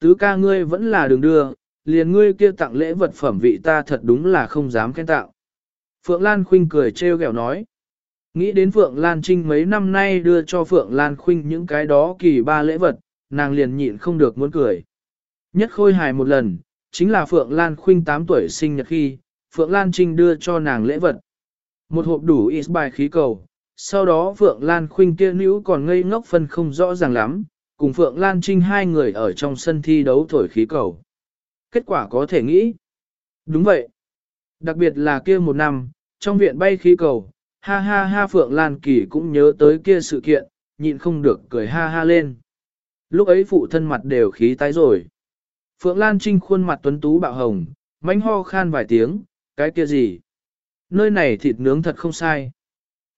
Tứ ca ngươi vẫn là đường đưa, liền ngươi kia tặng lễ vật phẩm vị ta thật đúng là không dám khen tạo. Phượng Lan Khuynh cười trêu ghẹo nói. Nghĩ đến Phượng Lan Trinh mấy năm nay đưa cho Phượng Lan Khuynh những cái đó kỳ ba lễ vật, nàng liền nhịn không được muốn cười. Nhất khôi hài một lần, chính là Phượng Lan Khuynh 8 tuổi sinh nhật khi, Phượng Lan Trinh đưa cho nàng lễ vật. Một hộp đủ ít bài khí cầu, sau đó Phượng Lan Khuynh kia nữ còn ngây ngốc phân không rõ ràng lắm, cùng Phượng Lan Trinh hai người ở trong sân thi đấu thổi khí cầu. Kết quả có thể nghĩ. Đúng vậy. Đặc biệt là kia một năm, trong viện bay khí cầu, ha ha ha Phượng Lan Kỳ cũng nhớ tới kia sự kiện, nhịn không được cười ha ha lên. Lúc ấy phụ thân mặt đều khí tái rồi. Phượng Lan Trinh khuôn mặt tuấn tú bạo hồng, mánh ho khan vài tiếng, cái kia gì? Nơi này thịt nướng thật không sai.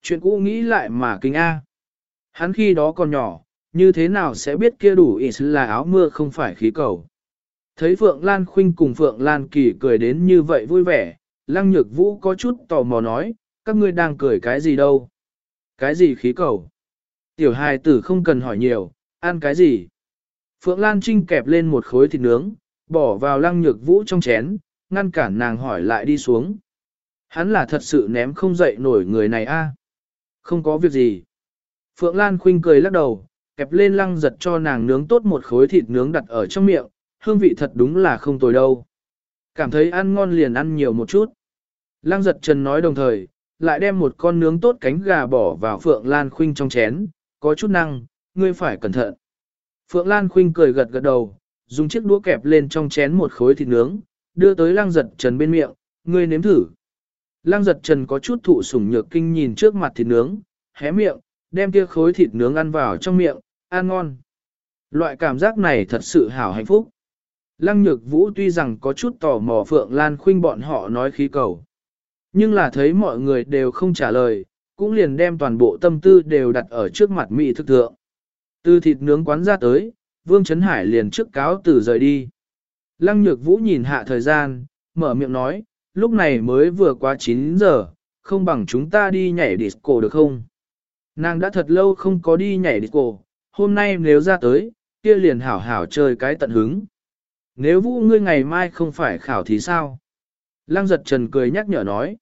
Chuyện cũ nghĩ lại mà kinh A. Hắn khi đó còn nhỏ, như thế nào sẽ biết kia đủ ít là áo mưa không phải khí cầu. Thấy Phượng Lan Khuynh cùng Phượng Lan Kỳ cười đến như vậy vui vẻ, Lăng Nhược Vũ có chút tò mò nói, các ngươi đang cười cái gì đâu? Cái gì khí cầu? Tiểu hài tử không cần hỏi nhiều, ăn cái gì? Phượng Lan Trinh kẹp lên một khối thịt nướng, bỏ vào Lăng Nhược Vũ trong chén, ngăn cản nàng hỏi lại đi xuống. Hắn là thật sự ném không dậy nổi người này a. Không có việc gì. Phượng Lan Khuynh cười lắc đầu, kẹp lên lăng giật cho nàng nướng tốt một khối thịt nướng đặt ở trong miệng, hương vị thật đúng là không tồi đâu. Cảm thấy ăn ngon liền ăn nhiều một chút. Lăng giật trần nói đồng thời, lại đem một con nướng tốt cánh gà bỏ vào Phượng Lan Khuynh trong chén, có chút năng, ngươi phải cẩn thận. Phượng Lan Khuynh cười gật gật đầu, dùng chiếc đũa kẹp lên trong chén một khối thịt nướng, đưa tới lăng giật trần bên miệng, ngươi nếm thử. Lăng giật trần có chút thụ sủng nhược kinh nhìn trước mặt thịt nướng, hé miệng, đem kia khối thịt nướng ăn vào trong miệng, ăn ngon. Loại cảm giác này thật sự hảo hạnh phúc. Lăng nhược vũ tuy rằng có chút tò mò Phượng Lan Khuynh bọn họ nói khí cầu. Nhưng là thấy mọi người đều không trả lời, cũng liền đem toàn bộ tâm tư đều đặt ở trước mặt mỹ thức thượng. Từ thịt nướng quán ra tới, Vương Trấn Hải liền trước cáo từ rời đi. Lăng nhược vũ nhìn hạ thời gian, mở miệng nói, lúc này mới vừa qua 9 giờ, không bằng chúng ta đi nhảy disco được không? Nàng đã thật lâu không có đi nhảy đi cổ, hôm nay nếu ra tới, kia liền hảo hảo chơi cái tận hứng. Nếu vũ ngươi ngày mai không phải khảo thì sao? Lăng giật trần cười nhắc nhở nói.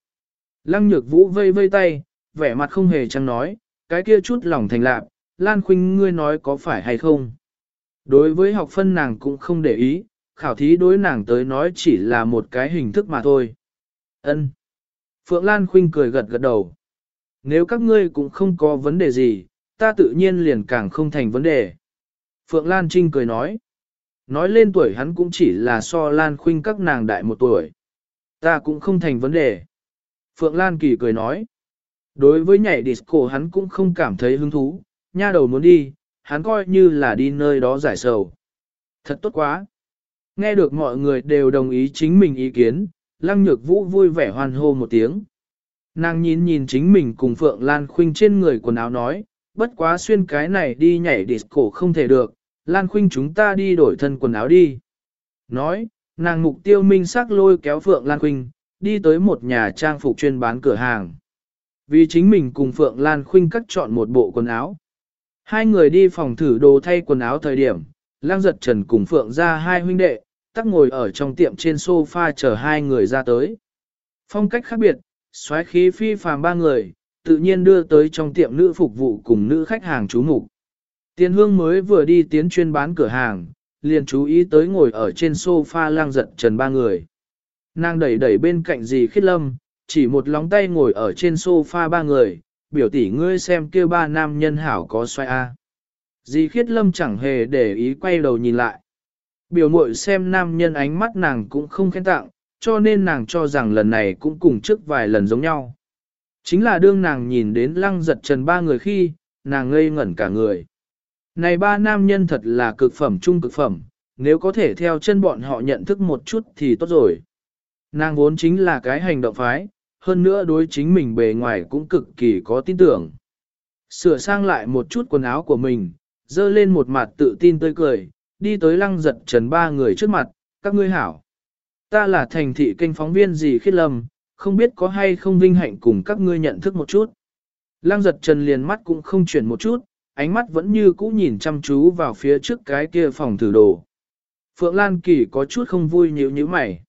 Lăng nhược vũ vây vây tay, vẻ mặt không hề chăng nói, cái kia chút lòng thành lạc, Lan Khuynh ngươi nói có phải hay không? Đối với học phân nàng cũng không để ý, khảo thí đối nàng tới nói chỉ là một cái hình thức mà thôi. Ân. Phượng Lan Khuynh cười gật gật đầu. Nếu các ngươi cũng không có vấn đề gì, ta tự nhiên liền càng không thành vấn đề. Phượng Lan Trinh cười nói. Nói lên tuổi hắn cũng chỉ là so Lan Khuynh các nàng đại một tuổi. Ta cũng không thành vấn đề. Phượng Lan Kỳ cười nói. Đối với nhảy disco hắn cũng không cảm thấy hứng thú, nha đầu muốn đi, hắn coi như là đi nơi đó giải sầu. Thật tốt quá. Nghe được mọi người đều đồng ý chính mình ý kiến, Lăng Nhược Vũ vui vẻ hoan hô một tiếng. Nàng nhìn nhìn chính mình cùng Phượng Lan Khuynh trên người quần áo nói, bất quá xuyên cái này đi nhảy disco không thể được, Lan Khuynh chúng ta đi đổi thân quần áo đi. Nói, nàng mục tiêu minh sắc lôi kéo Phượng Lan Khuynh, đi tới một nhà trang phục chuyên bán cửa hàng. Vì chính mình cùng Phượng Lan Khuynh cắt chọn một bộ quần áo. Hai người đi phòng thử đồ thay quần áo thời điểm, Lang giật trần cùng Phượng ra hai huynh đệ, tắc ngồi ở trong tiệm trên sofa chờ hai người ra tới. Phong cách khác biệt, xoáy khí phi phàm ba người, tự nhiên đưa tới trong tiệm nữ phục vụ cùng nữ khách hàng chú mục. Tiên hương mới vừa đi tiến chuyên bán cửa hàng, liền chú ý tới ngồi ở trên sofa lang giật trần ba người. Nàng đẩy đẩy bên cạnh dì khít lâm, chỉ một lóng tay ngồi ở trên sofa ba người, biểu tỷ ngươi xem kia ba nam nhân hảo có xoay a. Dì khiết lâm chẳng hề để ý quay đầu nhìn lại. Biểu mội xem nam nhân ánh mắt nàng cũng không khen tặng, cho nên nàng cho rằng lần này cũng cùng trước vài lần giống nhau. Chính là đương nàng nhìn đến lăng giật trần ba người khi, nàng ngây ngẩn cả người. Này ba nam nhân thật là cực phẩm trung cực phẩm, nếu có thể theo chân bọn họ nhận thức một chút thì tốt rồi. Nàng vốn chính là cái hành động phái, hơn nữa đối chính mình bề ngoài cũng cực kỳ có tin tưởng. Sửa sang lại một chút quần áo của mình, dơ lên một mặt tự tin tươi cười, đi tới lăng giật trần ba người trước mặt, các ngươi hảo. Ta là thành thị kênh phóng viên gì khiết lầm, không biết có hay không vinh hạnh cùng các ngươi nhận thức một chút. Lăng giật trần liền mắt cũng không chuyển một chút, ánh mắt vẫn như cũ nhìn chăm chú vào phía trước cái kia phòng thử đồ. Phượng Lan Kỳ có chút không vui nhíu nhíu mày.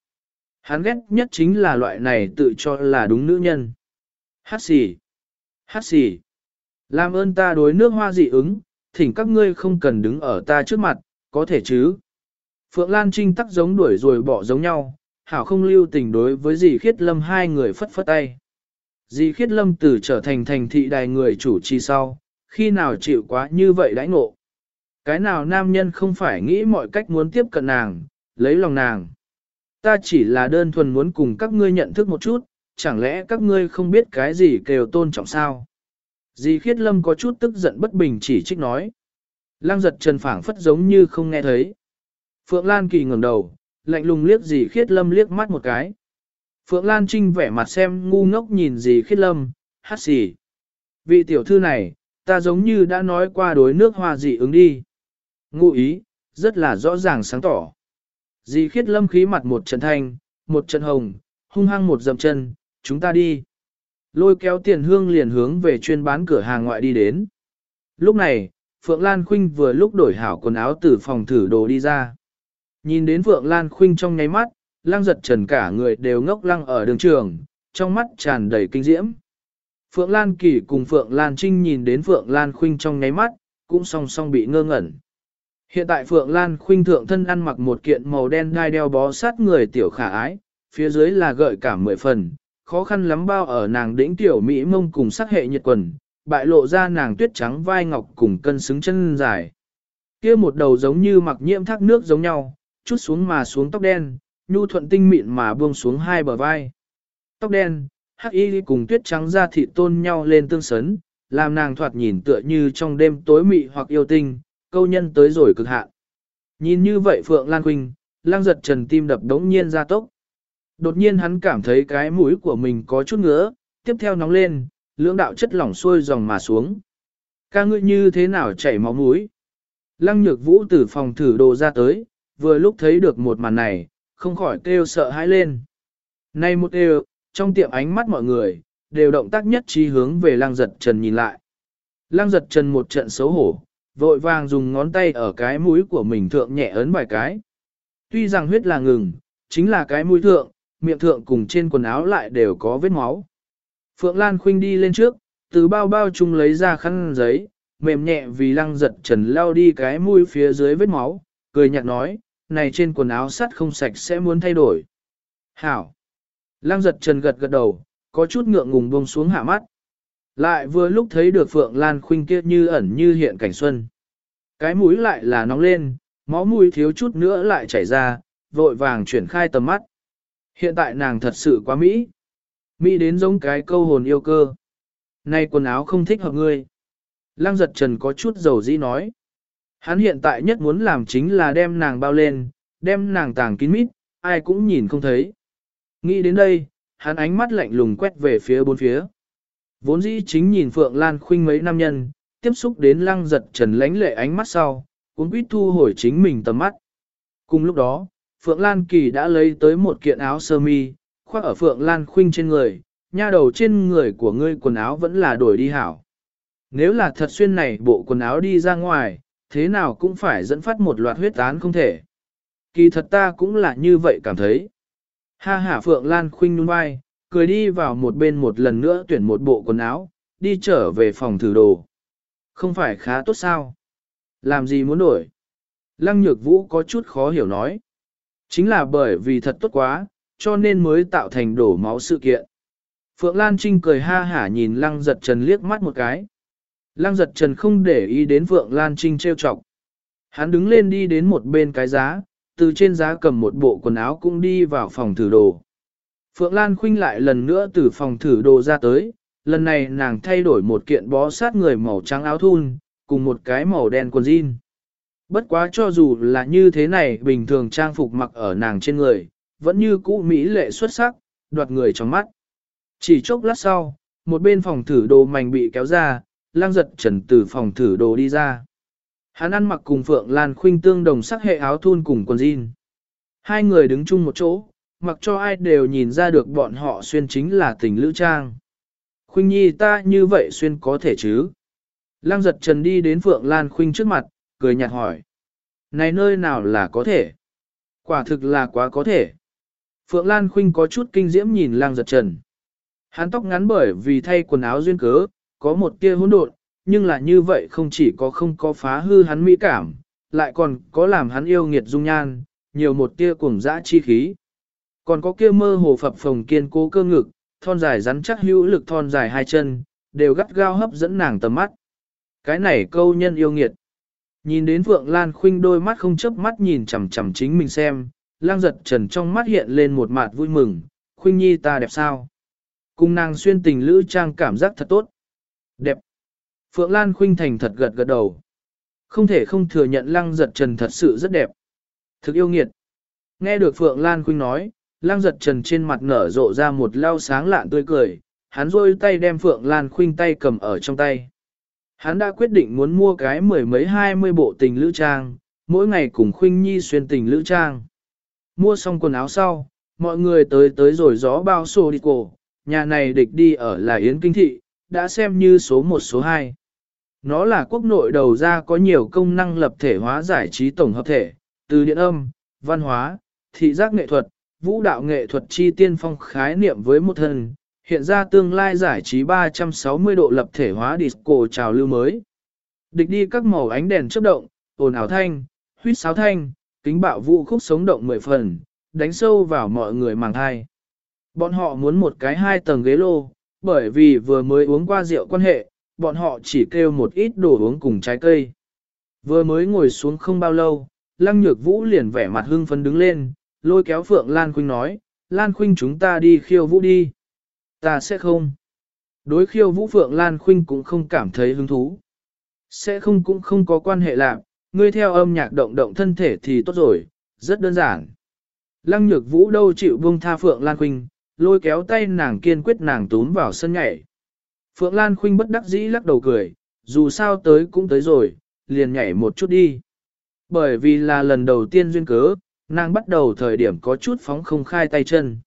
Hắn ghét nhất chính là loại này tự cho là đúng nữ nhân. Hát xì. Hát xì. Làm ơn ta đối nước hoa dị ứng, thỉnh các ngươi không cần đứng ở ta trước mặt, có thể chứ. Phượng Lan Trinh tắc giống đuổi rồi bỏ giống nhau, hảo không lưu tình đối với dì khiết lâm hai người phất phất tay. Dì khiết lâm từ trở thành thành thị đài người chủ trì sau, khi nào chịu quá như vậy đãi ngộ. Cái nào nam nhân không phải nghĩ mọi cách muốn tiếp cận nàng, lấy lòng nàng. Ta chỉ là đơn thuần muốn cùng các ngươi nhận thức một chút, chẳng lẽ các ngươi không biết cái gì kêu tôn trọng sao? Dì khiết lâm có chút tức giận bất bình chỉ trích nói. Lăng giật trần phảng phất giống như không nghe thấy. Phượng Lan Kỳ ngẩng đầu, lạnh lùng liếc dì khiết lâm liếc mắt một cái. Phượng Lan Trinh vẻ mặt xem ngu ngốc nhìn dì khiết lâm, hát xì. Vị tiểu thư này, ta giống như đã nói qua đối nước hoa dị ứng đi. Ngụ ý, rất là rõ ràng sáng tỏ. Dì khiết lâm khí mặt một trận thanh, một trận hồng, hung hăng một dầm chân, chúng ta đi. Lôi kéo tiền hương liền hướng về chuyên bán cửa hàng ngoại đi đến. Lúc này, Phượng Lan Khuynh vừa lúc đổi hảo quần áo từ phòng thử đồ đi ra. Nhìn đến Phượng Lan Khuynh trong nháy mắt, lăng giật trần cả người đều ngốc lăng ở đường trường, trong mắt tràn đầy kinh diễm. Phượng Lan Kỳ cùng Phượng Lan Trinh nhìn đến Phượng Lan Khuynh trong nháy mắt, cũng song song bị ngơ ngẩn. Hiện tại Phượng Lan Khuynh thượng thân ăn mặc một kiện màu đen đai đeo bó sát người tiểu khả ái, phía dưới là gợi cảm mười phần, khó khăn lắm bao ở nàng đỉnh tiểu Mỹ mông cùng sắc hệ nhiệt quần, bại lộ ra nàng tuyết trắng vai ngọc cùng cân xứng chân dài. kia một đầu giống như mặc nhiễm thác nước giống nhau, chút xuống mà xuống tóc đen, nhu thuận tinh mịn mà buông xuống hai bờ vai. Tóc đen, hắc y cùng tuyết trắng da thịt tôn nhau lên tương sấn, làm nàng thoạt nhìn tựa như trong đêm tối mị hoặc yêu tinh, câu nhân tới rồi cực hạn. Nhìn như vậy Phượng Lan Quỳnh, lang giật trần tim đập đống nhiên ra tốc. Đột nhiên hắn cảm thấy cái mũi của mình có chút ngứa, tiếp theo nóng lên, lưỡng đạo chất lỏng xuôi dòng mà xuống. Ca ngươi như thế nào chảy máu mũi? Lăng nhược vũ từ phòng thử đồ ra tới, vừa lúc thấy được một màn này, không khỏi kêu sợ hãi lên. Nay một đều, trong tiệm ánh mắt mọi người, đều động tác nhất trí hướng về lang giật trần nhìn lại. lang giật trần một trận xấu hổ, vội vàng dùng ngón tay ở cái mũi của mình thượng nhẹ ấn vài cái. Tuy rằng huyết là ngừng, chính là cái mũi thượng, miệng thượng cùng trên quần áo lại đều có vết máu. Phượng Lan Khuynh đi lên trước, từ bao bao chung lấy ra khăn giấy, mềm nhẹ vì lăng giật trần lao đi cái mũi phía dưới vết máu, cười nhạt nói, này trên quần áo sắt không sạch sẽ muốn thay đổi. Hảo! Lăng giật trần gật gật đầu, có chút ngượng ngùng buông xuống hạ mắt. Lại vừa lúc thấy được Phượng Lan Khuynh kia như ẩn như hiện cảnh xuân. Cái mũi lại là nóng lên, máu mũi thiếu chút nữa lại chảy ra, vội vàng chuyển khai tầm mắt. Hiện tại nàng thật sự quá Mỹ. Mỹ đến giống cái câu hồn yêu cơ. Nay quần áo không thích hợp ngươi. Lăng giật trần có chút dầu dĩ nói. Hắn hiện tại nhất muốn làm chính là đem nàng bao lên, đem nàng tàng kín mít, ai cũng nhìn không thấy. Nghĩ đến đây, hắn ánh mắt lạnh lùng quét về phía bốn phía. Vốn dĩ chính nhìn Phượng Lan Khuynh mấy nam nhân, tiếp xúc đến lăng giật trần lánh lệ ánh mắt sau, cũng quýt thu hồi chính mình tầm mắt. Cùng lúc đó, Phượng Lan Kỳ đã lấy tới một kiện áo sơ mi, khoác ở Phượng Lan Khuynh trên người, nha đầu trên người của ngươi quần áo vẫn là đổi đi hảo. Nếu là thật xuyên này bộ quần áo đi ra ngoài, thế nào cũng phải dẫn phát một loạt huyết án không thể. Kỳ thật ta cũng là như vậy cảm thấy. Ha ha Phượng Lan khinh nhún vai, cười đi vào một bên một lần nữa tuyển một bộ quần áo, đi trở về phòng thử đồ. Không phải khá tốt sao? Làm gì muốn đổi? Lăng nhược vũ có chút khó hiểu nói. Chính là bởi vì thật tốt quá, cho nên mới tạo thành đổ máu sự kiện. Phượng Lan Trinh cười ha hả nhìn lăng giật trần liếc mắt một cái. Lăng giật trần không để ý đến Phượng Lan Trinh trêu chọc. Hắn đứng lên đi đến một bên cái giá, từ trên giá cầm một bộ quần áo cũng đi vào phòng thử đồ. Phượng Lan Khuynh lại lần nữa từ phòng thử đồ ra tới, lần này nàng thay đổi một kiện bó sát người màu trắng áo thun, cùng một cái màu đen quần jean. Bất quá cho dù là như thế này bình thường trang phục mặc ở nàng trên người, vẫn như cũ mỹ lệ xuất sắc, đoạt người trong mắt. Chỉ chốc lát sau, một bên phòng thử đồ mảnh bị kéo ra, lang giật trần từ phòng thử đồ đi ra. Hắn ăn mặc cùng Phượng Lan Khuynh tương đồng sắc hệ áo thun cùng quần jean. Hai người đứng chung một chỗ, mặc cho ai đều nhìn ra được bọn họ xuyên chính là tình lữ trang. Khuynh nhi ta như vậy xuyên có thể chứ? Lăng giật trần đi đến Phượng Lan Khuynh trước mặt, cười nhạt hỏi. Này nơi nào là có thể? Quả thực là quá có thể. Phượng Lan Khuynh có chút kinh diễm nhìn lang giật trần. Hắn tóc ngắn bởi vì thay quần áo duyên cớ, có một tia hỗn độn, nhưng là như vậy không chỉ có không có phá hư hắn mỹ cảm, lại còn có làm hắn yêu nghiệt dung nhan, nhiều một tia cuồng dã chi khí. Còn có kia mơ hồ phập phồng kiên cố cơ ngực, thon dài rắn chắc hữu lực thon dài hai chân, đều gắt gao hấp dẫn nàng tầm mắt. Cái này câu nhân yêu nghiệt. Nhìn đến Phượng Lan Khuynh đôi mắt không chớp mắt nhìn chằm chằm chính mình xem, lang giật trần trong mắt hiện lên một mặt vui mừng, Khuynh Nhi ta đẹp sao? Cùng nàng xuyên tình lữ trang cảm giác thật tốt. Đẹp. Phượng Lan Khuynh thành thật gật gật đầu. Không thể không thừa nhận lăng giật trần thật sự rất đẹp. Thực yêu nghiệt. Nghe được Phượng Lan Khuynh nói, lăng giật trần trên mặt nở rộ ra một lao sáng lạn tươi cười, hắn rôi tay đem Phượng Lan Khuynh tay cầm ở trong tay. Hắn đã quyết định muốn mua cái mười mấy hai mươi bộ tình lữ trang, mỗi ngày cùng Khuynh Nhi xuyên tình lữ trang. Mua xong quần áo sau, mọi người tới tới rồi gió bao xô đi cổ, nhà này địch đi ở là Yến Kinh Thị, đã xem như số 1 số 2. Nó là quốc nội đầu ra có nhiều công năng lập thể hóa giải trí tổng hợp thể, từ điện âm, văn hóa, thị giác nghệ thuật, vũ đạo nghệ thuật chi tiên phong khái niệm với một thân, hiện ra tương lai giải trí 360 độ lập thể hóa disco trào lưu mới. Địch đi các màu ánh đèn chớp động, ồn ảo thanh, huýt sáo thanh, kính bạo vũ khúc sống động mười phần, đánh sâu vào mọi người màng thai. Bọn họ muốn một cái hai tầng ghế lô, bởi vì vừa mới uống qua rượu quan hệ, bọn họ chỉ kêu một ít đồ uống cùng trái cây. Vừa mới ngồi xuống không bao lâu, Lăng Nhược Vũ liền vẻ mặt hưng phấn đứng lên, lôi kéo Phượng Lan Khuynh nói, Lan Khuynh chúng ta đi khiêu vũ đi. Ta sẽ không. Đối khiêu vũ Phượng Lan Khuynh cũng không cảm thấy hứng thú. Sẽ không cũng không có quan hệ lạc, ngươi theo âm nhạc động động thân thể thì tốt rồi, rất đơn giản. Lăng Nhược Vũ đâu chịu buông tha Phượng Lan Khuynh, lôi kéo tay nàng kiên quyết nàng túm vào sân nhảy. Phượng Lan Khuynh bất đắc dĩ lắc đầu cười, dù sao tới cũng tới rồi, liền nhảy một chút đi. Bởi vì là lần đầu tiên duyên cớ, nàng bắt đầu thời điểm có chút phóng không khai tay chân.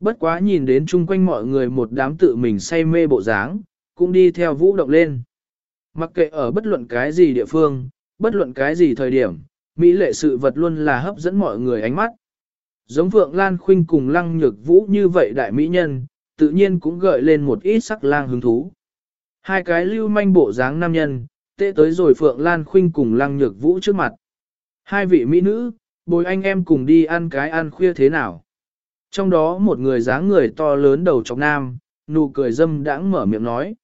Bất quá nhìn đến chung quanh mọi người một đám tự mình say mê bộ dáng, cũng đi theo vũ động lên. Mặc kệ ở bất luận cái gì địa phương, bất luận cái gì thời điểm, Mỹ lệ sự vật luôn là hấp dẫn mọi người ánh mắt. Giống Phượng Lan Khuynh cùng Lăng Nhược Vũ như vậy đại mỹ nhân, tự nhiên cũng gợi lên một ít sắc lang hứng thú. Hai cái lưu manh bộ dáng nam nhân, tệ tới rồi Phượng Lan Khuynh cùng Lăng Nhược Vũ trước mặt. Hai vị mỹ nữ, bồi anh em cùng đi ăn cái ăn khuya thế nào. Trong đó một người dáng người to lớn đầu trọc nam, nụ cười dâm đãng mở miệng nói.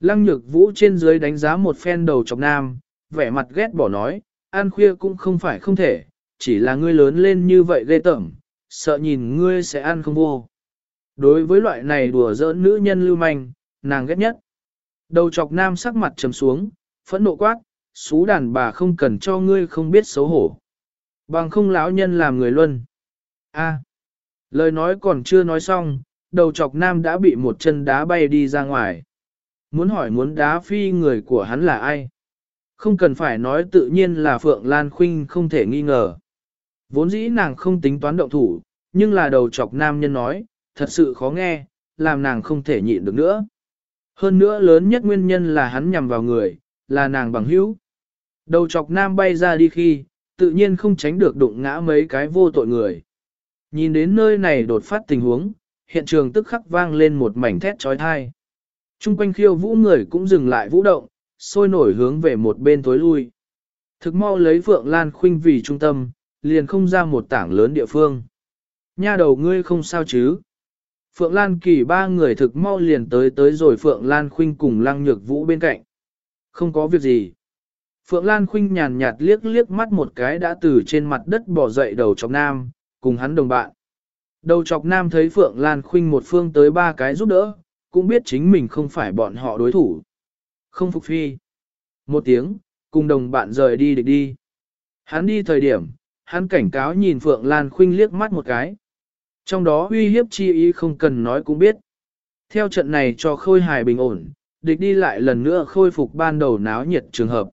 Lăng Nhược Vũ trên dưới đánh giá một phen đầu trọc nam, vẻ mặt ghét bỏ nói, ăn khuya cũng không phải không thể, chỉ là ngươi lớn lên như vậy ghê tởm, sợ nhìn ngươi sẽ ăn không vô. Đối với loại này đùa giỡn nữ nhân lưu manh, nàng ghét nhất. Đầu chọc nam sắc mặt trầm xuống, phẫn nộ quát, xú đàn bà không cần cho ngươi không biết xấu hổ. Bằng không lão nhân làm người luân. A. lời nói còn chưa nói xong, đầu chọc nam đã bị một chân đá bay đi ra ngoài. Muốn hỏi muốn đá phi người của hắn là ai? Không cần phải nói tự nhiên là Phượng Lan Khuynh không thể nghi ngờ. Vốn dĩ nàng không tính toán động thủ, nhưng là đầu chọc nam nhân nói, thật sự khó nghe, làm nàng không thể nhịn được nữa. Hơn nữa lớn nhất nguyên nhân là hắn nhằm vào người, là nàng bằng hữu. Đầu chọc nam bay ra đi khi, tự nhiên không tránh được đụng ngã mấy cái vô tội người. Nhìn đến nơi này đột phát tình huống, hiện trường tức khắc vang lên một mảnh thét trói thai. Trung quanh khiêu vũ người cũng dừng lại vũ động, sôi nổi hướng về một bên tối lui. Thực mau lấy Phượng Lan Khuynh vì trung tâm, liền không ra một tảng lớn địa phương. Nha đầu ngươi không sao chứ? Phượng Lan Kỳ ba người thực mau liền tới tới rồi Phượng Lan Khuynh cùng Lăng Nhược Vũ bên cạnh. Không có việc gì. Phượng Lan Khuynh nhàn nhạt liếc liếc mắt một cái đã từ trên mặt đất bỏ dậy đầu chọc nam, cùng hắn đồng bạn. Đầu chọc nam thấy Phượng Lan Khuynh một phương tới ba cái giúp đỡ, cũng biết chính mình không phải bọn họ đối thủ. Không phục phi. Một tiếng, cùng đồng bạn rời đi địch đi. Hắn đi thời điểm, hắn cảnh cáo nhìn Phượng Lan Khuynh liếc mắt một cái. Trong đó uy hiếp chi ý không cần nói cũng biết. Theo trận này cho khôi hài bình ổn, địch đi lại lần nữa khôi phục ban đầu náo nhiệt trường hợp.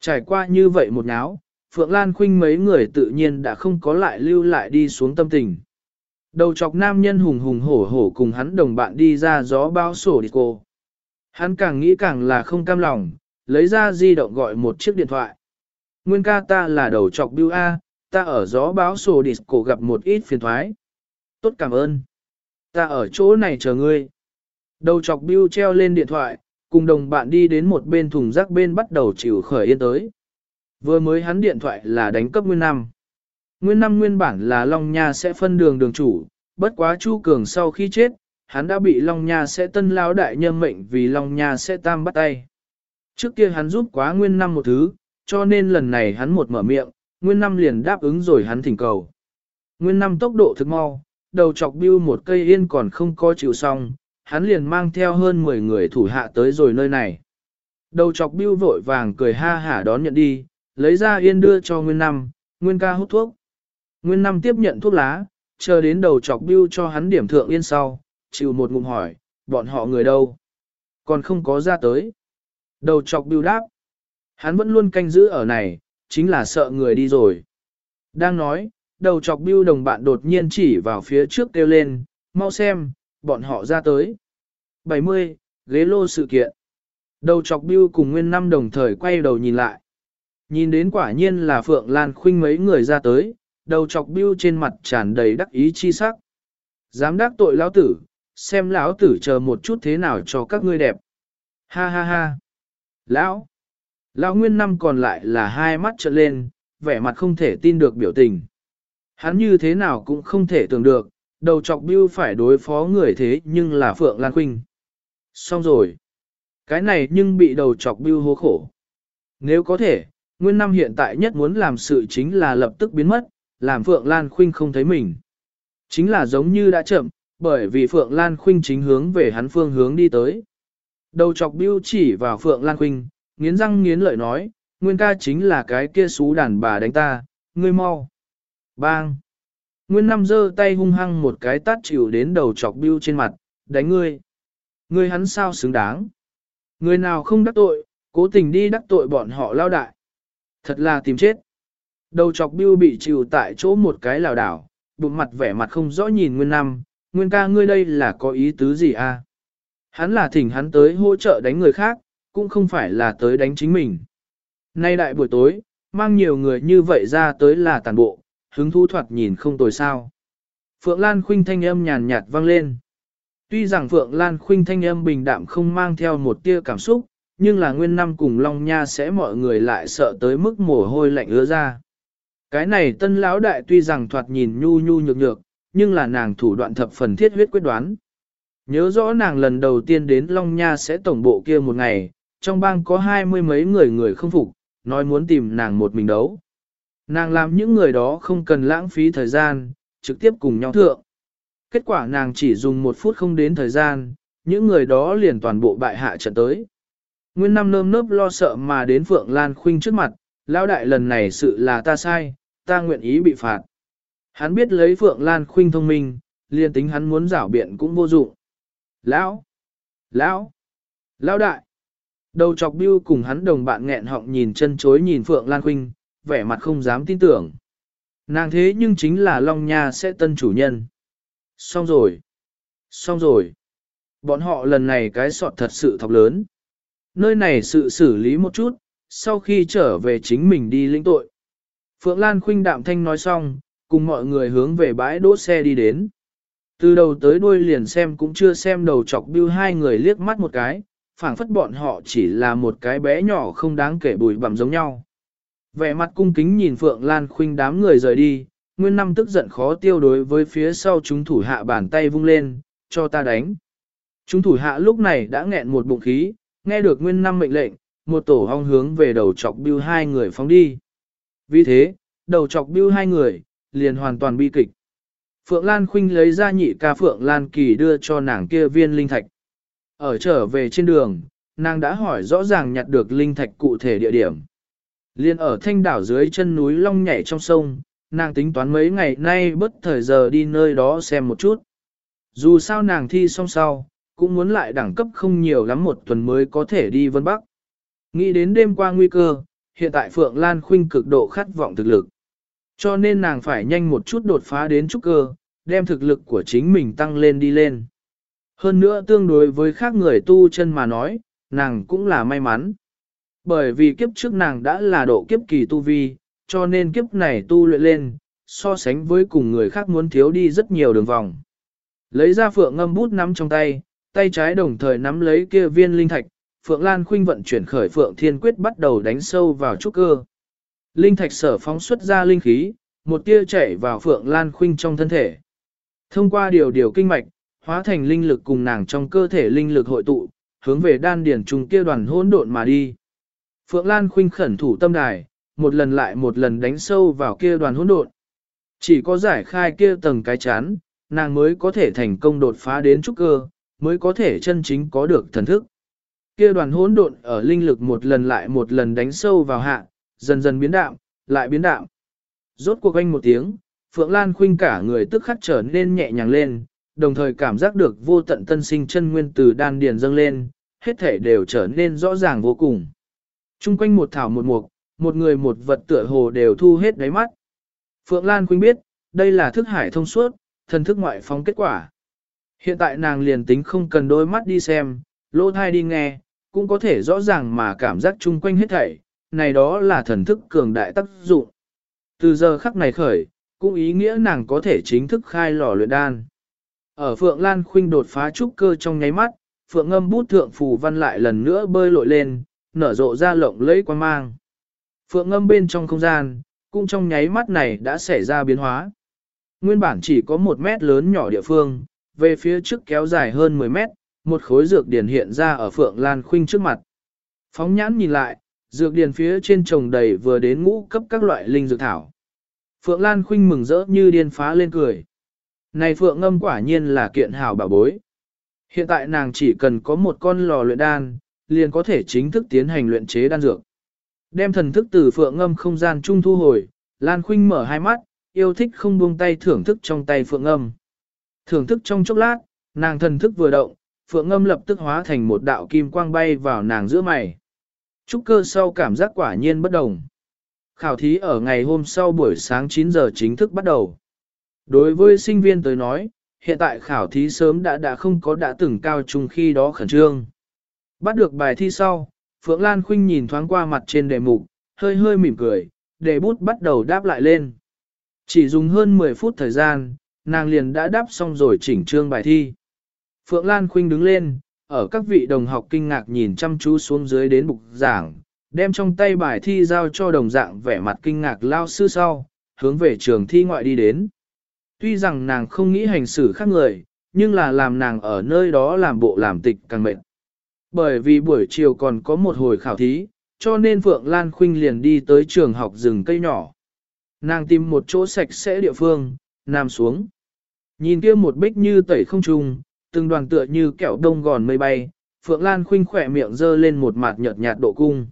Trải qua như vậy một náo, Phượng Lan Khuynh mấy người tự nhiên đã không có lại lưu lại đi xuống tâm tình. Đầu chọc nam nhân hùng hùng hổ hổ cùng hắn đồng bạn đi ra gió bao sổ đi cô. Hắn càng nghĩ càng là không cam lòng, lấy ra di động gọi một chiếc điện thoại. Nguyên ca ta là đầu chọc Bill A, ta ở gió báo sổ disco gặp một ít phiền thoái. Tốt cảm ơn. Ta ở chỗ này chờ ngươi. Đầu chọc Bill treo lên điện thoại, cùng đồng bạn đi đến một bên thùng rác bên bắt đầu chịu khởi yên tới. Vừa mới hắn điện thoại là đánh cấp nguyên năm. Nguyên năm nguyên bản là Long Nha sẽ phân đường đường chủ, bất quá Chu Cường sau khi chết, hắn đã bị Long Nha sẽ tân lao đại nhân mệnh vì Long Nha sẽ tam bắt tay. Trước kia hắn giúp quá nguyên năm một thứ, cho nên lần này hắn một mở miệng, nguyên năm liền đáp ứng rồi hắn thỉnh cầu. Nguyên năm tốc độ thực mau, đầu chọc bưu một cây yên còn không có chịu xong, hắn liền mang theo hơn 10 người thủ hạ tới rồi nơi này. Đầu chọc bưu vội vàng cười ha hả đón nhận đi, lấy ra yên đưa cho Nguyên Năm, Nguyên ca hút thuốc. Nguyên Năm tiếp nhận thuốc lá, chờ đến đầu chọc bưu cho hắn điểm thượng yên sau, chịu một ngụm hỏi, bọn họ người đâu? Còn không có ra tới. Đầu chọc bưu đáp. Hắn vẫn luôn canh giữ ở này, chính là sợ người đi rồi. Đang nói, đầu chọc bưu đồng bạn đột nhiên chỉ vào phía trước kêu lên, mau xem, bọn họ ra tới. 70. Ghế lô sự kiện. Đầu chọc bưu cùng nguyên năm đồng thời quay đầu nhìn lại. Nhìn đến quả nhiên là Phượng Lan Khuynh mấy người ra tới, đầu chọc bưu trên mặt tràn đầy đắc ý chi sắc. Dám đắc tội lão tử, xem lão tử chờ một chút thế nào cho các ngươi đẹp. Ha ha ha. Lão. Lão nguyên năm còn lại là hai mắt trợn lên, vẻ mặt không thể tin được biểu tình. Hắn như thế nào cũng không thể tưởng được, đầu chọc bưu phải đối phó người thế nhưng là Phượng Lan Khuynh. Xong rồi. Cái này nhưng bị đầu chọc bưu hố khổ. Nếu có thể, Nguyên Năm hiện tại nhất muốn làm sự chính là lập tức biến mất, làm Phượng Lan Khuynh không thấy mình. Chính là giống như đã chậm, bởi vì Phượng Lan Khuynh chính hướng về hắn phương hướng đi tới. Đầu chọc bưu chỉ vào Phượng Lan Khuynh, nghiến răng nghiến lợi nói, Nguyên ca chính là cái kia xú đàn bà đánh ta, ngươi mau. Bang! Nguyên năm giơ tay hung hăng một cái tát chịu đến đầu chọc bưu trên mặt, đánh ngươi. Ngươi hắn sao xứng đáng. Người nào không đắc tội, cố tình đi đắc tội bọn họ lao đại. Thật là tìm chết. Đầu chọc bưu bị chịu tại chỗ một cái lào đảo, bụng mặt vẻ mặt không rõ nhìn Nguyên năm, Nguyên ca ngươi đây là có ý tứ gì a? À? Hắn là thỉnh hắn tới hỗ trợ đánh người khác, cũng không phải là tới đánh chính mình. Nay đại buổi tối, mang nhiều người như vậy ra tới là tàn bộ, hứng thú thoạt nhìn không tồi sao. Phượng Lan Khuynh thanh âm nhàn nhạt vang lên. Tuy rằng Phượng Lan Khuynh thanh âm bình đạm không mang theo một tia cảm xúc, nhưng là nguyên năm cùng Long Nha sẽ mọi người lại sợ tới mức mồ hôi lạnh ứa ra. Cái này tân lão đại tuy rằng thoạt nhìn nhu nhu nhược nhược, nhưng là nàng thủ đoạn thập phần thiết huyết quyết đoán. Nhớ rõ nàng lần đầu tiên đến Long Nha sẽ tổng bộ kia một ngày, trong bang có hai mươi mấy người người không phục, nói muốn tìm nàng một mình đấu. Nàng làm những người đó không cần lãng phí thời gian, trực tiếp cùng nhau thượng. Kết quả nàng chỉ dùng một phút không đến thời gian, những người đó liền toàn bộ bại hạ trận tới. Nguyên năm nơm nớp lo sợ mà đến Phượng Lan Khuynh trước mặt, lão đại lần này sự là ta sai, ta nguyện ý bị phạt. Hắn biết lấy Phượng Lan Khuynh thông minh, liền tính hắn muốn rảo biện cũng vô dụng. Lão! Lão! Lão đại! Đầu chọc bưu cùng hắn đồng bạn nghẹn họng nhìn chân chối nhìn Phượng Lan Khuynh, vẻ mặt không dám tin tưởng. Nàng thế nhưng chính là Long Nha sẽ tân chủ nhân. Xong rồi. Xong rồi. Bọn họ lần này cái sọt thật sự thọc lớn. Nơi này sự xử lý một chút, sau khi trở về chính mình đi lĩnh tội. Phượng Lan khuynh đạm thanh nói xong, cùng mọi người hướng về bãi đỗ xe đi đến. Từ đầu tới đuôi liền xem cũng chưa xem đầu chọc bưu hai người liếc mắt một cái, phảng phất bọn họ chỉ là một cái bé nhỏ không đáng kể bùi bặm giống nhau. Vẻ mặt cung kính nhìn Phượng Lan Khuynh đám người rời đi, Nguyên Năm tức giận khó tiêu đối với phía sau chúng thủ hạ bàn tay vung lên, cho ta đánh. Chúng thủ hạ lúc này đã nghẹn một bụng khí, nghe được Nguyên Năm mệnh lệnh, một tổ hong hướng về đầu chọc bưu hai người phóng đi. Vì thế, đầu chọc bưu hai người, liền hoàn toàn bi kịch. Phượng Lan Khuynh lấy ra nhị ca Phượng Lan Kỳ đưa cho nàng kia viên linh thạch. Ở trở về trên đường, nàng đã hỏi rõ ràng nhặt được linh thạch cụ thể địa điểm. Liên ở thanh đảo dưới chân núi long nhảy trong sông, nàng tính toán mấy ngày nay bất thời giờ đi nơi đó xem một chút. Dù sao nàng thi xong sau, cũng muốn lại đẳng cấp không nhiều lắm một tuần mới có thể đi Vân Bắc. Nghĩ đến đêm qua nguy cơ, hiện tại Phượng Lan Khuynh cực độ khát vọng thực lực. Cho nên nàng phải nhanh một chút đột phá đến trúc cơ, đem thực lực của chính mình tăng lên đi lên. Hơn nữa tương đối với khác người tu chân mà nói, nàng cũng là may mắn. Bởi vì kiếp trước nàng đã là độ kiếp kỳ tu vi, cho nên kiếp này tu luyện lên, so sánh với cùng người khác muốn thiếu đi rất nhiều đường vòng. Lấy ra phượng ngâm bút nắm trong tay, tay trái đồng thời nắm lấy kia viên linh thạch, Phượng Lan Khuynh vận chuyển khởi Phượng Thiên Quyết bắt đầu đánh sâu vào trúc cơ. Linh thạch sở phóng xuất ra linh khí, một tia chảy vào Phượng Lan Khuynh trong thân thể. Thông qua điều điều kinh mạch, hóa thành linh lực cùng nàng trong cơ thể linh lực hội tụ, hướng về đan điển trùng kia đoàn hỗn độn mà đi. Phượng Lan Khuynh khẩn thủ tâm đài, một lần lại một lần đánh sâu vào kia đoàn hỗn độn. Chỉ có giải khai kia tầng cái chán, nàng mới có thể thành công đột phá đến trúc cơ, mới có thể chân chính có được thần thức. Kia đoàn hỗn độn ở linh lực một lần lại một lần đánh sâu vào hạ, dần dần biến đạm, lại biến đạm. Rốt cuộc anh một tiếng, Phượng Lan Khuynh cả người tức khắc trở nên nhẹ nhàng lên, đồng thời cảm giác được vô tận tân sinh chân nguyên từ đan điền dâng lên, hết thể đều trở nên rõ ràng vô cùng. Trung quanh một thảo một mục, một người một vật tựa hồ đều thu hết đáy mắt. Phượng Lan Quynh biết, đây là thức hải thông suốt, thần thức ngoại phóng kết quả. Hiện tại nàng liền tính không cần đôi mắt đi xem, lỗ thai đi nghe, cũng có thể rõ ràng mà cảm giác chung quanh hết thảy, này đó là thần thức cường đại tác dụng. Từ giờ khắc này khởi, cũng ý nghĩa nàng có thể chính thức khai lò luyện đan. Ở Phượng Lan Khuynh đột phá trúc cơ trong nháy mắt, Phượng ngâm bút thượng phù văn lại lần nữa bơi lội lên, nở rộ ra lộng lẫy quan mang. Phượng ngâm bên trong không gian, cũng trong nháy mắt này đã xảy ra biến hóa. Nguyên bản chỉ có một mét lớn nhỏ địa phương, về phía trước kéo dài hơn 10 mét, một khối dược điển hiện ra ở Phượng Lan Khuynh trước mặt. Phóng nhãn nhìn lại, dược điển phía trên trồng đầy vừa đến ngũ cấp các loại linh dược thảo. Phượng Lan Khuynh mừng rỡ như điên phá lên cười. Này Phượng ngâm quả nhiên là kiện hảo bảo bối. Hiện tại nàng chỉ cần có một con lò luyện đan, liền có thể chính thức tiến hành luyện chế đan dược. Đem thần thức từ Phượng ngâm không gian trung thu hồi, Lan Khuynh mở hai mắt, yêu thích không buông tay thưởng thức trong tay Phượng ngâm. Thưởng thức trong chốc lát, nàng thần thức vừa động, phượng ngâm lập tức hóa thành một đạo kim quang bay vào nàng giữa mày. Trúc cơ sau cảm giác quả nhiên bất đồng. Khảo thí ở ngày hôm sau buổi sáng 9 giờ chính thức bắt đầu. Đối với sinh viên tới nói, hiện tại khảo thí sớm đã đã không có đã từng cao trung khi đó khẩn trương. Bắt được bài thi sau, Phượng Lan Khuynh nhìn thoáng qua mặt trên đề mục, hơi hơi mỉm cười, đề bút bắt đầu đáp lại lên. Chỉ dùng hơn 10 phút thời gian, nàng liền đã đáp xong rồi chỉnh trương bài thi. Phượng Lan Khuynh đứng lên, ở các vị đồng học kinh ngạc nhìn chăm chú xuống dưới đến bục giảng, đem trong tay bài thi giao cho đồng dạng vẻ mặt kinh ngạc lao sư sau, hướng về trường thi ngoại đi đến. Tuy rằng nàng không nghĩ hành xử khác người, nhưng là làm nàng ở nơi đó làm bộ làm tịch càng mệt. Bởi vì buổi chiều còn có một hồi khảo thí, cho nên Phượng Lan Khuynh liền đi tới trường học rừng cây nhỏ. Nàng tìm một chỗ sạch sẽ địa phương, nằm xuống. Nhìn kia một bích như tẩy không trùng, từng đoàn tựa như kẹo đông gòn mây bay, Phượng Lan khinh khỏe miệng dơ lên một mặt nhợt nhạt độ cung.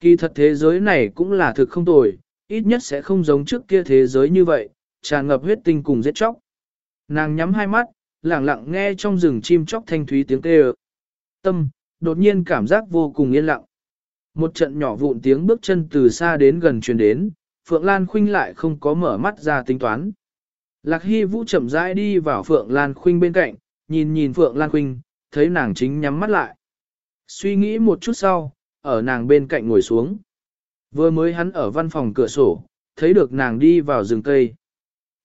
Kỳ thật thế giới này cũng là thực không tồi, ít nhất sẽ không giống trước kia thế giới như vậy, tràn ngập huyết tinh cùng giết chóc. Nàng nhắm hai mắt, lặng lặng nghe trong rừng chim chóc thanh thúy tiếng kêu. Tâm, đột nhiên cảm giác vô cùng yên lặng. Một trận nhỏ vụn tiếng bước chân từ xa đến gần truyền đến, Phượng Lan Khuynh lại không có mở mắt ra tính toán. Lạc Hy Vũ chậm rãi đi vào Phượng Lan Khuynh bên cạnh, nhìn nhìn Phượng Lan Khuynh, thấy nàng chính nhắm mắt lại. Suy nghĩ một chút sau, ở nàng bên cạnh ngồi xuống. Vừa mới hắn ở văn phòng cửa sổ, thấy được nàng đi vào rừng cây.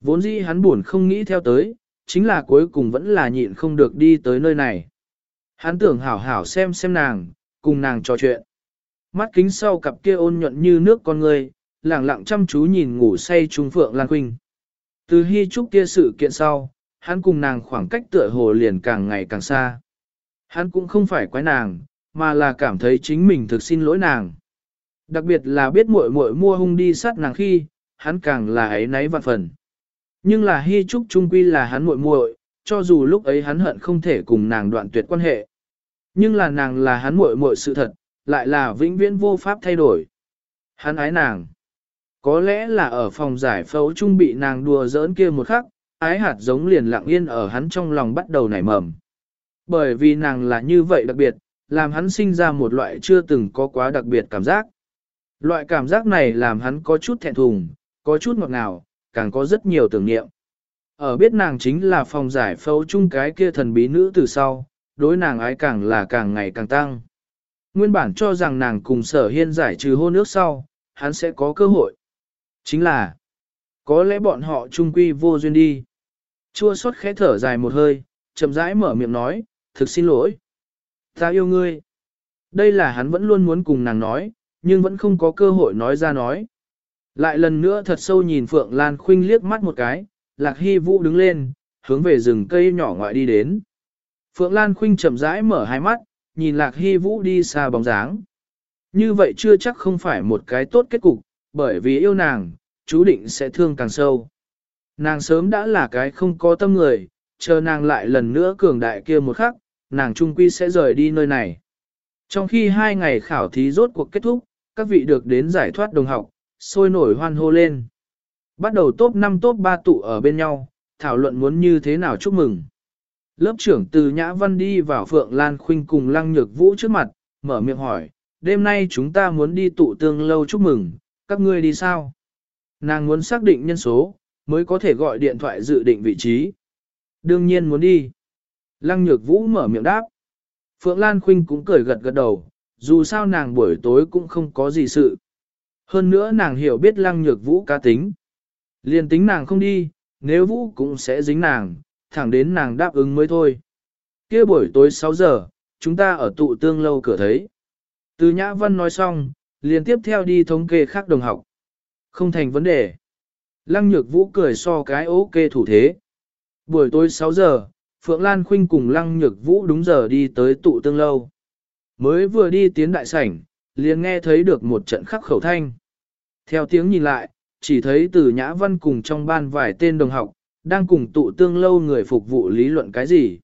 Vốn dĩ hắn buồn không nghĩ theo tới, chính là cuối cùng vẫn là nhịn không được đi tới nơi này. Hắn tưởng hảo hảo xem xem nàng, cùng nàng trò chuyện. Mắt kính sau cặp kia ôn nhuận như nước con người, lẳng lặng chăm chú nhìn ngủ say Trung Phượng Lan Khuynh. Từ hy trúc kia sự kiện sau, hắn cùng nàng khoảng cách tựa hồ liền càng ngày càng xa. Hắn cũng không phải quái nàng, mà là cảm thấy chính mình thực xin lỗi nàng. Đặc biệt là biết muội muội mua hung đi sát nàng khi, hắn càng là ấy náy vạn phần. Nhưng là hy trúc trung quy là hắn muội muội, cho dù lúc ấy hắn hận không thể cùng nàng đoạn tuyệt quan hệ. Nhưng là nàng là hắn muội muội sự thật, lại là vĩnh viễn vô pháp thay đổi. Hắn ái nàng. Có lẽ là ở phòng giải phẫu trung bị nàng đùa giỡn kia một khắc, ái hạt giống liền lặng yên ở hắn trong lòng bắt đầu nảy mầm. Bởi vì nàng là như vậy đặc biệt, làm hắn sinh ra một loại chưa từng có quá đặc biệt cảm giác. Loại cảm giác này làm hắn có chút thẹn thùng, có chút ngọt ngào, càng có rất nhiều tưởng niệm. Ở biết nàng chính là phòng giải phẫu chung cái kia thần bí nữ từ sau, đối nàng ái càng là càng ngày càng tăng. Nguyên bản cho rằng nàng cùng sở hiên giải trừ hôn ước sau, hắn sẽ có cơ hội. Chính là, có lẽ bọn họ chung quy vô duyên đi. Chua xót khẽ thở dài một hơi, chậm rãi mở miệng nói, thực xin lỗi. Ta yêu ngươi. Đây là hắn vẫn luôn muốn cùng nàng nói, nhưng vẫn không có cơ hội nói ra nói. Lại lần nữa thật sâu nhìn Phượng Lan Khuynh liếc mắt một cái, Lạc Hy Vũ đứng lên, hướng về rừng cây nhỏ ngoại đi đến. Phượng Lan Khuynh chậm rãi mở hai mắt, nhìn Lạc Hy Vũ đi xa bóng dáng. Như vậy chưa chắc không phải một cái tốt kết cục, bởi vì yêu nàng, chú định sẽ thương càng sâu. Nàng sớm đã là cái không có tâm người, chờ nàng lại lần nữa cường đại kia một khắc, nàng trung quy sẽ rời đi nơi này. Trong khi hai ngày khảo thí rốt cuộc kết thúc, các vị được đến giải thoát đồng học, sôi nổi hoan hô lên. Bắt đầu top 5 top 3 tụ ở bên nhau, thảo luận muốn như thế nào chúc mừng. Lớp trưởng từ Nhã Văn đi vào Phượng Lan Khuynh cùng Lăng Nhược Vũ trước mặt, mở miệng hỏi, đêm nay chúng ta muốn đi tụ tương lâu chúc mừng, các ngươi đi sao? Nàng muốn xác định nhân số, mới có thể gọi điện thoại dự định vị trí. Đương nhiên muốn đi. Lăng Nhược Vũ mở miệng đáp. Phượng Lan Khuynh cũng cười gật gật đầu, dù sao nàng buổi tối cũng không có gì sự. Hơn nữa nàng hiểu biết Lăng Nhược Vũ cá tính. liền tính nàng không đi, nếu Vũ cũng sẽ dính nàng, thẳng đến nàng đáp ứng mới thôi. kia buổi tối 6 giờ, chúng ta ở tụ tương lâu cửa thấy. Từ Nhã Văn nói xong, liền tiếp theo đi thống kê khác đồng học. Không thành vấn đề. Lăng Nhược Vũ cười so cái ok thủ thế. Buổi tối 6 giờ, Phượng Lan Khuynh cùng Lăng Nhược Vũ đúng giờ đi tới tụ tương lâu. Mới vừa đi tiến đại sảnh, liền nghe thấy được một trận khắc khẩu thanh. Theo tiếng nhìn lại, chỉ thấy từ Nhã Văn cùng trong ban vài tên đồng học, đang cùng tụ tương lâu người phục vụ lý luận cái gì.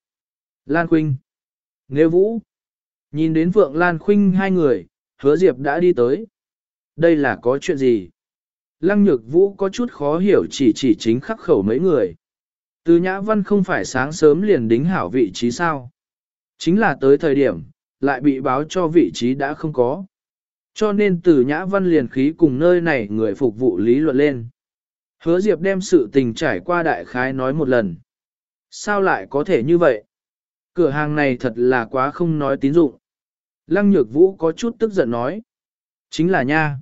Lan Khuynh. Nếu Vũ. Nhìn đến Phượng Lan Khuynh hai người, hứa Diệp đã đi tới. Đây là có chuyện gì? Lăng Nhược Vũ có chút khó hiểu chỉ chỉ chính khắc khẩu mấy người. Từ Nhã Văn không phải sáng sớm liền đính hảo vị trí sao. Chính là tới thời điểm, lại bị báo cho vị trí đã không có. Cho nên từ Nhã Văn liền khí cùng nơi này người phục vụ lý luận lên. Hứa Diệp đem sự tình trải qua đại khái nói một lần. Sao lại có thể như vậy? Cửa hàng này thật là quá không nói tín dụng. Lăng Nhược Vũ có chút tức giận nói. Chính là nha.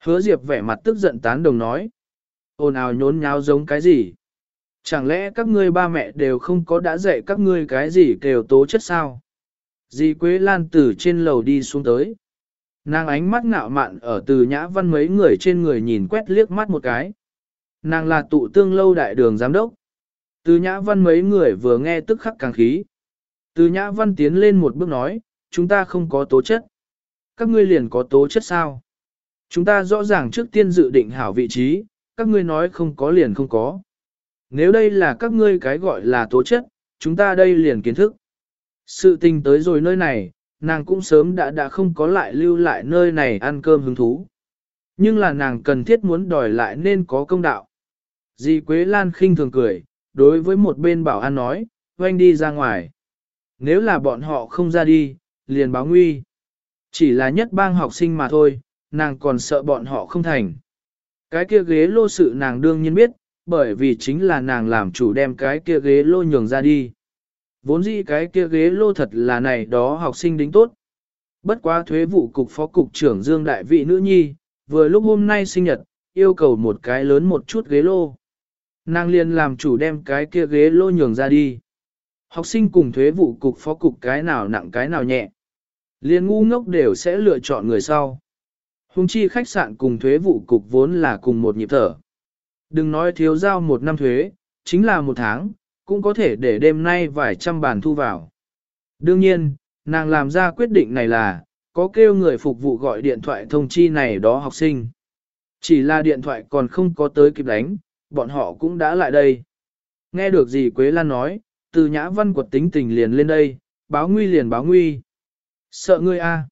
Hứa Diệp vẻ mặt tức giận tán đồng nói. Ồn ào nhốn nháo giống cái gì? Chẳng lẽ các ngươi ba mẹ đều không có đã dạy các ngươi cái gì kêu tố chất sao? Dì Quế Lan từ trên lầu đi xuống tới. Nàng ánh mắt ngạo mạn ở từ nhã văn mấy người trên người nhìn quét liếc mắt một cái. Nàng là tụ tương lâu đại đường giám đốc. Từ nhã văn mấy người vừa nghe tức khắc càng khí. Từ nhã văn tiến lên một bước nói, chúng ta không có tố chất. Các ngươi liền có tố chất sao? Chúng ta rõ ràng trước tiên dự định hảo vị trí, các ngươi nói không có liền không có. Nếu đây là các ngươi cái gọi là tố chất, chúng ta đây liền kiến thức. Sự tình tới rồi nơi này, nàng cũng sớm đã đã không có lại lưu lại nơi này ăn cơm hứng thú. Nhưng là nàng cần thiết muốn đòi lại nên có công đạo. Dì Quế Lan khinh thường cười, đối với một bên bảo an nói, oanh đi ra ngoài. Nếu là bọn họ không ra đi, liền báo nguy. Chỉ là nhất bang học sinh mà thôi, nàng còn sợ bọn họ không thành. Cái kia ghế lô sự nàng đương nhiên biết, bởi vì chính là nàng làm chủ đem cái kia ghế lô nhường ra đi. Vốn dĩ cái kia ghế lô thật là này đó học sinh đính tốt. Bất quá thuế vụ cục phó cục trưởng Dương Đại Vị Nữ Nhi, vừa lúc hôm nay sinh nhật, yêu cầu một cái lớn một chút ghế lô. Nàng liền làm chủ đem cái kia ghế lô nhường ra đi. Học sinh cùng thuế vụ cục phó cục cái nào nặng cái nào nhẹ. Liền ngu ngốc đều sẽ lựa chọn người sau. Hùng chi khách sạn cùng thuế vụ cục vốn là cùng một nhịp thở. Đừng nói thiếu giao một năm thuế, chính là một tháng, cũng có thể để đêm nay vài trăm bàn thu vào. Đương nhiên, nàng làm ra quyết định này là, có kêu người phục vụ gọi điện thoại thông chi này đó học sinh. Chỉ là điện thoại còn không có tới kịp đánh, bọn họ cũng đã lại đây. Nghe được gì Quế Lan nói, từ nhã văn quật tính tình liền lên đây, báo nguy liền báo nguy. Sợ ngươi a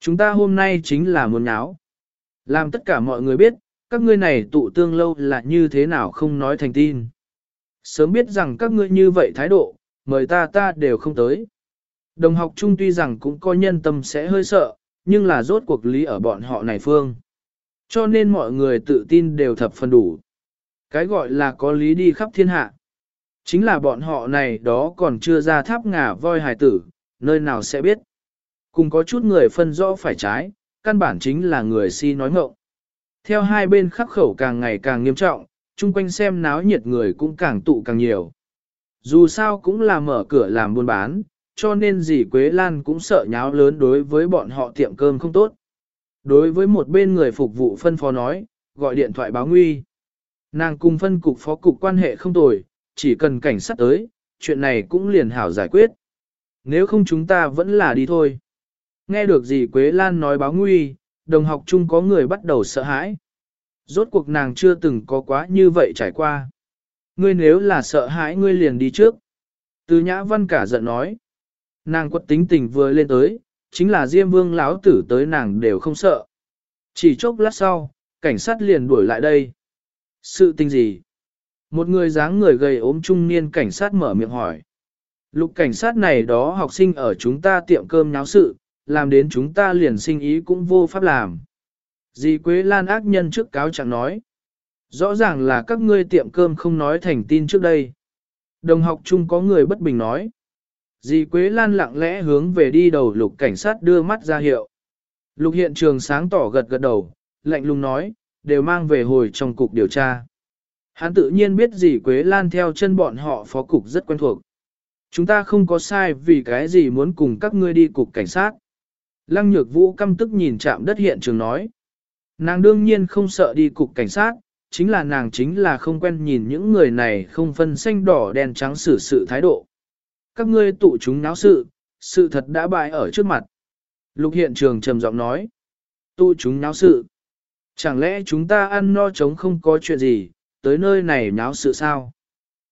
Chúng ta hôm nay chính là muốn nháo. Làm tất cả mọi người biết, các ngươi này tụ tương lâu là như thế nào không nói thành tin. Sớm biết rằng các ngươi như vậy thái độ, mời ta ta đều không tới. Đồng học chung tuy rằng cũng có nhân tâm sẽ hơi sợ, nhưng là rốt cuộc lý ở bọn họ này phương. Cho nên mọi người tự tin đều thập phần đủ. Cái gọi là có lý đi khắp thiên hạ. Chính là bọn họ này đó còn chưa ra tháp ngà voi hài tử, nơi nào sẽ biết. Cùng có chút người phân rõ phải trái, căn bản chính là người si nói ngộng. Theo hai bên khắc khẩu càng ngày càng nghiêm trọng, chung quanh xem náo nhiệt người cũng càng tụ càng nhiều. Dù sao cũng là mở cửa làm buôn bán, cho nên dì Quế Lan cũng sợ nháo lớn đối với bọn họ tiệm cơm không tốt. Đối với một bên người phục vụ phân phó nói, gọi điện thoại báo nguy. Nàng cùng phân cục phó cục quan hệ không tồi, chỉ cần cảnh sát tới, chuyện này cũng liền hảo giải quyết. Nếu không chúng ta vẫn là đi thôi. Nghe được gì Quế Lan nói báo nguy, đồng học chung có người bắt đầu sợ hãi. Rốt cuộc nàng chưa từng có quá như vậy trải qua. Ngươi nếu là sợ hãi ngươi liền đi trước. Từ nhã văn cả giận nói. Nàng quật tính tình vừa lên tới, chính là Diêm Vương lão tử tới nàng đều không sợ. Chỉ chốc lát sau, cảnh sát liền đuổi lại đây. Sự tình gì? Một người dáng người gầy ốm trung niên cảnh sát mở miệng hỏi. Lục cảnh sát này đó học sinh ở chúng ta tiệm cơm nháo sự, làm đến chúng ta liền sinh ý cũng vô pháp làm. Dì Quế Lan ác nhân trước cáo chẳng nói. Rõ ràng là các ngươi tiệm cơm không nói thành tin trước đây. Đồng học chung có người bất bình nói. Dì Quế Lan lặng lẽ hướng về đi đầu lục cảnh sát đưa mắt ra hiệu. Lục hiện trường sáng tỏ gật gật đầu, lạnh lùng nói, đều mang về hồi trong cục điều tra. Hắn tự nhiên biết dì Quế Lan theo chân bọn họ phó cục rất quen thuộc. Chúng ta không có sai vì cái gì muốn cùng các ngươi đi cục cảnh sát. Lăng nhược vũ căm tức nhìn chạm đất hiện trường nói. Nàng đương nhiên không sợ đi cục cảnh sát, chính là nàng chính là không quen nhìn những người này không phân xanh đỏ đen trắng xử sự thái độ. Các ngươi tụ chúng náo sự, sự thật đã bại ở trước mặt. Lục hiện trường trầm giọng nói. Tụ chúng náo sự. Chẳng lẽ chúng ta ăn no chống không có chuyện gì, tới nơi này náo sự sao?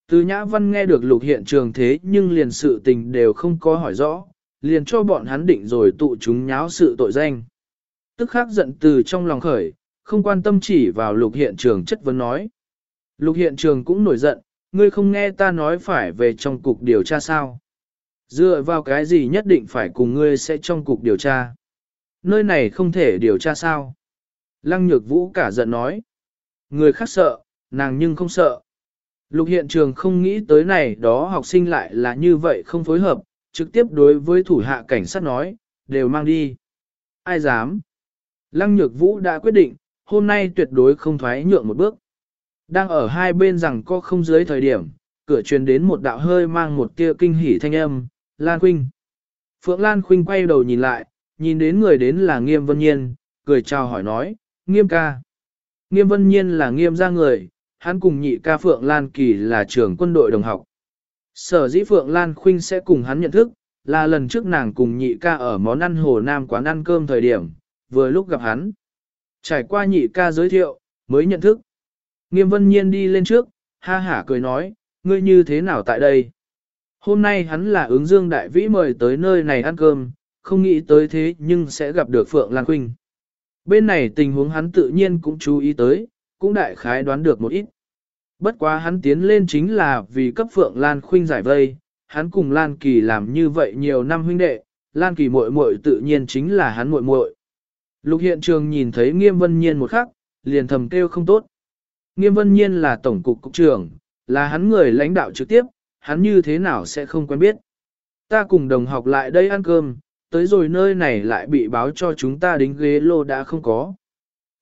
Từ Nhã Văn nghe được lục hiện trường thế nhưng liền sự tình đều không có hỏi rõ, liền cho bọn hắn định rồi tụ chúng nháo sự tội danh. Tức khắc giận từ trong lòng khởi, không quan tâm chỉ vào lục hiện trường chất vấn nói. Lục hiện trường cũng nổi giận, ngươi không nghe ta nói phải về trong cục điều tra sao. Dựa vào cái gì nhất định phải cùng ngươi sẽ trong cục điều tra. Nơi này không thể điều tra sao. Lăng nhược vũ cả giận nói. Người khác sợ, nàng nhưng không sợ. Lục hiện trường không nghĩ tới này đó học sinh lại là như vậy không phối hợp, trực tiếp đối với thủ hạ cảnh sát nói, đều mang đi. Ai dám? Lăng nhược vũ đã quyết định, hôm nay tuyệt đối không thoái nhượng một bước. Đang ở hai bên rằng có không dưới thời điểm, cửa truyền đến một đạo hơi mang một tia kinh hỉ thanh âm, Lan Khuynh. Phượng Lan Khuynh quay đầu nhìn lại, nhìn đến người đến là Nghiêm Vân Nhiên, cười chào hỏi nói, Nghiêm ca. Nghiêm Vân Nhiên là Nghiêm gia người, hắn cùng nhị ca Phượng Lan Kỳ là trưởng quân đội đồng học. Sở dĩ Phượng Lan Khuynh sẽ cùng hắn nhận thức, là lần trước nàng cùng nhị ca ở món ăn Hồ Nam quán ăn cơm thời điểm, vừa lúc gặp hắn. Trải qua nhị ca giới thiệu, mới nhận thức. Nghiêm vân nhiên đi lên trước, ha hả cười nói, ngươi như thế nào tại đây? Hôm nay hắn là ứng dương đại vĩ mời tới nơi này ăn cơm, không nghĩ tới thế nhưng sẽ gặp được Phượng Lan Khuynh. Bên này tình huống hắn tự nhiên cũng chú ý tới, cũng đại khái đoán được một ít. Bất quá hắn tiến lên chính là vì cấp Phượng Lan Khuynh giải vây, hắn cùng Lan Kỳ làm như vậy nhiều năm huynh đệ, Lan Kỳ muội muội tự nhiên chính là hắn muội muội. Lục hiện trường nhìn thấy Nghiêm Vân Nhiên một khắc, liền thầm kêu không tốt. Nghiêm Vân Nhiên là tổng cục cục trưởng, là hắn người lãnh đạo trực tiếp, hắn như thế nào sẽ không quen biết. Ta cùng đồng học lại đây ăn cơm, tới rồi nơi này lại bị báo cho chúng ta đính ghế lô đã không có.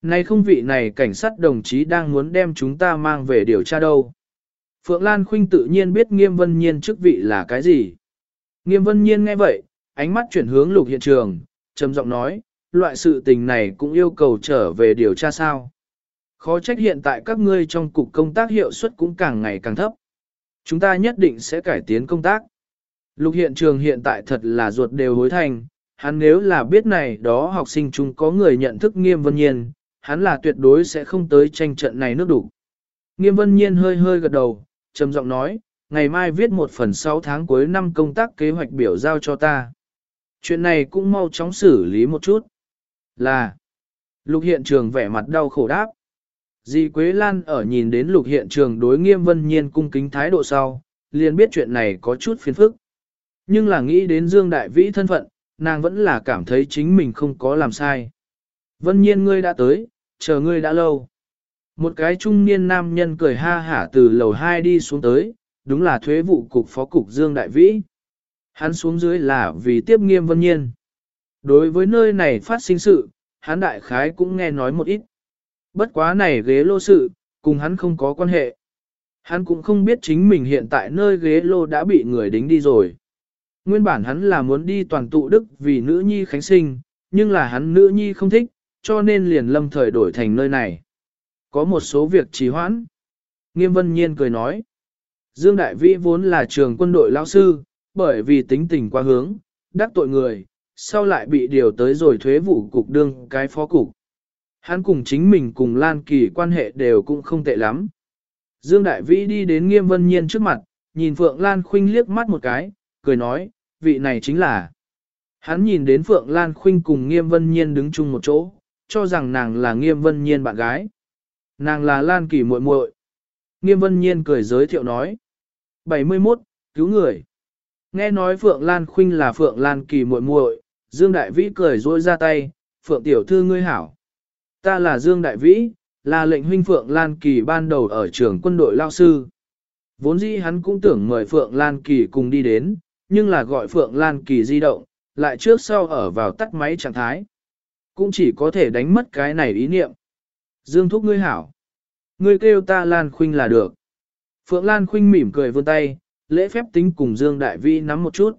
Nay không vị này cảnh sát đồng chí đang muốn đem chúng ta mang về điều tra đâu. Phượng Lan Khuynh tự nhiên biết Nghiêm Vân Nhiên chức vị là cái gì. Nghiêm Vân Nhiên nghe vậy, ánh mắt chuyển hướng lục hiện trường, trầm giọng nói, loại sự tình này cũng yêu cầu trở về điều tra sao. Khó trách hiện tại các ngươi trong cục công tác hiệu suất cũng càng ngày càng thấp. Chúng ta nhất định sẽ cải tiến công tác. Lục hiện trường hiện tại thật là ruột đều hối thành, hắn nếu là biết này đó học sinh chúng có người nhận thức nghiêm vân nhiên, hắn là tuyệt đối sẽ không tới tranh trận này nước đủ. Nghiêm vân nhiên hơi hơi gật đầu, trầm giọng nói, ngày mai viết một phần 6 tháng cuối năm công tác kế hoạch biểu giao cho ta. Chuyện này cũng mau chóng xử lý một chút. Là, lục hiện trường vẻ mặt đau khổ đáp. Di Quế Lan ở nhìn đến lục hiện trường đối nghiêm vân nhiên cung kính thái độ sau, liền biết chuyện này có chút phiền phức. Nhưng là nghĩ đến Dương Đại Vĩ thân phận, nàng vẫn là cảm thấy chính mình không có làm sai. Vân nhiên ngươi đã tới, chờ ngươi đã lâu. Một cái trung niên nam nhân cười ha hả từ lầu 2 đi xuống tới, đúng là thuế vụ cục phó cục Dương Đại Vĩ. Hắn xuống dưới là vì tiếp nghiêm vân nhiên. Đối với nơi này phát sinh sự, hắn đại khái cũng nghe nói một ít. Bất quá này ghế lô sự, cùng hắn không có quan hệ. Hắn cũng không biết chính mình hiện tại nơi ghế lô đã bị người đính đi rồi. Nguyên bản hắn là muốn đi toàn tụ đức vì nữ nhi khánh sinh, nhưng là hắn nữ nhi không thích, cho nên liền lâm thời đổi thành nơi này. Có một số việc trì hoãn. Nghiêm vân nhiên cười nói. Dương Đại Vĩ vốn là trường quân đội lao sư, bởi vì tính tình quá hướng, đắc tội người, sau lại bị điều tới rồi thuế vụ cục đương cái phó cục. Hắn cùng chính mình cùng Lan Kỳ quan hệ đều cũng không tệ lắm. Dương Đại Vĩ đi đến Nghiêm Vân Nhiên trước mặt, nhìn Phượng Lan Khuynh liếc mắt một cái, cười nói, vị này chính là. Hắn nhìn đến Phượng Lan Khuynh cùng Nghiêm Vân Nhiên đứng chung một chỗ, cho rằng nàng là Nghiêm Vân Nhiên bạn gái. Nàng là Lan Kỳ muội muội. Nghiêm Vân Nhiên cười giới thiệu nói. 71, cứu người. Nghe nói Phượng Lan Khuynh là Phượng Lan Kỳ muội muội, Dương Đại Vĩ cười rôi ra tay, Phượng Tiểu Thư ngươi hảo. Ta là Dương Đại Vĩ, là lệnh huynh Phượng Lan Kỳ ban đầu ở trường quân đội lao sư. Vốn dĩ hắn cũng tưởng mời Phượng Lan Kỳ cùng đi đến, nhưng là gọi Phượng Lan Kỳ di động, lại trước sau ở vào tắt máy trạng thái. Cũng chỉ có thể đánh mất cái này ý niệm. Dương thúc ngươi hảo. Ngươi kêu ta Lan Khuynh là được. Phượng Lan Khuynh mỉm cười vươn tay, lễ phép tính cùng Dương Đại Vĩ nắm một chút.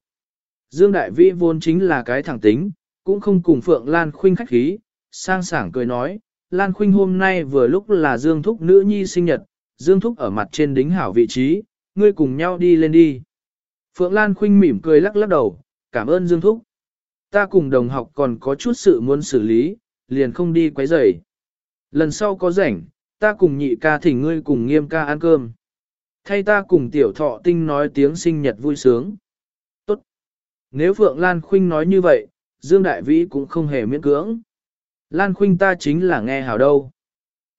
Dương Đại Vĩ vốn chính là cái thẳng tính, cũng không cùng Phượng Lan Khuynh khách khí, sang sảng cười nói, Lan Khuynh hôm nay vừa lúc là Dương Thúc nữ nhi sinh nhật, Dương Thúc ở mặt trên đính hảo vị trí, ngươi cùng nhau đi lên đi. Phượng Lan Khuynh mỉm cười lắc lắc đầu, cảm ơn Dương Thúc. Ta cùng đồng học còn có chút sự muốn xử lý, liền không đi quấy rầy. Lần sau có rảnh, ta cùng nhị ca thỉnh ngươi cùng nghiêm ca ăn cơm. Thay ta cùng tiểu thọ tinh nói tiếng sinh nhật vui sướng. Nếu Phượng Lan Khuynh nói như vậy, Dương Đại Vĩ cũng không hề miễn cưỡng. Lan Khuynh ta chính là nghe hảo đâu.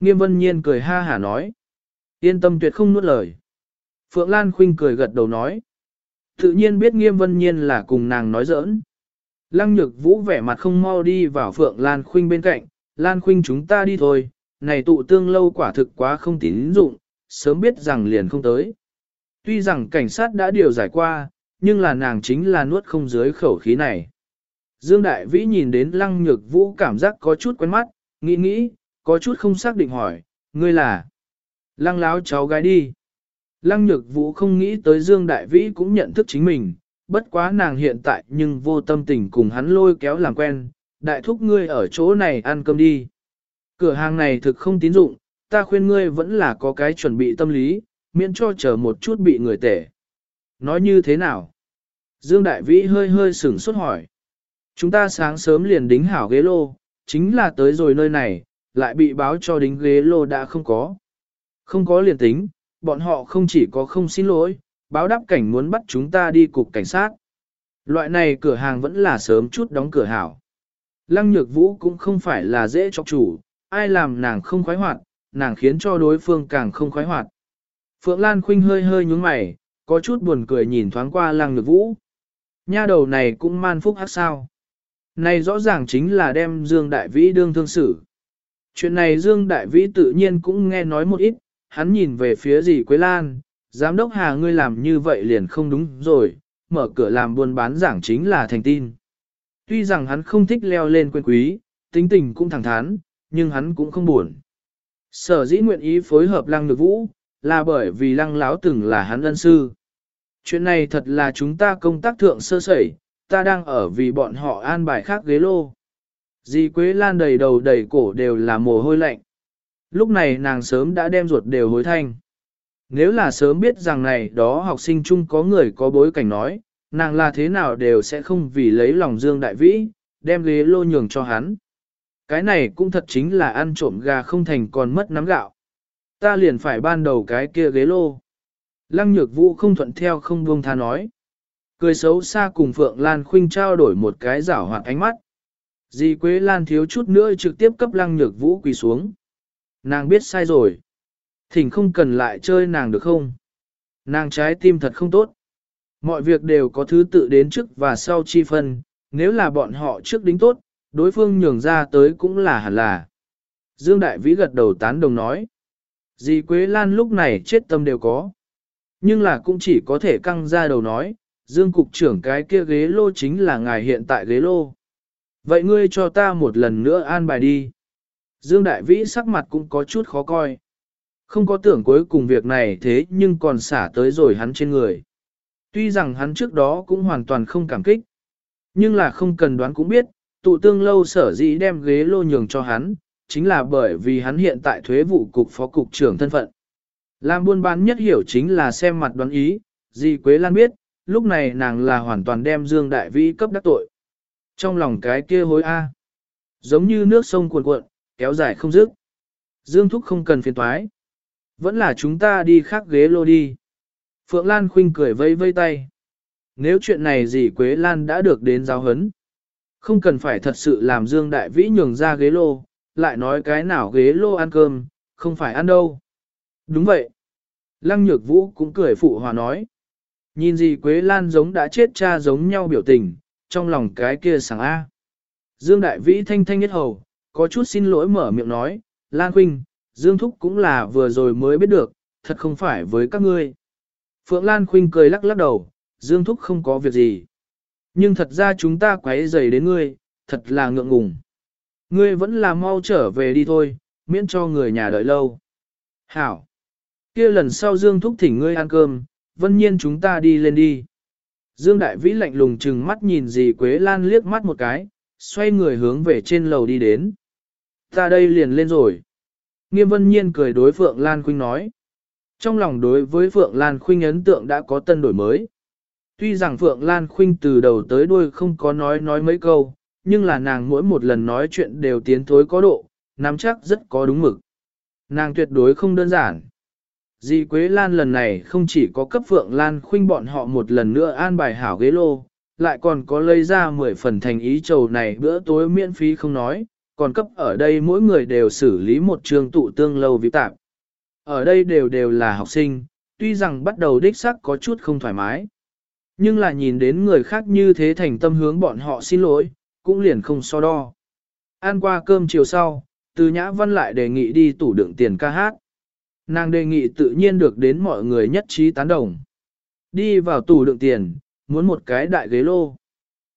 Nghiêm vân nhiên cười ha hả nói. Yên tâm tuyệt không nuốt lời. Phượng Lan Khuynh cười gật đầu nói. Tự nhiên biết nghiêm vân nhiên là cùng nàng nói giỡn. Lăng nhược vũ vẻ mặt không mau đi vào Phượng Lan Khuynh bên cạnh. Lan Khuynh chúng ta đi thôi, này tụ tương lâu quả thực quá không tín dụng, sớm biết rằng liền không tới. Tuy rằng cảnh sát đã điều giải qua, nhưng là nàng chính là nuốt không dưới khẩu khí này. Dương Đại Vĩ nhìn đến lăng nhược vũ cảm giác có chút quen mắt, nghĩ nghĩ, có chút không xác định hỏi, ngươi là lăng láo cháu gái đi. Lăng nhược vũ không nghĩ tới Dương Đại Vĩ cũng nhận thức chính mình, bất quá nàng hiện tại nhưng vô tâm tình cùng hắn lôi kéo làm quen, đại thúc ngươi ở chỗ này ăn cơm đi. Cửa hàng này thực không tín dụng, ta khuyên ngươi vẫn là có cái chuẩn bị tâm lý, miễn cho chờ một chút bị người tể. Nói như thế nào? Dương Đại Vĩ hơi hơi sửng sốt hỏi. Chúng ta sáng sớm liền đính hảo ghế lô, chính là tới rồi nơi này, lại bị báo cho đính ghế lô đã không có. Không có liền tính, bọn họ không chỉ có không xin lỗi, báo đáp cảnh muốn bắt chúng ta đi cục cảnh sát. Loại này cửa hàng vẫn là sớm chút đóng cửa hảo. Lăng nhược vũ cũng không phải là dễ cho chủ, ai làm nàng không khoái hoạt, nàng khiến cho đối phương càng không khoái hoạt. Phượng Lan Khuynh hơi hơi nhúng mày, có chút buồn cười nhìn thoáng qua lăng nhược vũ. Nha đầu này cũng man phúc hát sao. Này rõ ràng chính là đem Dương Đại Vĩ đương thương xử. Chuyện này Dương Đại Vĩ tự nhiên cũng nghe nói một ít, hắn nhìn về phía dì Quế Lan, giám đốc Hà ngươi làm như vậy liền không đúng rồi, mở cửa làm buôn bán giảng chính là thành tin. Tuy rằng hắn không thích leo lên quyền quý, tính tình cũng thẳng thắn, nhưng hắn cũng không buồn. Sở dĩ nguyện ý phối hợp lăng nhược vũ, là bởi vì lăng láo từng là hắn ân sư. Chuyện này thật là chúng ta công tác thượng sơ sẩy, ta đang ở vì bọn họ an bài khác ghế lô. Dì Quế Lan đầy đầu đầy cổ đều là mồ hôi lạnh. Lúc này nàng sớm đã đem ruột đều hối thanh. Nếu là sớm biết rằng này đó học sinh chung có người có bối cảnh nói, nàng là thế nào đều sẽ không vì lấy lòng Dương Đại Vĩ, đem ghế lô nhường cho hắn. Cái này cũng thật chính là ăn trộm gà không thành còn mất nắm gạo. Ta liền phải ban đầu cái kia ghế lô. Lăng nhược vũ không thuận theo không buông tha nói. Cười xấu xa cùng Phượng Lan Khuynh trao đổi một cái giảo hoạt ánh mắt. Di Quế Lan thiếu chút nữa trực tiếp cấp lăng nhược vũ quỳ xuống. Nàng biết sai rồi. Thỉnh không cần lại chơi nàng được không? Nàng trái tim thật không tốt. Mọi việc đều có thứ tự đến trước và sau chi phân, nếu là bọn họ trước đính tốt, đối phương nhường ra tới cũng là hẳn là. Dương Đại Vĩ gật đầu tán đồng nói. Dì Quế Lan lúc này chết tâm đều có. Nhưng là cũng chỉ có thể căng ra đầu nói, Dương Cục trưởng cái kia ghế lô chính là ngài hiện tại ghế lô. Vậy ngươi cho ta một lần nữa an bài đi. Dương Đại Vĩ sắc mặt cũng có chút khó coi. Không có tưởng cuối cùng việc này thế nhưng còn xả tới rồi hắn trên người. Tuy rằng hắn trước đó cũng hoàn toàn không cảm kích, nhưng là không cần đoán cũng biết, tụ tương lâu sở dĩ đem ghế lô nhường cho hắn, chính là bởi vì hắn hiện tại thuế vụ cục phó cục trưởng thân phận. Làm buôn bán nhất hiểu chính là xem mặt đoán ý, dì Quế Lan biết, lúc này nàng là hoàn toàn đem Dương Đại Vĩ cấp đắc tội. Trong lòng cái kia hối A, giống như nước sông cuồn cuộn, kéo dài không dứt. Dương Thúc không cần phiền toái. Vẫn là chúng ta đi khác ghế lô đi. Phượng Lan khinh cười vây vây tay. Nếu chuyện này gì Quế Lan đã được đến giáo hấn. Không cần phải thật sự làm Dương Đại Vĩ nhường ra ghế lô, lại nói cái nào ghế lô ăn cơm, không phải ăn đâu. Đúng vậy. Lăng Nhược Vũ cũng cười phụ hòa nói. Nhìn gì Quế Lan giống đã chết cha giống nhau biểu tình, trong lòng cái kia sảng A. Dương Đại Vĩ thanh thanh nhất hầu, có chút xin lỗi mở miệng nói, Lan Quynh, Dương Thúc cũng là vừa rồi mới biết được, thật không phải với các ngươi. Phượng Lan Khuynh cười lắc lắc đầu, Dương Thúc không có việc gì. Nhưng thật ra chúng ta quấy rầy đến ngươi, thật là ngượng ngùng. Ngươi vẫn là mau trở về đi thôi, miễn cho người nhà đợi lâu. Hảo! kia lần sau Dương Thúc thỉnh ngươi ăn cơm, vân nhiên chúng ta đi lên đi. Dương Đại Vĩ lạnh lùng chừng mắt nhìn dì Quế Lan liếc mắt một cái, xoay người hướng về trên lầu đi đến. Ta đây liền lên rồi. Nghiêm vân nhiên cười đối Phượng Lan Khuynh nói. Trong lòng đối với Phượng Lan Khuynh ấn tượng đã có tân đổi mới. Tuy rằng Phượng Lan Khuynh từ đầu tới đuôi không có nói nói mấy câu, nhưng là nàng mỗi một lần nói chuyện đều tiến thối có độ, nắm chắc rất có đúng mực. Nàng tuyệt đối không đơn giản. Di Quế Lan lần này không chỉ có cấp Phượng Lan Khuynh bọn họ một lần nữa an bài hảo ghế lô, lại còn có lấy ra 10 phần thành ý trầu này bữa tối miễn phí không nói, còn cấp ở đây mỗi người đều xử lý một trường tụ tương lâu vi tạp. Ở đây đều đều là học sinh, tuy rằng bắt đầu đích sắc có chút không thoải mái. Nhưng là nhìn đến người khác như thế thành tâm hướng bọn họ xin lỗi, cũng liền không so đo. Ăn qua cơm chiều sau, từ nhã văn lại đề nghị đi tủ đựng tiền ca hát. Nàng đề nghị tự nhiên được đến mọi người nhất trí tán đồng. Đi vào tủ đựng tiền, muốn một cái đại ghế lô.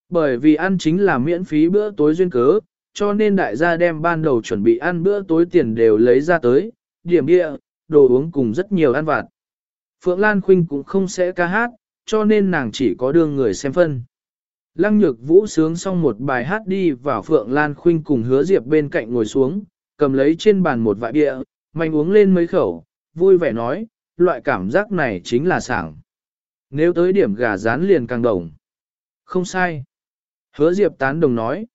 Bởi vì ăn chính là miễn phí bữa tối duyên cớ, cho nên đại gia đem ban đầu chuẩn bị ăn bữa tối tiền đều lấy ra tới, điểm địa, đồ uống cùng rất nhiều ăn vặt. Phượng Lan Khuynh cũng không sẽ ca hát, cho nên nàng chỉ có đương người xem phân. Lăng nhược vũ sướng xong một bài hát đi vào Phượng Lan Khuynh cùng hứa Diệp bên cạnh ngồi xuống, cầm lấy trên bàn một vại bia, mạnh uống lên mấy khẩu, vui vẻ nói, loại cảm giác này chính là sảng. Nếu tới điểm gà rán liền càng đồng. Không sai. Hứa Diệp tán đồng nói.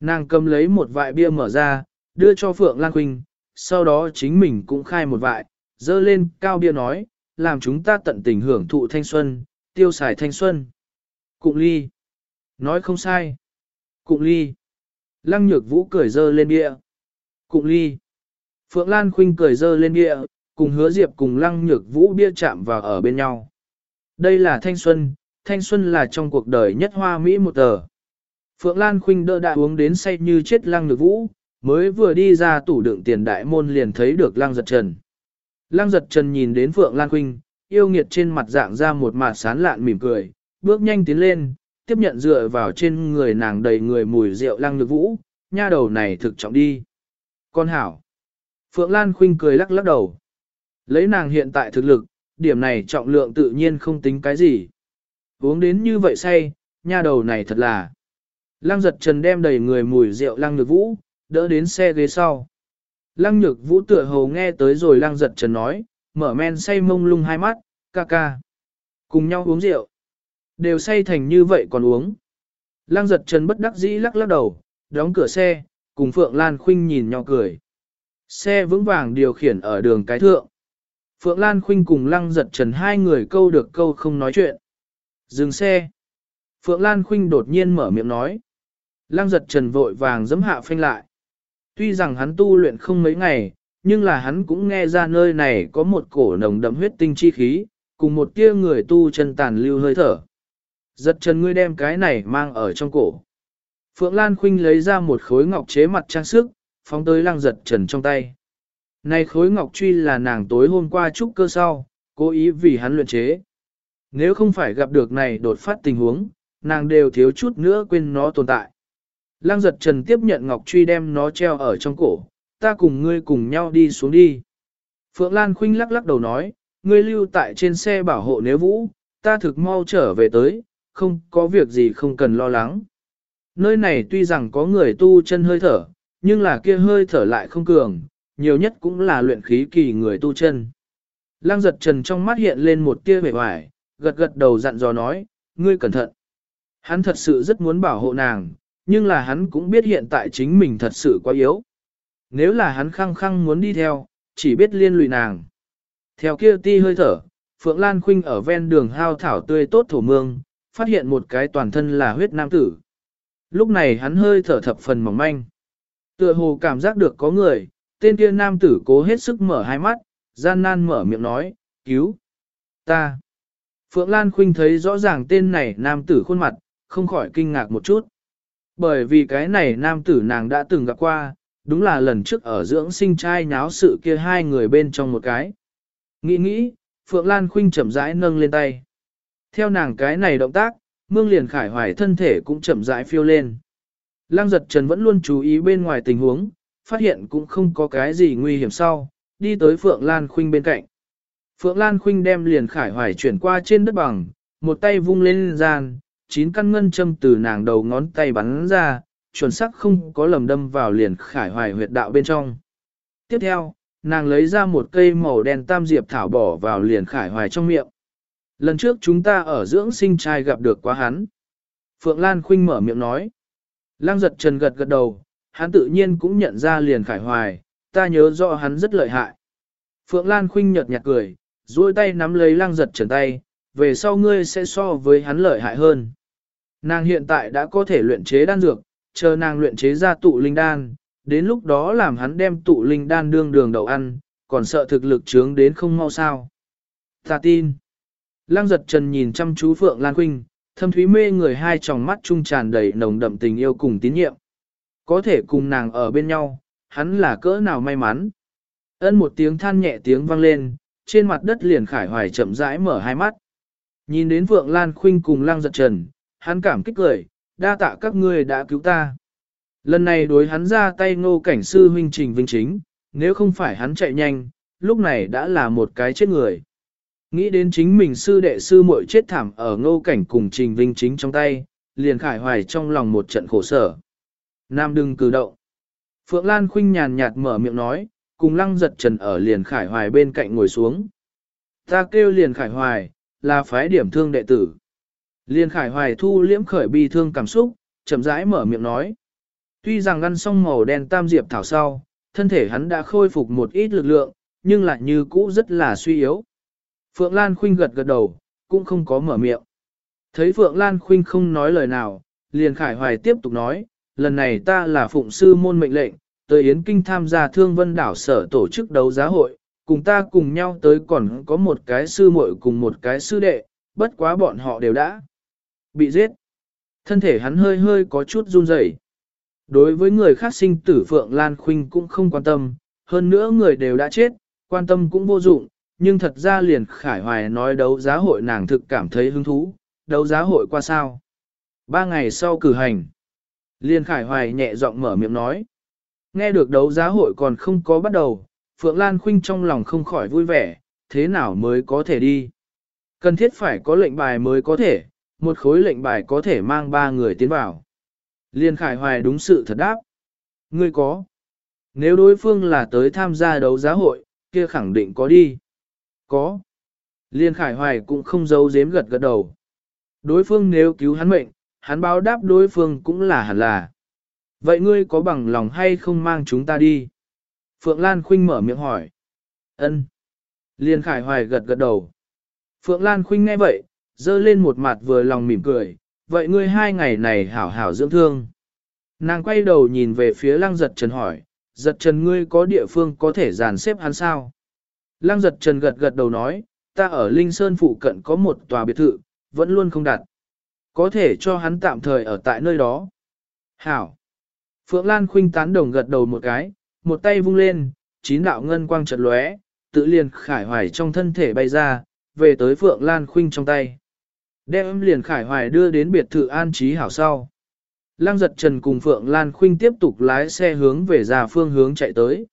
Nàng cầm lấy một vại bia mở ra, đưa cho Phượng Lan Khuynh, sau đó chính mình cũng khai một vại, dơ lên cao bia nói, làm chúng ta tận tình hưởng thụ thanh xuân, tiêu xài thanh xuân. Cụng ly. Nói không sai. Cụng ly. Lăng nhược vũ cười dơ lên bia. Cụng ly. Phượng Lan Khuynh cười dơ lên bia, cùng hứa diệp cùng lăng nhược vũ bia chạm vào ở bên nhau. Đây là thanh xuân, thanh xuân là trong cuộc đời nhất hoa Mỹ một tờ. Phượng Lan Khuynh đỡ đã uống đến say như chết lăng nhược vũ, mới vừa đi ra tủ đựng tiền đại môn liền thấy được lăng giật trần. Lăng giật trần nhìn đến Phượng Lan Khuynh, yêu nghiệt trên mặt dạng ra một mặt sán lạn mỉm cười, bước nhanh tiến lên, tiếp nhận dựa vào trên người nàng đầy người mùi rượu lăng nhược vũ, nha đầu này thực trọng đi. Con hảo. Phượng Lan Khuynh cười lắc lắc đầu. Lấy nàng hiện tại thực lực, điểm này trọng lượng tự nhiên không tính cái gì. Uống đến như vậy say, nha đầu này thật là. Lăng giật trần đem đầy người mùi rượu lăng nhược vũ, đỡ đến xe ghế sau. Lăng nhược vũ tựa hồ nghe tới rồi lăng giật trần nói, mở men say mông lung hai mắt, ca ca. Cùng nhau uống rượu. Đều say thành như vậy còn uống. Lăng giật trần bất đắc dĩ lắc lắc đầu, đóng cửa xe, cùng Phượng Lan Khuynh nhìn nhau cười. Xe vững vàng điều khiển ở đường cái thượng. Phượng Lan Khuynh cùng Lăng giật trần hai người câu được câu không nói chuyện. Dừng xe. Phượng Lan Khuynh đột nhiên mở miệng nói. Lăng giật trần vội vàng giấm hạ phanh lại. Tuy rằng hắn tu luyện không mấy ngày, nhưng là hắn cũng nghe ra nơi này có một cổ nồng đậm huyết tinh chi khí, cùng một tia người tu chân tàn lưu hơi thở. Giật trần ngươi đem cái này mang ở trong cổ. Phượng Lan Khuynh lấy ra một khối ngọc chế mặt trang sức, phóng tới lăng giật trần trong tay. Này khối ngọc truy là nàng tối hôm qua trúc cơ sau, cố ý vì hắn luyện chế. Nếu không phải gặp được này đột phát tình huống, nàng đều thiếu chút nữa quên nó tồn tại. Lăng giật trần tiếp nhận ngọc truy đem nó treo ở trong cổ, ta cùng ngươi cùng nhau đi xuống đi. Phượng Lan Khuynh lắc lắc đầu nói, ngươi lưu tại trên xe bảo hộ nếu vũ, ta thực mau trở về tới, không có việc gì không cần lo lắng. Nơi này tuy rằng có người tu chân hơi thở, nhưng là kia hơi thở lại không cường, nhiều nhất cũng là luyện khí kỳ người tu chân. Lăng giật trần trong mắt hiện lên một tia vẻ hoài, gật gật đầu dặn dò nói, ngươi cẩn thận. Hắn thật sự rất muốn bảo hộ nàng, nhưng là hắn cũng biết hiện tại chính mình thật sự quá yếu. Nếu là hắn khăng khăng muốn đi theo, chỉ biết liên lụy nàng. Theo kia ti hơi thở, Phượng Lan Khuynh ở ven đường hao thảo tươi tốt thổ mương, phát hiện một cái toàn thân là huyết nam tử. Lúc này hắn hơi thở thập phần mỏng manh. Tựa hồ cảm giác được có người, tên kia nam tử cố hết sức mở hai mắt, gian nan mở miệng nói, cứu, ta. Phượng Lan Khuynh thấy rõ ràng tên này nam tử khuôn mặt, không khỏi kinh ngạc một chút. Bởi vì cái này nam tử nàng đã từng gặp qua, đúng là lần trước ở dưỡng sinh trai nháo sự kia hai người bên trong một cái. Nghĩ nghĩ, Phượng Lan Khuynh chậm rãi nâng lên tay. Theo nàng cái này động tác, mương liền khải hoài thân thể cũng chậm rãi phiêu lên. Lăng giật trần vẫn luôn chú ý bên ngoài tình huống, phát hiện cũng không có cái gì nguy hiểm sau, đi tới Phượng Lan Khuynh bên cạnh. Phượng Lan Khuynh đem liền khải hoài chuyển qua trên đất bằng, một tay vung lên gian, chín căn ngân châm từ nàng đầu ngón tay bắn ra, chuẩn xác không có lầm đâm vào liền khải hoài huyệt đạo bên trong. Tiếp theo, nàng lấy ra một cây màu đen tam diệp thảo bỏ vào liền khải hoài trong miệng. Lần trước chúng ta ở dưỡng sinh trai gặp được quá hắn. Phượng Lan Khuynh mở miệng nói. Lăng giật trần gật gật đầu, hắn tự nhiên cũng nhận ra liền khải hoài, ta nhớ rõ hắn rất lợi hại. Phượng Lan Khuynh nhợt nhạt cười, duỗi tay nắm lấy lăng giật trần tay, về sau ngươi sẽ so với hắn lợi hại hơn. Nàng hiện tại đã có thể luyện chế đan dược, chờ nàng luyện chế ra tụ linh đan, đến lúc đó làm hắn đem tụ linh đan đương đường đầu ăn, còn sợ thực lực trướng đến không mau sao. Ta tin. Lăng giật trần nhìn chăm chú Phượng Lan Khuynh, thâm thúy mê người hai tròng mắt trung tràn đầy nồng đậm tình yêu cùng tín nhiệm. Có thể cùng nàng ở bên nhau, hắn là cỡ nào may mắn. Ân một tiếng than nhẹ tiếng vang lên, trên mặt đất liền khải hoài chậm rãi mở hai mắt. Nhìn đến Phượng Lan Khuynh cùng lăng giật trần, hắn cảm kích cười, đa tạ các ngươi đã cứu ta. Lần này đối hắn ra tay ngô cảnh sư huynh trình vinh chính, nếu không phải hắn chạy nhanh, lúc này đã là một cái chết người. Nghĩ đến chính mình sư đệ sư muội chết thảm ở ngô cảnh cùng trình vinh chính trong tay, liền khải hoài trong lòng một trận khổ sở. Nam đừng cử động. Phượng Lan khinh nhàn nhạt mở miệng nói, cùng lăng giật trần ở liền khải hoài bên cạnh ngồi xuống. Ta kêu liền khải hoài, là phái điểm thương đệ tử. Liền khải hoài thu liễm khởi bi thương cảm xúc, chậm rãi mở miệng nói. Tuy rằng ngăn xong màu đen tam diệp thảo sau, thân thể hắn đã khôi phục một ít lực lượng, nhưng lại như cũ rất là suy yếu. Phượng Lan Khuynh gật gật đầu, cũng không có mở miệng. Thấy Phượng Lan Khuynh không nói lời nào, liền khải hoài tiếp tục nói, lần này ta là phụng sư môn mệnh lệnh, tới Yến Kinh tham gia thương vân đảo sở tổ chức đấu giá hội, cùng ta cùng nhau tới còn có một cái sư muội cùng một cái sư đệ, bất quá bọn họ đều đã bị giết. Thân thể hắn hơi hơi có chút run rẩy. Đối với người khác sinh tử Phượng Lan Khuynh cũng không quan tâm, hơn nữa người đều đã chết, quan tâm cũng vô dụng, nhưng thật ra liền Khải Hoài nói đấu giá hội nàng thực cảm thấy hứng thú, đấu giá hội qua sao. Ba ngày sau cử hành, liền Khải Hoài nhẹ giọng mở miệng nói. Nghe được đấu giá hội còn không có bắt đầu, Phượng Lan Khuynh trong lòng không khỏi vui vẻ, thế nào mới có thể đi. Cần thiết phải có lệnh bài mới có thể, một khối lệnh bài có thể mang ba người tiến vào. Liên Khải Hoài đúng sự thật đáp. Ngươi có. Nếu đối phương là tới tham gia đấu giá hội, kia khẳng định có đi. Có. Liên Khải Hoài cũng không giấu giếm gật gật đầu. Đối phương nếu cứu hắn mệnh, hắn báo đáp đối phương cũng là hẳn là. Vậy ngươi có bằng lòng hay không mang chúng ta đi? Phượng Lan Khuynh mở miệng hỏi. Ân. Liên Khải Hoài gật gật đầu. Phượng Lan Khuynh nghe vậy, dơ lên một mặt vừa lòng mỉm cười, vậy ngươi hai ngày này hảo hảo dưỡng thương. Nàng quay đầu nhìn về phía lăng giật trần hỏi, giật trần ngươi có địa phương có thể dàn xếp hắn sao? Lăng giật trần gật gật đầu nói, ta ở Linh Sơn phụ cận có một tòa biệt thự, vẫn luôn không đặt. Có thể cho hắn tạm thời ở tại nơi đó. Hảo. Phượng Lan khuynh tán đồng gật đầu một cái, một tay vung lên, chín đạo ngân quang chợt lóe, tự liền khải hoài trong thân thể bay ra, về tới Phượng Lan khuynh trong tay. Đem liền khải hoài đưa đến biệt thự an trí hảo sau. Lăng giật trần cùng Phượng Lan Khuynh tiếp tục lái xe hướng về ra phương hướng chạy tới.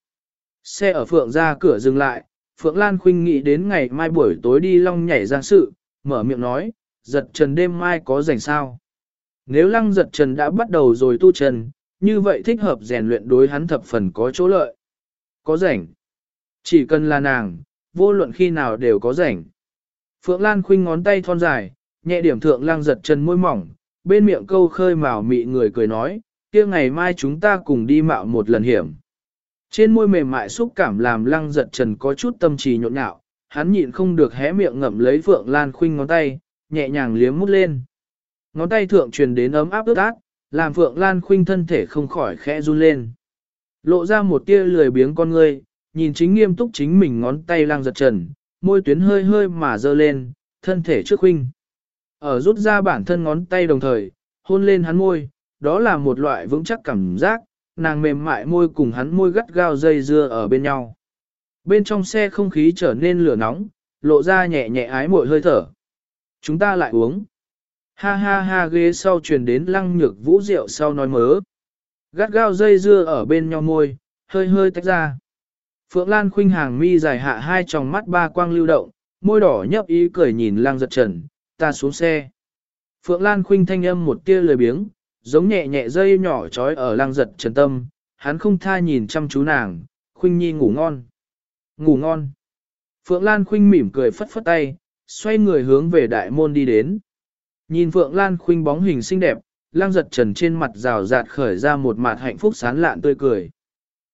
Xe ở Phượng ra cửa dừng lại, Phượng Lan Khuynh nghĩ đến ngày mai buổi tối đi long nhảy ra sự, mở miệng nói, giật trần đêm mai có rảnh sao. Nếu lăng giật trần đã bắt đầu rồi tu trần, như vậy thích hợp rèn luyện đối hắn thập phần có chỗ lợi. Có rảnh. Chỉ cần là nàng, vô luận khi nào đều có rảnh. Phượng Lan khuynh ngón tay thon dài, nhẹ điểm thượng lăng giật chân môi mỏng, bên miệng câu khơi màu mị người cười nói, kia ngày mai chúng ta cùng đi mạo một lần hiểm. Trên môi mềm mại xúc cảm làm lăng giật trần có chút tâm trí nhộn nhạo, hắn nhịn không được hé miệng ngậm lấy Phượng Lan khuynh ngón tay, nhẹ nhàng liếm mút lên. Ngón tay thượng truyền đến ấm áp ướt át, làm Phượng Lan khuynh thân thể không khỏi khẽ run lên. Lộ ra một tia lười biếng con ngươi, nhìn chính nghiêm túc chính mình ngón tay lăng giật trần, môi tuyến hơi hơi mà dơ lên, thân thể trước khuynh. Ở rút ra bản thân ngón tay đồng thời, hôn lên hắn môi, đó là một loại vững chắc cảm giác, nàng mềm mại môi cùng hắn môi gắt gao dây dưa ở bên nhau. Bên trong xe không khí trở nên lửa nóng, lộ ra nhẹ nhẹ ái muội hơi thở. Chúng ta lại uống. Ha ha ha ghế sau truyền đến lăng nhược vũ rượu sau nói mớ. Gắt gao dây dưa ở bên nhau môi, hơi hơi tách ra. Phượng Lan khuynh hàng mi dài hạ hai tròng mắt ba quang lưu động, môi đỏ nhấp ý cười nhìn lăng giật trần, ta xuống xe. Phượng Lan khuynh thanh âm một tia lười biếng, giống nhẹ nhẹ dây nhỏ trói ở lăng giật trần tâm, hắn không tha nhìn chăm chú nàng, khuynh nhi ngủ ngon. Ngủ ngon. Phượng Lan khuynh mỉm cười phất phất tay, xoay người hướng về đại môn đi đến. Nhìn Phượng Lan khuynh bóng hình xinh đẹp, lang giật trần trên mặt rào rạt khởi ra một mặt hạnh phúc sán lạn tươi cười.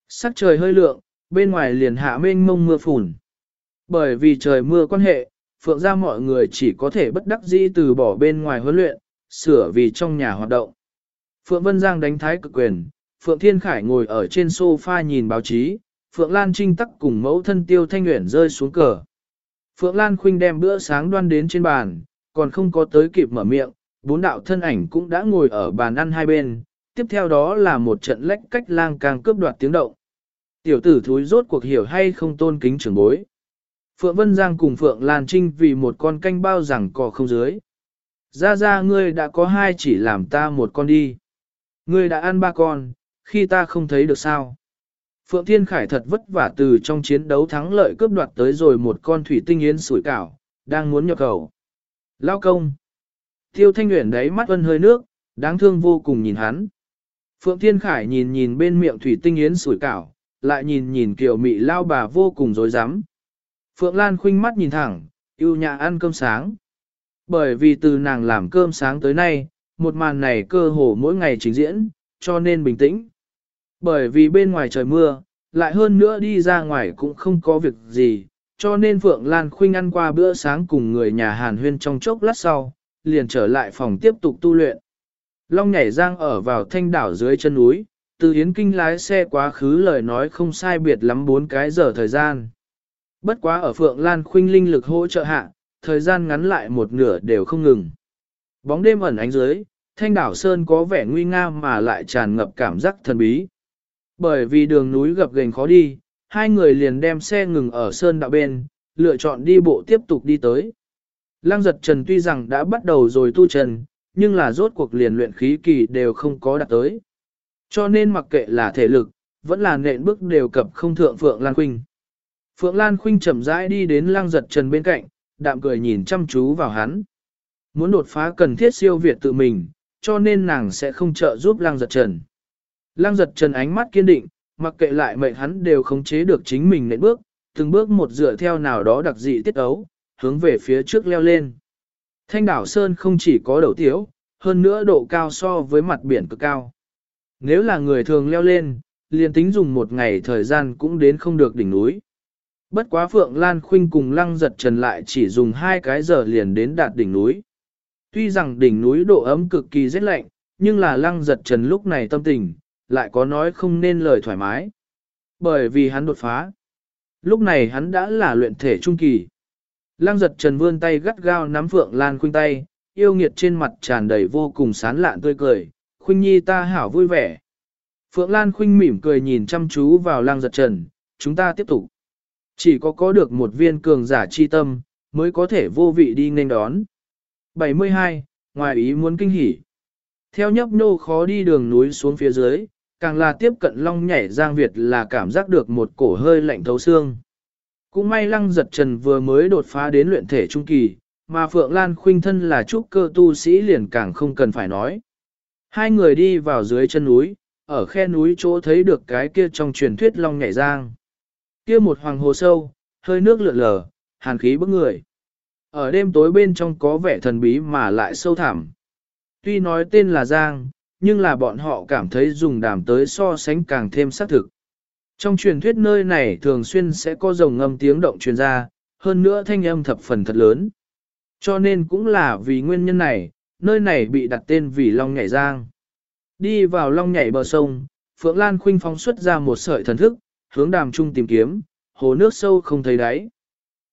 Sắc trời hơi lượng, bên ngoài liền hạ mênh mông mưa phùn. Bởi vì trời mưa quan hệ, Phượng ra mọi người chỉ có thể bất đắc dĩ từ bỏ bên ngoài huấn luyện, sửa vì trong nhà hoạt động. Phượng Vân Giang đánh thái cực quyền, Phượng Thiên Khải ngồi ở trên sofa nhìn báo chí, Phượng Lan Trinh tắc cùng mẫu thân tiêu thanh Nguyễn rơi xuống cờ. Phượng Lan Khuynh đem bữa sáng đoan đến trên bàn, còn không có tới kịp mở miệng, bốn đạo thân ảnh cũng đã ngồi ở bàn ăn hai bên, tiếp theo đó là một trận lách cách lang càng cướp đoạt tiếng động. Tiểu tử thúi rốt cuộc hiểu hay không tôn kính trưởng bối. Phượng Vân Giang cùng Phượng Lan Trinh vì một con canh bao rằng cò không dưới. Ra ra ngươi đã có hai chỉ làm ta một con đi. Ngươi đã ăn ba con, khi ta không thấy được sao. Phượng Thiên Khải thật vất vả từ trong chiến đấu thắng lợi cướp đoạt tới rồi một con thủy tinh yến sủi cảo, đang muốn nhập khẩu. Lao công. Tiêu Thanh Nguyễn đấy mắt ân hơi nước, đáng thương vô cùng nhìn hắn. Phượng Thiên Khải nhìn nhìn bên miệng thủy tinh yến sủi cảo, lại nhìn nhìn kiểu mị lao bà vô cùng dối rắm Phượng Lan khinh mắt nhìn thẳng, yêu nhã ăn cơm sáng. Bởi vì từ nàng làm cơm sáng tới nay, một màn này cơ hồ mỗi ngày trình diễn, cho nên bình tĩnh. Bởi vì bên ngoài trời mưa, lại hơn nữa đi ra ngoài cũng không có việc gì, cho nên Phượng Lan Khuynh ăn qua bữa sáng cùng người nhà Hàn Huyên trong chốc lát sau, liền trở lại phòng tiếp tục tu luyện. Long nhảy giang ở vào thanh đảo dưới chân núi, từ Yến Kinh lái xe quá khứ lời nói không sai biệt lắm 4 cái giờ thời gian. Bất quá ở Phượng Lan Khuynh linh lực hỗ trợ hạ, thời gian ngắn lại một nửa đều không ngừng. Bóng đêm ẩn ánh dưới, thanh đảo Sơn có vẻ nguy nga mà lại tràn ngập cảm giác thần bí. Bởi vì đường núi gập ghềnh khó đi, hai người liền đem xe ngừng ở Sơn đạo bên, lựa chọn đi bộ tiếp tục đi tới. Lăng giật trần tuy rằng đã bắt đầu rồi tu trần, nhưng là rốt cuộc liền luyện khí kỳ đều không có đạt tới. Cho nên mặc kệ là thể lực, vẫn là nện bước đều cập không thượng Phượng Lan Khuynh. Phượng Lan Khuynh chậm rãi đi đến lăng giật trần bên cạnh, đạm cười nhìn chăm chú vào hắn. Muốn đột phá cần thiết siêu việt tự mình, cho nên nàng sẽ không trợ giúp lăng giật trần. Lăng giật trần ánh mắt kiên định, mặc kệ lại mệnh hắn đều khống chế được chính mình nệm bước, từng bước một dựa theo nào đó đặc dị tiết ấu, hướng về phía trước leo lên. Thanh đảo Sơn không chỉ có đầu tiếu, hơn nữa độ cao so với mặt biển cực cao. Nếu là người thường leo lên, liền tính dùng một ngày thời gian cũng đến không được đỉnh núi. Bất quá Phượng Lan Khuynh cùng Lăng Giật Trần lại chỉ dùng hai cái giờ liền đến đạt đỉnh núi. Tuy rằng đỉnh núi độ ấm cực kỳ rét lạnh, nhưng là Lăng Giật Trần lúc này tâm tình, lại có nói không nên lời thoải mái. Bởi vì hắn đột phá. Lúc này hắn đã là luyện thể trung kỳ. Lăng giật trần vươn tay gắt gao nắm Phượng Lan Khuynh tay, yêu nghiệt trên mặt tràn đầy vô cùng sán lạn tươi cười, Khuynh Nhi ta hảo vui vẻ. Phượng Lan Khuynh mỉm cười nhìn chăm chú vào Lăng giật trần, chúng ta tiếp tục. Chỉ có có được một viên cường giả chi tâm, mới có thể vô vị đi nên đón. 72. Ngoài ý muốn kinh hỉ. Theo nhấp nô khó đi đường núi xuống phía dưới, càng là tiếp cận long nhảy giang Việt là cảm giác được một cổ hơi lạnh thấu xương. Cũng may lăng giật trần vừa mới đột phá đến luyện thể trung kỳ, mà Phượng Lan khuynh thân là trúc cơ tu sĩ liền càng không cần phải nói. Hai người đi vào dưới chân núi, ở khe núi chỗ thấy được cái kia trong truyền thuyết long nhảy giang. Kia một hoàng hồ sâu, hơi nước lượn lờ, hàn khí bức người. Ở đêm tối bên trong có vẻ thần bí mà lại sâu thẳm. Tuy nói tên là Giang, nhưng là bọn họ cảm thấy dùng đàm tới so sánh càng thêm xác thực. Trong truyền thuyết nơi này thường xuyên sẽ có rồng ngâm tiếng động truyền ra, hơn nữa thanh âm thập phần thật lớn. Cho nên cũng là vì nguyên nhân này, nơi này bị đặt tên vì Long Nhảy Giang. Đi vào Long Nhảy bờ sông, Phượng Lan khuynh phóng xuất ra một sợi thần thức, hướng đàm trung tìm kiếm, hồ nước sâu không thấy đáy.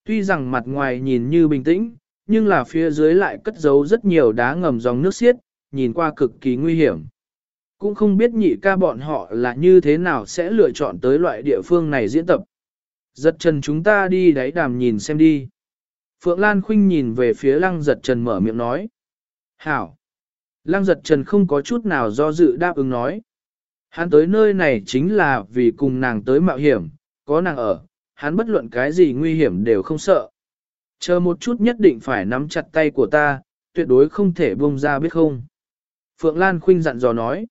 Tuy rằng mặt ngoài nhìn như bình tĩnh, nhưng là phía dưới lại cất giấu rất nhiều đá ngầm dòng nước xiết, nhìn qua cực kỳ nguy hiểm. Cũng không biết nhị ca bọn họ là như thế nào sẽ lựa chọn tới loại địa phương này diễn tập. Giật trần chúng ta đi đáy đàm nhìn xem đi. Phượng Lan Khuynh nhìn về phía lăng giật trần mở miệng nói. Hảo! Lăng giật trần không có chút nào do dự đáp ứng nói. Hắn tới nơi này chính là vì cùng nàng tới mạo hiểm, có nàng ở, hắn bất luận cái gì nguy hiểm đều không sợ. Chờ một chút nhất định phải nắm chặt tay của ta, tuyệt đối không thể buông ra biết không. Phượng Lan Khuynh dặn dò nói.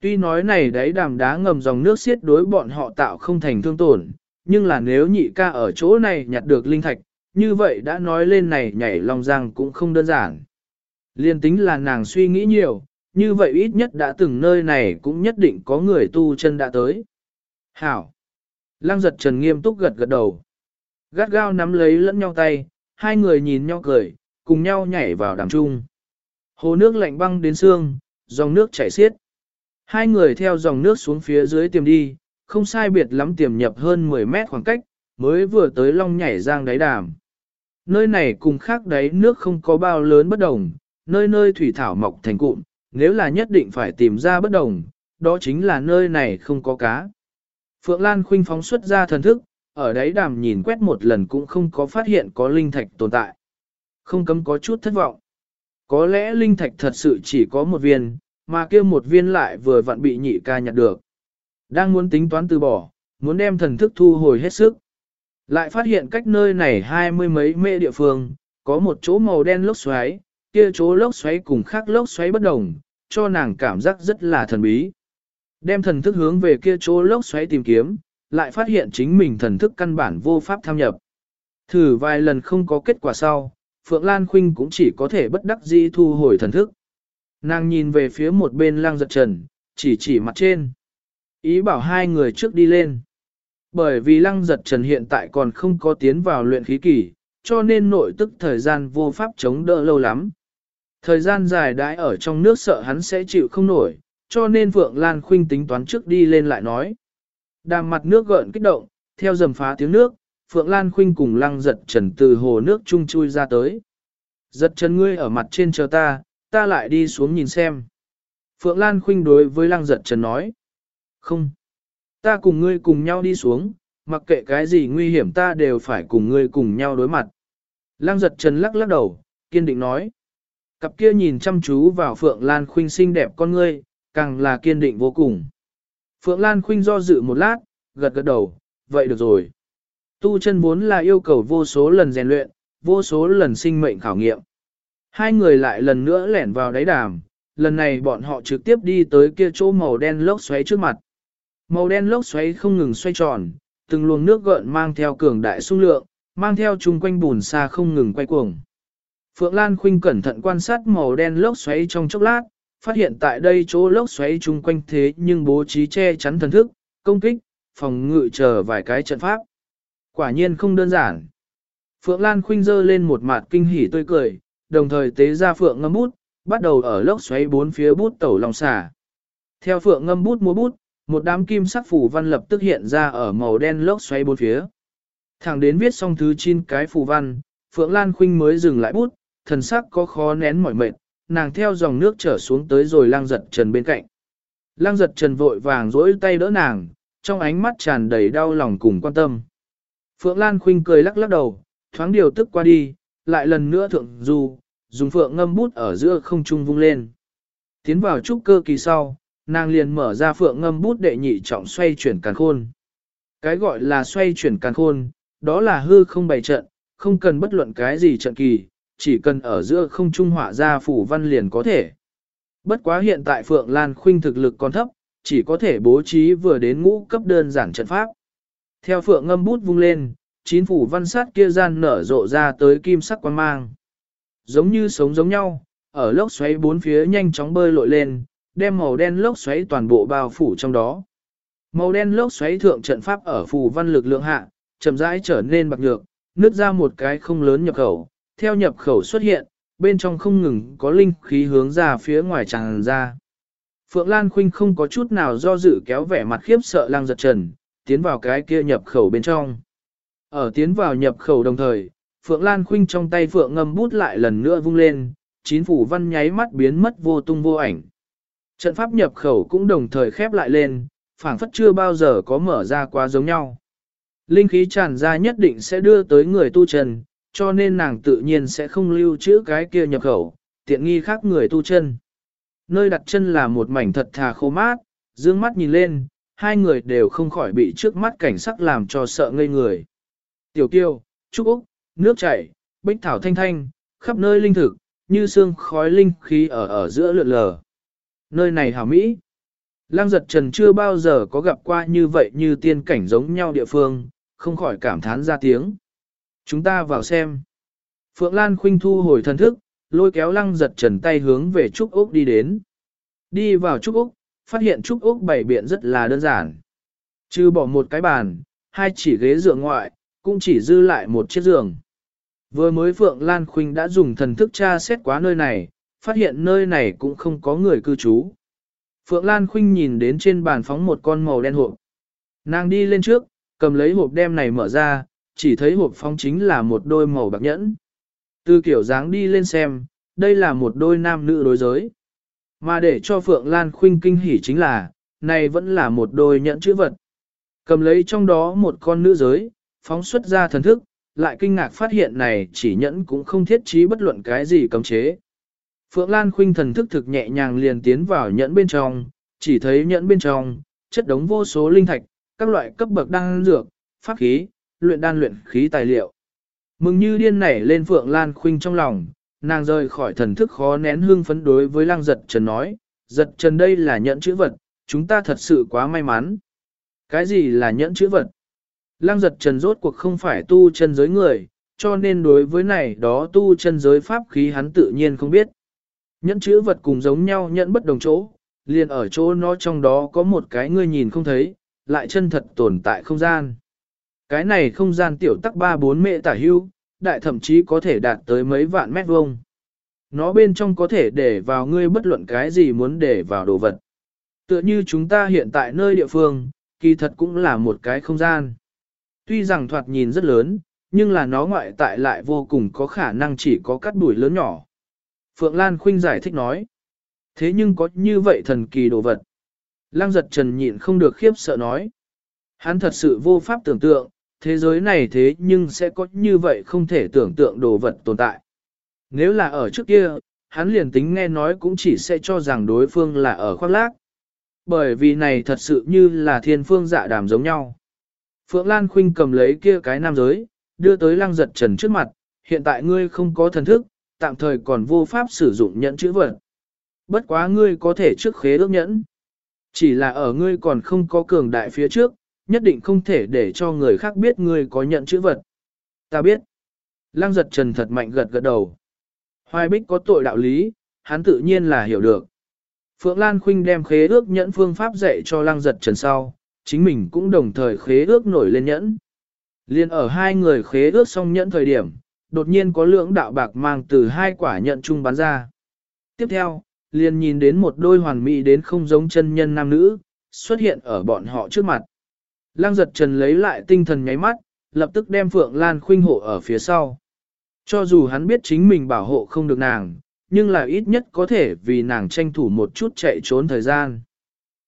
Tuy nói này đấy đàm đá ngầm dòng nước xiết đối bọn họ tạo không thành thương tổn, nhưng là nếu nhị ca ở chỗ này nhặt được linh thạch, như vậy đã nói lên này nhảy lòng giang cũng không đơn giản. Liên tính là nàng suy nghĩ nhiều, như vậy ít nhất đã từng nơi này cũng nhất định có người tu chân đã tới. Hảo! Lăng giật trần nghiêm túc gật gật đầu. Gắt gao nắm lấy lẫn nhau tay, hai người nhìn nhau cười, cùng nhau nhảy vào đàm trung. Hồ nước lạnh băng đến xương, dòng nước chảy xiết. Hai người theo dòng nước xuống phía dưới tiềm đi, không sai biệt lắm tiềm nhập hơn 10 mét khoảng cách, mới vừa tới long nhảy giang đáy đàm. Nơi này cùng khác đáy nước không có bao lớn bất đồng, nơi nơi thủy thảo mọc thành cụm, nếu là nhất định phải tìm ra bất đồng, đó chính là nơi này không có cá. Phượng Lan khuynh phóng xuất ra thần thức, ở đáy đàm nhìn quét một lần cũng không có phát hiện có linh thạch tồn tại. Không cấm có chút thất vọng. Có lẽ linh thạch thật sự chỉ có một viên, mà kia một viên lại vừa vặn bị nhị ca nhặt được. Đang muốn tính toán từ bỏ, muốn đem thần thức thu hồi hết sức. Lại phát hiện cách nơi này hai mươi mấy mê địa phương, có một chỗ màu đen lốc xoáy, kia chỗ lốc xoáy cùng khác lốc xoáy bất đồng, cho nàng cảm giác rất là thần bí. Đem thần thức hướng về kia chỗ lốc xoáy tìm kiếm, lại phát hiện chính mình thần thức căn bản vô pháp tham nhập. Thử vài lần không có kết quả sau, Phượng Lan Khuynh cũng chỉ có thể bất đắc dĩ thu hồi thần thức. Nàng nhìn về phía một bên lang giật trần, chỉ chỉ mặt trên. Ý bảo hai người trước đi lên. Bởi vì lăng giật trần hiện tại còn không có tiến vào luyện khí kỳ, cho nên nội tức thời gian vô pháp chống đỡ lâu lắm. Thời gian dài đãi ở trong nước sợ hắn sẽ chịu không nổi, cho nên Phượng Lan Khuynh tính toán trước đi lên lại nói. Đàm mặt nước gợn kích động, theo dầm phá tiếng nước, Phượng Lan Khuynh cùng lăng giật trần từ hồ nước chung chui ra tới. Giật trần ngươi ở mặt trên chờ ta, ta lại đi xuống nhìn xem. Phượng Lan Khuynh đối với lăng giật trần nói. Không. Ta cùng ngươi cùng nhau đi xuống, mặc kệ cái gì nguy hiểm ta đều phải cùng ngươi cùng nhau đối mặt. Lăng giật trần lắc lắc đầu, kiên định nói. Cặp kia nhìn chăm chú vào Phượng Lan Khuynh xinh đẹp con ngươi, càng là kiên định vô cùng. Phượng Lan Khuynh do dự một lát, gật gật đầu, vậy được rồi. Tu chân vốn là yêu cầu vô số lần rèn luyện, vô số lần sinh mệnh khảo nghiệm. Hai người lại lần nữa lẻn vào đáy đàm, lần này bọn họ trực tiếp đi tới kia chỗ màu đen lốc xoáy trước mặt. Màu đen lốc xoáy không ngừng xoay tròn, từng luồng nước gợn mang theo cường đại xung lượng, mang theo chung quanh bùn xa không ngừng quay cuồng. Phượng Lan Khuynh cẩn thận quan sát màu đen lốc xoáy trong chốc lát, phát hiện tại đây chỗ lốc xoáy chung quanh thế nhưng bố trí che chắn thần thức, công kích, phòng ngự chờ vài cái trận pháp. Quả nhiên không đơn giản. Phượng Lan Khinh dơ lên một mặt kinh hỉ tươi cười, đồng thời tế ra Phượng ngâm bút, bắt đầu ở lốc xoáy bốn phía bút tẩu lòng xả. Theo Phượng ngâm bút múa bút, một đám kim sắc phù văn lập tức hiện ra ở màu đen lốc xoáy bốn phía. Thẳng đến viết xong thứ 9 cái phù văn, Phượng Lan Khuynh mới dừng lại bút, thần sắc có khó nén mỏi mệt, nàng theo dòng nước trở xuống tới rồi lang giật trần bên cạnh. Lang giật trần vội vàng rỗi tay đỡ nàng, trong ánh mắt tràn đầy đau lòng cùng quan tâm. Phượng Lan Khuynh cười lắc lắc đầu, thoáng điều tức qua đi, lại lần nữa thượng du, dùng phượng ngâm bút ở giữa không trung vung lên. Tiến vào trúc cơ kỳ sau, nàng liền mở ra phượng ngâm bút đệ nhị trọng xoay chuyển càn khôn. Cái gọi là xoay chuyển càn khôn, đó là hư không bày trận, không cần bất luận cái gì trận kỳ, chỉ cần ở giữa không trung họa ra phủ văn liền có thể. Bất quá hiện tại Phượng Lan Khuynh thực lực còn thấp, chỉ có thể bố trí vừa đến ngũ cấp đơn giản trận pháp. Theo Phượng ngâm bút vung lên, chín phủ văn sát kia gian nở rộ ra tới kim sắc quan mang. Giống như sống giống nhau, ở lốc xoáy bốn phía nhanh chóng bơi lội lên, đem màu đen lốc xoáy toàn bộ bao phủ trong đó. Màu đen lốc xoáy thượng trận pháp ở phù văn lực lượng hạ, chậm rãi trở nên bạc nhược, nứt ra một cái không lớn nhập khẩu, theo nhập khẩu xuất hiện, bên trong không ngừng có linh khí hướng ra phía ngoài tràn ra. Phượng Lan Khuynh không có chút nào do dự kéo vẻ mặt khiếp sợ lang giật trần, tiến vào cái kia nhập khẩu bên trong. Ở tiến vào nhập khẩu đồng thời, Phượng Lan Khuynh trong tay Phượng ngâm bút lại lần nữa vung lên, chín phủ văn nháy mắt biến mất vô tung vô ảnh. Trận pháp nhập khẩu cũng đồng thời khép lại lên, phảng phất chưa bao giờ có mở ra quá giống nhau. Linh khí tràn ra nhất định sẽ đưa tới người tu chân, cho nên nàng tự nhiên sẽ không lưu trữ cái kia nhập khẩu, tiện nghi khác người tu chân. Nơi đặt chân là một mảnh thật thà khô mát, dương mắt nhìn lên, hai người đều không khỏi bị trước mắt cảnh sắc làm cho sợ ngây người. Tiểu kiêu, trúc úc, nước chảy, bích thảo thanh thanh, khắp nơi linh thực, như xương khói linh khí ở ở giữa lượn lờ. Nơi này hảo mỹ. Lăng giật trần chưa bao giờ có gặp qua như vậy như tiên cảnh giống nhau địa phương, không khỏi cảm thán ra tiếng. Chúng ta vào xem. Phượng Lan khuynh thu hồi thần thức, lôi kéo lăng giật trần tay hướng về Trúc Úc đi đến. Đi vào Trúc Úc, phát hiện Trúc Úc bày biện rất là đơn giản. Trừ bỏ một cái bàn, hai chỉ ghế dựa ngoại, cũng chỉ dư lại một chiếc giường. Vừa mới Phượng Lan Khuynh đã dùng thần thức tra xét quá nơi này, phát hiện nơi này cũng không có người cư trú. Phượng Lan Khuynh nhìn đến trên bàn phóng một con màu đen hộp. Nàng đi lên trước, cầm lấy hộp đem này mở ra, chỉ thấy hộp phong chính là một đôi màu bạc nhẫn. Từ kiểu dáng đi lên xem, đây là một đôi nam nữ đối giới. Mà để cho Phượng Lan Khuynh kinh hỉ chính là, này vẫn là một đôi nhẫn chữ vật. Cầm lấy trong đó một con nữ giới, phóng xuất ra thần thức, lại kinh ngạc phát hiện này chỉ nhẫn cũng không thiết trí bất luận cái gì cấm chế. Phượng Lan Khuynh thần thức thực nhẹ nhàng liền tiến vào nhẫn bên trong, chỉ thấy nhẫn bên trong, chất đống vô số linh thạch, các loại cấp bậc đan dược, pháp khí, luyện đan luyện khí tài liệu. Mừng như điên nảy lên Phượng Lan Khuynh trong lòng, nàng rời khỏi thần thức khó nén hương phấn đối với Lăng Giật Trần nói, Giật Trần đây là nhẫn chữ vật, chúng ta thật sự quá may mắn. Cái gì là nhẫn chữ vật? Lăng Giật Trần rốt cuộc không phải tu chân giới người, cho nên đối với này đó tu chân giới pháp khí hắn tự nhiên không biết. Nhẫn chữ vật cùng giống nhau nhẫn bất đồng chỗ, liền ở chỗ nó trong đó có một cái ngươi nhìn không thấy, lại chân thật tồn tại không gian. Cái này không gian tiểu tắc 3-4 mệ tả hưu, đại thậm chí có thể đạt tới mấy vạn mét vuông. Nó bên trong có thể để vào ngươi bất luận cái gì muốn để vào đồ vật. Tựa như chúng ta hiện tại nơi địa phương, kỳ thật cũng là một cái không gian. Tuy rằng thoạt nhìn rất lớn, nhưng là nó ngoại tại lại vô cùng có khả năng chỉ có cắt đuổi lớn nhỏ. Phượng Lan Khuynh giải thích nói. Thế nhưng có như vậy thần kỳ đồ vật. Lăng giật trần nhịn không được khiếp sợ nói. Hắn thật sự vô pháp tưởng tượng, thế giới này thế nhưng sẽ có như vậy không thể tưởng tượng đồ vật tồn tại. Nếu là ở trước kia, hắn liền tính nghe nói cũng chỉ sẽ cho rằng đối phương là ở khoác lác. Bởi vì này thật sự như là thiên phương dạ đàm giống nhau. Phượng Lan Khuynh cầm lấy kia cái nam giới, đưa tới lăng giật trần trước mặt, hiện tại ngươi không có thần thức, tạm thời còn vô pháp sử dụng nhẫn chữ vật. Bất quá ngươi có thể trước khế ước nhẫn. Chỉ là ở ngươi còn không có cường đại phía trước, nhất định không thể để cho người khác biết ngươi có nhận chữ vật. Ta biết. Lăng giật trần thật mạnh gật gật đầu. Hoài bích có tội đạo lý, hắn tự nhiên là hiểu được. Phượng Lan Khuynh đem khế ước nhẫn phương pháp dạy cho lăng giật trần sau, chính mình cũng đồng thời khế ước nổi lên nhẫn. Liên ở hai người khế ước xong nhẫn thời điểm, đột nhiên có lưỡng đạo bạc mang từ hai quả nhẫn chung bắn ra. Tiếp theo, liền nhìn đến một đôi hoàn mỹ đến không giống chân nhân nam nữ, xuất hiện ở bọn họ trước mặt. Lăng giật trần lấy lại tinh thần nháy mắt, lập tức đem Phượng Lan khuynh hộ ở phía sau. Cho dù hắn biết chính mình bảo hộ không được nàng, nhưng là ít nhất có thể vì nàng tranh thủ một chút chạy trốn thời gian.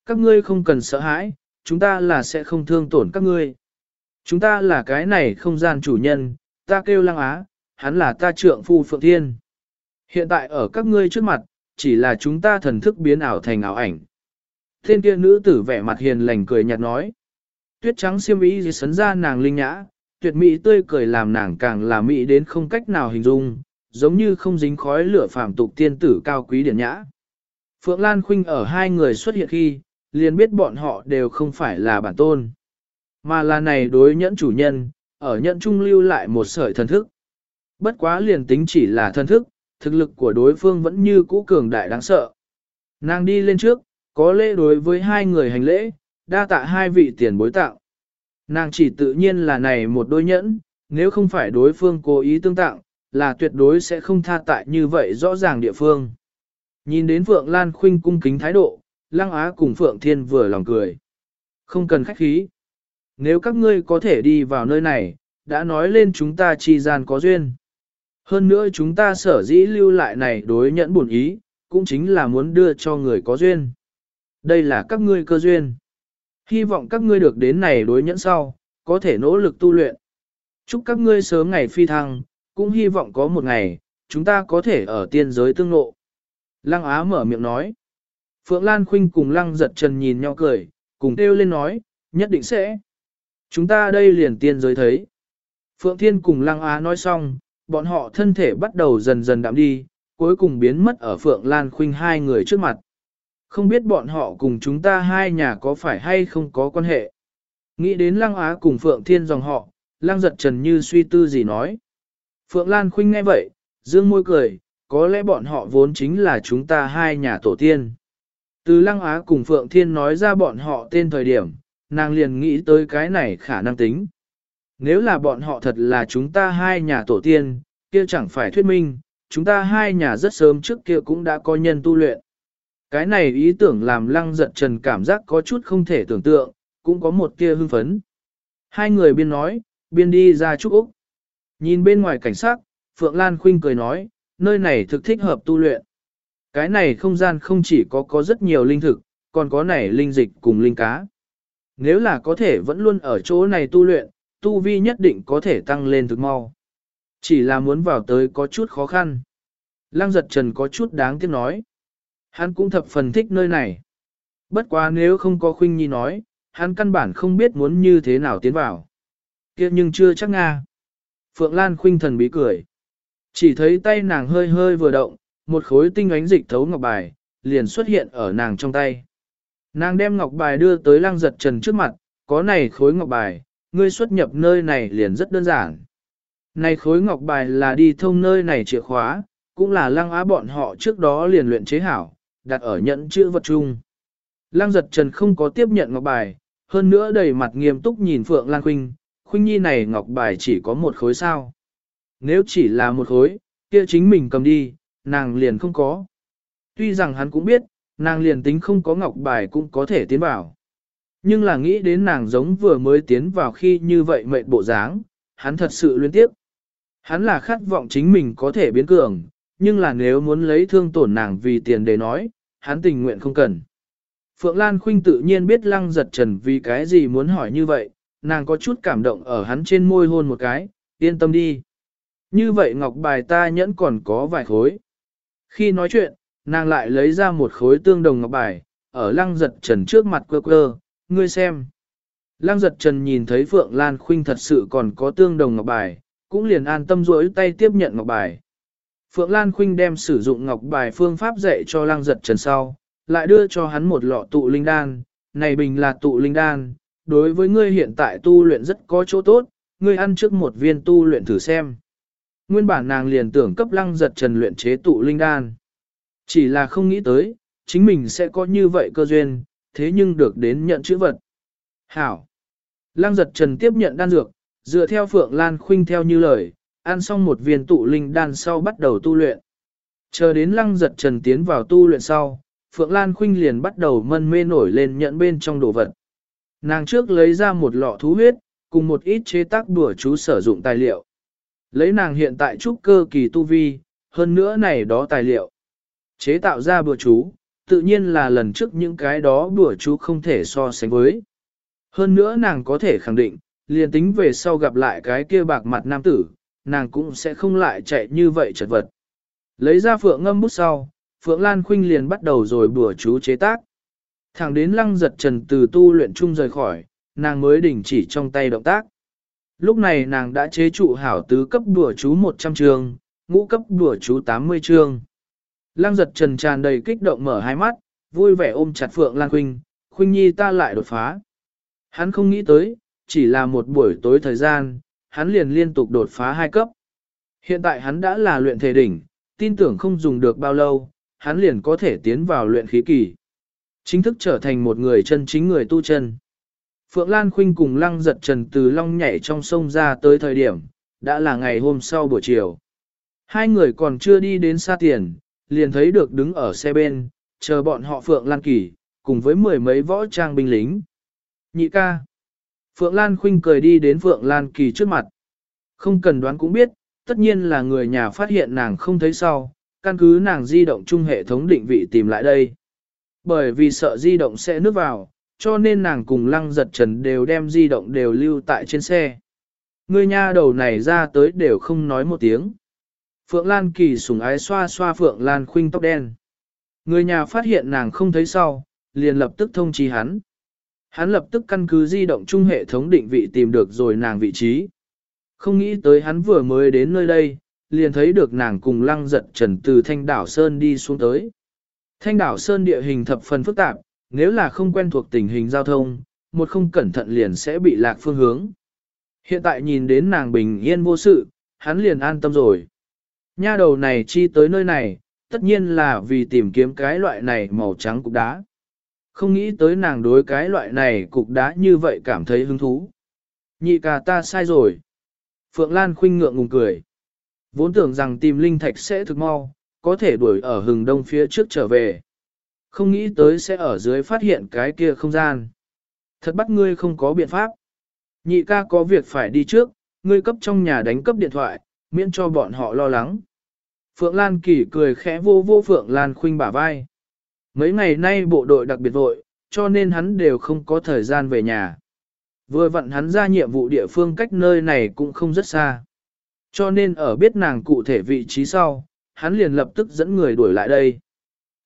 Các ngươi không cần sợ hãi, chúng ta là sẽ không thương tổn các ngươi. Chúng ta là cái này không gian chủ nhân, ta kêu lăng á, hắn là ta trượng phu Phượng Thiên. Hiện tại ở các ngươi trước mặt, chỉ là chúng ta thần thức biến ảo thành ảo ảnh. Thiên kia nữ tử vẻ mặt hiền lành cười nhạt nói. Tuyết trắng xiêm y sấn ra nàng linh nhã, tuyệt mỹ tươi cười làm nàng càng là mỹ đến không cách nào hình dung, giống như không dính khói lửa phạm tục tiên tử cao quý điển nhã. Phượng Lan Khuynh ở hai người xuất hiện khi, liền biết bọn họ đều không phải là bản tôn, mà là này đối nhẫn chủ nhân, ở nhẫn trung lưu lại một sợi thần thức. Bất quá liền tính chỉ là thần thức, thực lực của đối phương vẫn như cũ cường đại đáng sợ. Nàng đi lên trước, có lễ đối với hai người hành lễ, đa tạ hai vị tiền bối tạo. Nàng chỉ tự nhiên là này một đôi nhẫn, nếu không phải đối phương cố ý tương tạo, là tuyệt đối sẽ không tha tại như vậy rõ ràng địa phương. Nhìn đến Phượng Lan Khuynh cung kính thái độ, Lăng Á cùng Phượng Thiên vừa lòng cười. Không cần khách khí. Nếu các ngươi có thể đi vào nơi này, đã nói lên chúng ta chi gian có duyên. Hơn nữa chúng ta sở dĩ lưu lại này đối nhẫn buồn ý, cũng chính là muốn đưa cho người có duyên. Đây là các ngươi cơ duyên. Hy vọng các ngươi được đến này đối nhẫn sau, có thể nỗ lực tu luyện. Chúc các ngươi sớm ngày phi thăng, cũng hy vọng có một ngày, chúng ta có thể ở tiên giới tương ngộ. Lăng Á mở miệng nói. Phượng Lan Khuynh cùng Lăng giật trần nhìn nhau cười, cùng kêu lên nói, nhất định sẽ. Chúng ta đây liền tiên giới thấy. Phượng Thiên cùng Lăng Á nói xong, bọn họ thân thể bắt đầu dần dần đạm đi, cuối cùng biến mất ở Phượng Lan Khuynh hai người trước mặt. Không biết bọn họ cùng chúng ta hai nhà có phải hay không có quan hệ. Nghĩ đến Lăng Á cùng Phượng Thiên dòng họ, Lăng giật trần như suy tư gì nói. Phượng Lan Khuynh nghe vậy, dương môi cười, có lẽ bọn họ vốn chính là chúng ta hai nhà tổ tiên. Từ Lăng Á cùng Phượng Thiên nói ra bọn họ tên thời điểm, nàng liền nghĩ tới cái này khả năng tính. Nếu là bọn họ thật là chúng ta hai nhà tổ tiên, kia chẳng phải thuyết minh, chúng ta hai nhà rất sớm trước kia cũng đã có nhân tu luyện. Cái này ý tưởng làm lăng giật trần cảm giác có chút không thể tưởng tượng, cũng có một kia hưng phấn. Hai người biên nói, biên đi ra trúc Úc. Nhìn bên ngoài cảnh sát, Phượng Lan Khuynh cười nói, nơi này thực thích hợp tu luyện. Cái này không gian không chỉ có có rất nhiều linh thực, còn có này linh dịch cùng linh cá. Nếu là có thể vẫn luôn ở chỗ này tu luyện, tu vi nhất định có thể tăng lên thực mau. Chỉ là muốn vào tới có chút khó khăn. Lăng giật trần có chút đáng tiếc nói. Hắn cũng thập phần thích nơi này. Bất quá nếu không có khuynh nhi nói, hắn căn bản không biết muốn như thế nào tiến vào. kia nhưng chưa chắc nga. Phượng Lan khuynh thần bí cười. Chỉ thấy tay nàng hơi hơi vừa động, một khối tinh ánh dịch thấu ngọc bài, liền xuất hiện ở nàng trong tay. Nàng đem ngọc bài đưa tới lăng giật trần trước mặt, có này khối ngọc bài, ngươi xuất nhập nơi này liền rất đơn giản. Này khối ngọc bài là đi thông nơi này chìa khóa, cũng là lăng á bọn họ trước đó liền luyện chế hảo, đặt ở nhẫn chữ vật chung. Lăng giật trần không có tiếp nhận ngọc bài, hơn nữa đầy mặt nghiêm túc nhìn Phượng Lan Khuynh, Khuynh Nhi này ngọc bài chỉ có một khối sao. Nếu chỉ là một khối, kia chính mình cầm đi, nàng liền không có. Tuy rằng hắn cũng biết, nàng liền tính không có ngọc bài cũng có thể tiến vào. Nhưng là nghĩ đến nàng giống vừa mới tiến vào khi như vậy mệt bộ dáng, hắn thật sự luyến tiếp. Hắn là khát vọng chính mình có thể biến cường, nhưng là nếu muốn lấy thương tổn nàng vì tiền để nói, hắn tình nguyện không cần. Phượng Lan Khuynh tự nhiên biết lăng giật trần vì cái gì muốn hỏi như vậy, nàng có chút cảm động ở hắn trên môi hôn một cái, yên tâm đi. Như vậy ngọc bài ta nhẫn còn có vài khối. Khi nói chuyện, nàng lại lấy ra một khối tương đồng ngọc bài, ở lăng giật trần trước mặt quơ quơ, ngươi xem. Lăng giật trần nhìn thấy Phượng Lan Khuynh thật sự còn có tương đồng ngọc bài, cũng liền an tâm rỗi tay tiếp nhận ngọc bài. Phượng Lan Khuynh đem sử dụng ngọc bài phương pháp dạy cho Lang giật trần sau, lại đưa cho hắn một lọ tụ linh đan, này bình là tụ linh đan, đối với ngươi hiện tại tu luyện rất có chỗ tốt, ngươi ăn trước một viên tu luyện thử xem. Nguyên bản nàng liền tưởng cấp lăng giật trần luyện chế tụ linh đan. Chỉ là không nghĩ tới, chính mình sẽ có như vậy cơ duyên, thế nhưng được đến nhận chữ vật. Hảo! Lăng giật trần tiếp nhận đan dược, dựa theo Phượng Lan Khuynh theo như lời, ăn xong một viên tụ linh đan sau bắt đầu tu luyện. Chờ đến lăng giật trần tiến vào tu luyện sau, Phượng Lan Khuynh liền bắt đầu mân mê nổi lên nhận bên trong đồ vật. Nàng trước lấy ra một lọ thú huyết, cùng một ít chế tác đùa chú sử dụng tài liệu. Lấy nàng hiện tại trúc cơ kỳ tu vi, hơn nữa này đó tài liệu. Chế tạo ra bùa chú, tự nhiên là lần trước những cái đó bùa chú không thể so sánh với. Hơn nữa nàng có thể khẳng định, liền tính về sau gặp lại cái kia bạc mặt nam tử, nàng cũng sẽ không lại chạy như vậy chật vật. Lấy ra phượng ngâm bút sau, Phượng Lan Khuynh liền bắt đầu rồi bùa chú chế tác. Thẳng đến lăng giật trần từ tu luyện chung rời khỏi, nàng mới đình chỉ trong tay động tác. Lúc này nàng đã chế trụ hảo tứ cấp đùa chú 100 trường, ngũ cấp đùa chú 80 trường. Lăng giật trần tràn đầy kích động mở hai mắt, vui vẻ ôm chặt Phượng Lan Khuynh, Khuynh Nhi ta lại đột phá. Hắn không nghĩ tới, chỉ là một buổi tối thời gian, hắn liền liên tục đột phá hai cấp. Hiện tại hắn đã là luyện thể đỉnh, tin tưởng không dùng được bao lâu, hắn liền có thể tiến vào luyện khí kỳ. Chính thức trở thành một người chân chính người tu chân. Phượng Lan Khuynh cùng lăng giật trần từ long nhảy trong sông ra tới thời điểm, đã là ngày hôm sau buổi chiều. Hai người còn chưa đi đến xa tiền, liền thấy được đứng ở xe bên, chờ bọn họ Phượng Lan Kỳ, cùng với mười mấy võ trang binh lính. Nhị ca. Phượng Lan Khuynh cười đi đến Phượng Lan Kỳ trước mặt. Không cần đoán cũng biết, tất nhiên là người nhà phát hiện nàng không thấy sau, căn cứ nàng di động chung hệ thống định vị tìm lại đây. Bởi vì sợ di động sẽ nước vào, cho nên nàng cùng lăng giật trần đều đem di động đều lưu tại trên xe. Người nha đầu này ra tới đều không nói một tiếng. Phượng Lan Kỳ sùng ái xoa xoa Phượng Lan Khuynh tóc đen. Người nhà phát hiện nàng không thấy sau, liền lập tức thông trí hắn. Hắn lập tức căn cứ di động chung hệ thống định vị tìm được rồi nàng vị trí. Không nghĩ tới hắn vừa mới đến nơi đây, liền thấy được nàng cùng lăng giật trần từ thanh đảo Sơn đi xuống tới. Thanh đảo Sơn địa hình thập phần phức tạp, nếu là không quen thuộc tình hình giao thông, một không cẩn thận liền sẽ bị lạc phương hướng. Hiện tại nhìn đến nàng bình yên vô sự, hắn liền an tâm rồi. Nha đầu này chi tới nơi này, tất nhiên là vì tìm kiếm cái loại này màu trắng cục đá. Không nghĩ tới nàng đối cái loại này cục đá như vậy cảm thấy hứng thú. Nhị ca ta sai rồi. Phượng Lan khinh ngượng ngùng cười. Vốn tưởng rằng tìm linh thạch sẽ thực mau, có thể đuổi ở hừng đông phía trước trở về. Không nghĩ tới sẽ ở dưới phát hiện cái kia không gian. Thật bắt ngươi không có biện pháp. Nhị ca có việc phải đi trước, ngươi cấp trong nhà đánh cấp điện thoại, miễn cho bọn họ lo lắng. Phượng Lan Kỳ cười khẽ vô vô Phượng Lan Khuynh bả vai. Mấy ngày nay bộ đội đặc biệt vội, cho nên hắn đều không có thời gian về nhà. Vừa vặn hắn ra nhiệm vụ địa phương cách nơi này cũng không rất xa. Cho nên ở biết nàng cụ thể vị trí sau, hắn liền lập tức dẫn người đuổi lại đây.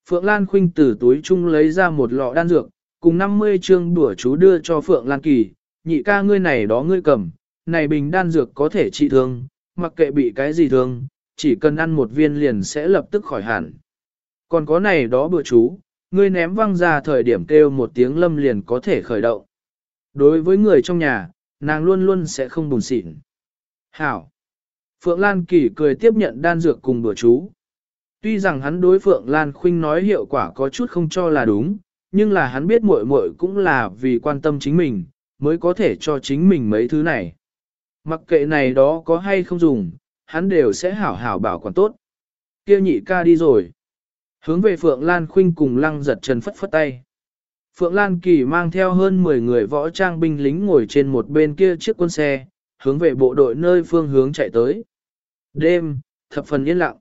Phượng Lan Khuynh từ túi chung lấy ra một lọ đan dược, cùng 50 chương đùa chú đưa cho Phượng Lan Kỳ, nhị ca ngươi này đó ngươi cầm, này bình đan dược có thể trị thương, mặc kệ bị cái gì thương, chỉ cần ăn một viên liền sẽ lập tức khỏi hẳn. Còn có này đó bữa chú, ngươi ném văng ra thời điểm kêu một tiếng lâm liền có thể khởi động. Đối với người trong nhà, nàng luôn luôn sẽ không buồn xịn. Hảo! Phượng Lan Kỳ cười tiếp nhận đan dược cùng bữa chú. Tuy rằng hắn đối Phượng Lan Khuynh nói hiệu quả có chút không cho là đúng, nhưng là hắn biết muội muội cũng là vì quan tâm chính mình, mới có thể cho chính mình mấy thứ này. Mặc kệ này đó có hay không dùng, hắn đều sẽ hảo hảo bảo quản tốt. Kia nhị ca đi rồi. Hướng về Phượng Lan Khuynh cùng lăng giật trần phất phất tay. Phượng Lan Kỳ mang theo hơn 10 người võ trang binh lính ngồi trên một bên kia chiếc quân xe, hướng về bộ đội nơi phương hướng chạy tới. Đêm, thập phần yên lặng.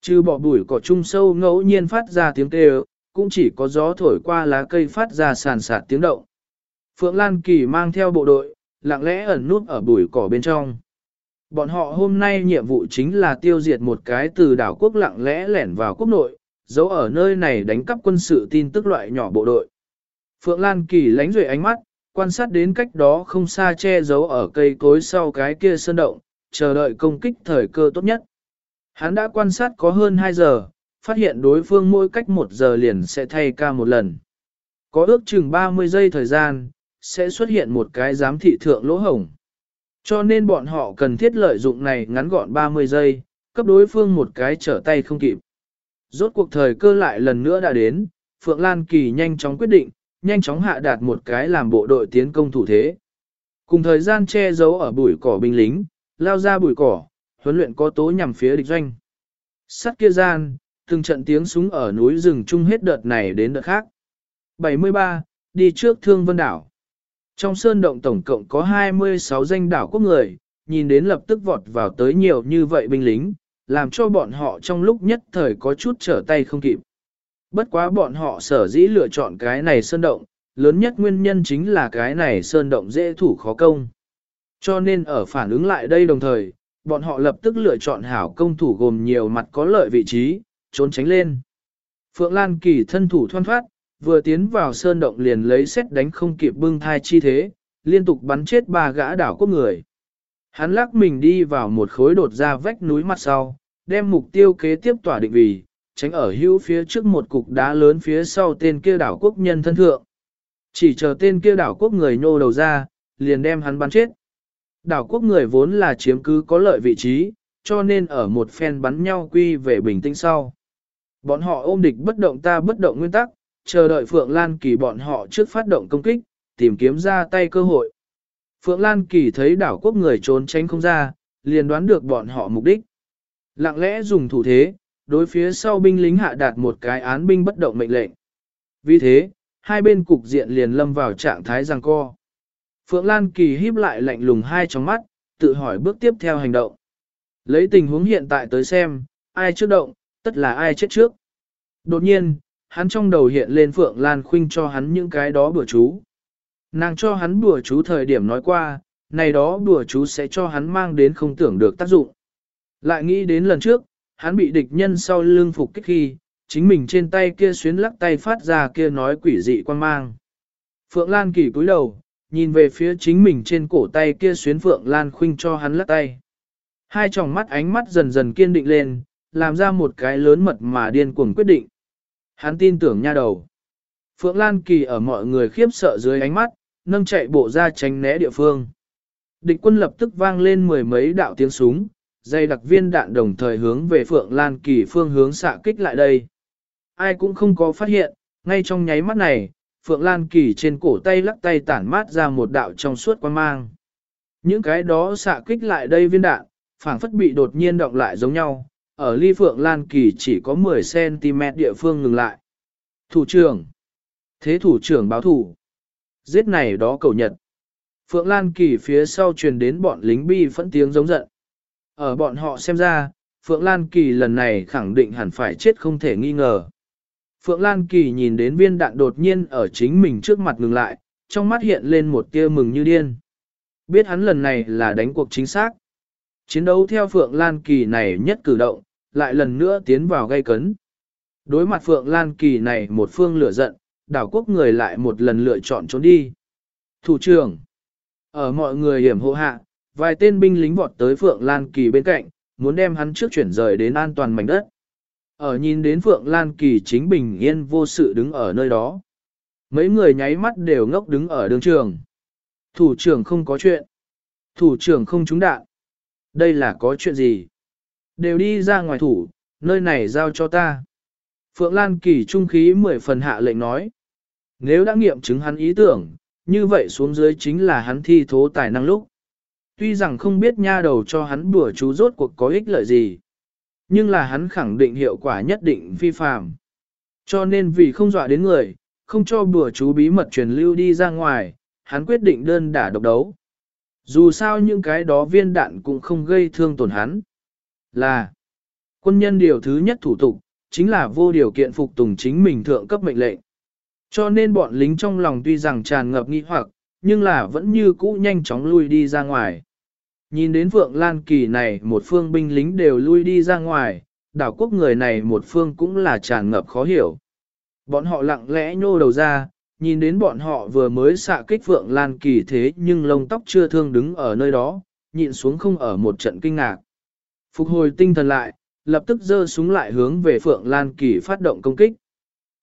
Trừ bỏ bụi cỏ trung sâu ngẫu nhiên phát ra tiếng kêu, cũng chỉ có gió thổi qua lá cây phát ra sàn sạt tiếng động. Phượng Lan Kỳ mang theo bộ đội, lặng lẽ ẩn nút ở bụi cỏ bên trong. Bọn họ hôm nay nhiệm vụ chính là tiêu diệt một cái từ đảo quốc lặng lẽ lẻn vào quốc nội, giấu ở nơi này đánh cắp quân sự tin tức loại nhỏ bộ đội. Phượng Lan Kỳ lánh rưỡi ánh mắt, quan sát đến cách đó không xa che giấu ở cây cối sau cái kia sơn động, chờ đợi công kích thời cơ tốt nhất. Hắn đã quan sát có hơn 2 giờ, phát hiện đối phương mỗi cách 1 giờ liền sẽ thay ca một lần. Có ước chừng 30 giây thời gian, sẽ xuất hiện một cái giám thị thượng lỗ hổng. Cho nên bọn họ cần thiết lợi dụng này ngắn gọn 30 giây, cấp đối phương một cái trở tay không kịp. Rốt cuộc thời cơ lại lần nữa đã đến, Phượng Lan Kỳ nhanh chóng quyết định, nhanh chóng hạ đạt một cái làm bộ đội tiến công thủ thế. Cùng thời gian che giấu ở bụi cỏ binh lính, lao ra bụi cỏ, huấn luyện có tố nhằm phía địch doanh. Sắt kia gian, từng trận tiếng súng ở núi rừng chung hết đợt này đến đợt khác. 73. Đi trước Thương Vân Đảo. Trong sơn động tổng cộng có 26 danh đảo quốc người, nhìn đến lập tức vọt vào tới nhiều như vậy binh lính, làm cho bọn họ trong lúc nhất thời có chút trở tay không kịp. Bất quá bọn họ sở dĩ lựa chọn cái này sơn động, lớn nhất nguyên nhân chính là cái này sơn động dễ thủ khó công. Cho nên ở phản ứng lại đây đồng thời, bọn họ lập tức lựa chọn hảo công thủ gồm nhiều mặt có lợi vị trí, trốn tránh lên. Phượng Lan Kỳ thân thủ thoăn thoát, vừa tiến vào sơn động liền lấy xét đánh không kịp bưng thai chi thế, liên tục bắn chết ba gã đảo quốc người. Hắn lắc mình đi vào một khối đột ra vách núi mặt sau, đem mục tiêu kế tiếp tỏa định vì, tránh ở hữu phía trước một cục đá lớn phía sau tên kia đảo quốc nhân thân thượng. Chỉ chờ tên kia đảo quốc người nhô đầu ra, liền đem hắn bắn chết. Đảo quốc người vốn là chiếm cứ có lợi vị trí, cho nên ở một phen bắn nhau quy về bình tĩnh sau. Bọn họ ôm địch bất động ta bất động nguyên tắc, chờ đợi Phượng Lan Kỳ bọn họ trước phát động công kích, tìm kiếm ra tay cơ hội. Phượng Lan Kỳ thấy đảo quốc người trốn tránh không ra, liền đoán được bọn họ mục đích. Lặng lẽ dùng thủ thế, đối phía sau binh lính hạ đạt một cái án binh bất động mệnh lệnh. Vì thế, hai bên cục diện liền lâm vào trạng thái giằng co. Phượng Lan Kỳ híp lại lạnh lùng hai trong mắt, tự hỏi bước tiếp theo hành động. Lấy tình huống hiện tại tới xem, ai trước động, tất là ai chết trước. Đột nhiên, hắn trong đầu hiện lên Phượng Lan Khuynh cho hắn những cái đó bữa chú. Nàng cho hắn bùa chú thời điểm nói qua, này đó bùa chú sẽ cho hắn mang đến không tưởng được tác dụng. Lại nghĩ đến lần trước, hắn bị địch nhân sau lưng phục kích khi, chính mình trên tay kia xuyến lắc tay phát ra kia nói quỷ dị quan mang. Phượng Lan kỳ cúi đầu, nhìn về phía chính mình trên cổ tay kia xuyến Phượng Lan khuynh cho hắn lắc tay. Hai tròng mắt ánh mắt dần dần kiên định lên, làm ra một cái lớn mật mà điên cuồng quyết định. Hắn tin tưởng nha đầu. Phượng Lan Kỳ ở mọi người khiếp sợ dưới ánh mắt, nâng chạy bộ ra tránh né địa phương. Địch quân lập tức vang lên mười mấy đạo tiếng súng, dây đặc viên đạn đồng thời hướng về Phượng Lan Kỳ phương hướng xạ kích lại đây. Ai cũng không có phát hiện, ngay trong nháy mắt này, Phượng Lan Kỳ trên cổ tay lắc tay tản mát ra một đạo trong suốt quan mang. Những cái đó xạ kích lại đây viên đạn, phảng phất bị đột nhiên động lại giống nhau, ở ly Phượng Lan Kỳ chỉ có 10cm địa phương ngừng lại. Thủ trưởng. Thế thủ trưởng báo thủ. Giết này đó cầu nhật. Phượng Lan Kỳ phía sau truyền đến bọn lính bi phẫn tiếng giống giận. Ở bọn họ xem ra, Phượng Lan Kỳ lần này khẳng định hẳn phải chết không thể nghi ngờ. Phượng Lan Kỳ nhìn đến viên đạn đột nhiên ở chính mình trước mặt ngừng lại, trong mắt hiện lên một tia mừng như điên. Biết hắn lần này là đánh cuộc chính xác. Chiến đấu theo Phượng Lan Kỳ này nhất cử động, lại lần nữa tiến vào gây cấn. Đối mặt Phượng Lan Kỳ này một phương lửa giận, đảo quốc người lại một lần lựa chọn trốn đi. Thủ trưởng, ở mọi người hiểm hộ hạ, vài tên binh lính vọt tới Phượng Lan Kỳ bên cạnh, muốn đem hắn trước chuyển rời đến an toàn mảnh đất. Ở nhìn đến Phượng Lan Kỳ chính bình yên vô sự đứng ở nơi đó. Mấy người nháy mắt đều ngốc đứng ở đường trường. Thủ trưởng không có chuyện. Thủ trưởng không trúng đạn. Đây là có chuyện gì? Đều đi ra ngoài thủ, nơi này giao cho ta. Phượng Lan Kỳ trung khí mười phần hạ lệnh nói. Nếu đã nghiệm chứng hắn ý tưởng, như vậy xuống dưới chính là hắn thi thố tài năng lúc. Tuy rằng không biết nha đầu cho hắn bùa chú rốt cuộc có ích lợi gì, nhưng là hắn khẳng định hiệu quả nhất định phi phàm. Cho nên vì không dọa đến người, không cho bùa chú bí mật truyền lưu đi ra ngoài, hắn quyết định đơn đả độc đấu. Dù sao những cái đó viên đạn cũng không gây thương tổn hắn. Là, quân nhân điều thứ nhất thủ tục, chính là vô điều kiện phục tùng chính mình thượng cấp mệnh lệnh. Cho nên bọn lính trong lòng tuy rằng tràn ngập nghi hoặc, nhưng là vẫn như cũ nhanh chóng lui đi ra ngoài. Nhìn đến Phượng Lan Kỳ này một phương binh lính đều lui đi ra ngoài, đảo quốc người này một phương cũng là tràn ngập khó hiểu. Bọn họ lặng lẽ nhô đầu ra, nhìn đến bọn họ vừa mới xạ kích Phượng Lan Kỳ thế nhưng lông tóc chưa thương đứng ở nơi đó, nhịn xuống không ở một trận kinh ngạc. Phục hồi tinh thần lại, lập tức giơ súng lại hướng về Phượng Lan Kỳ phát động công kích.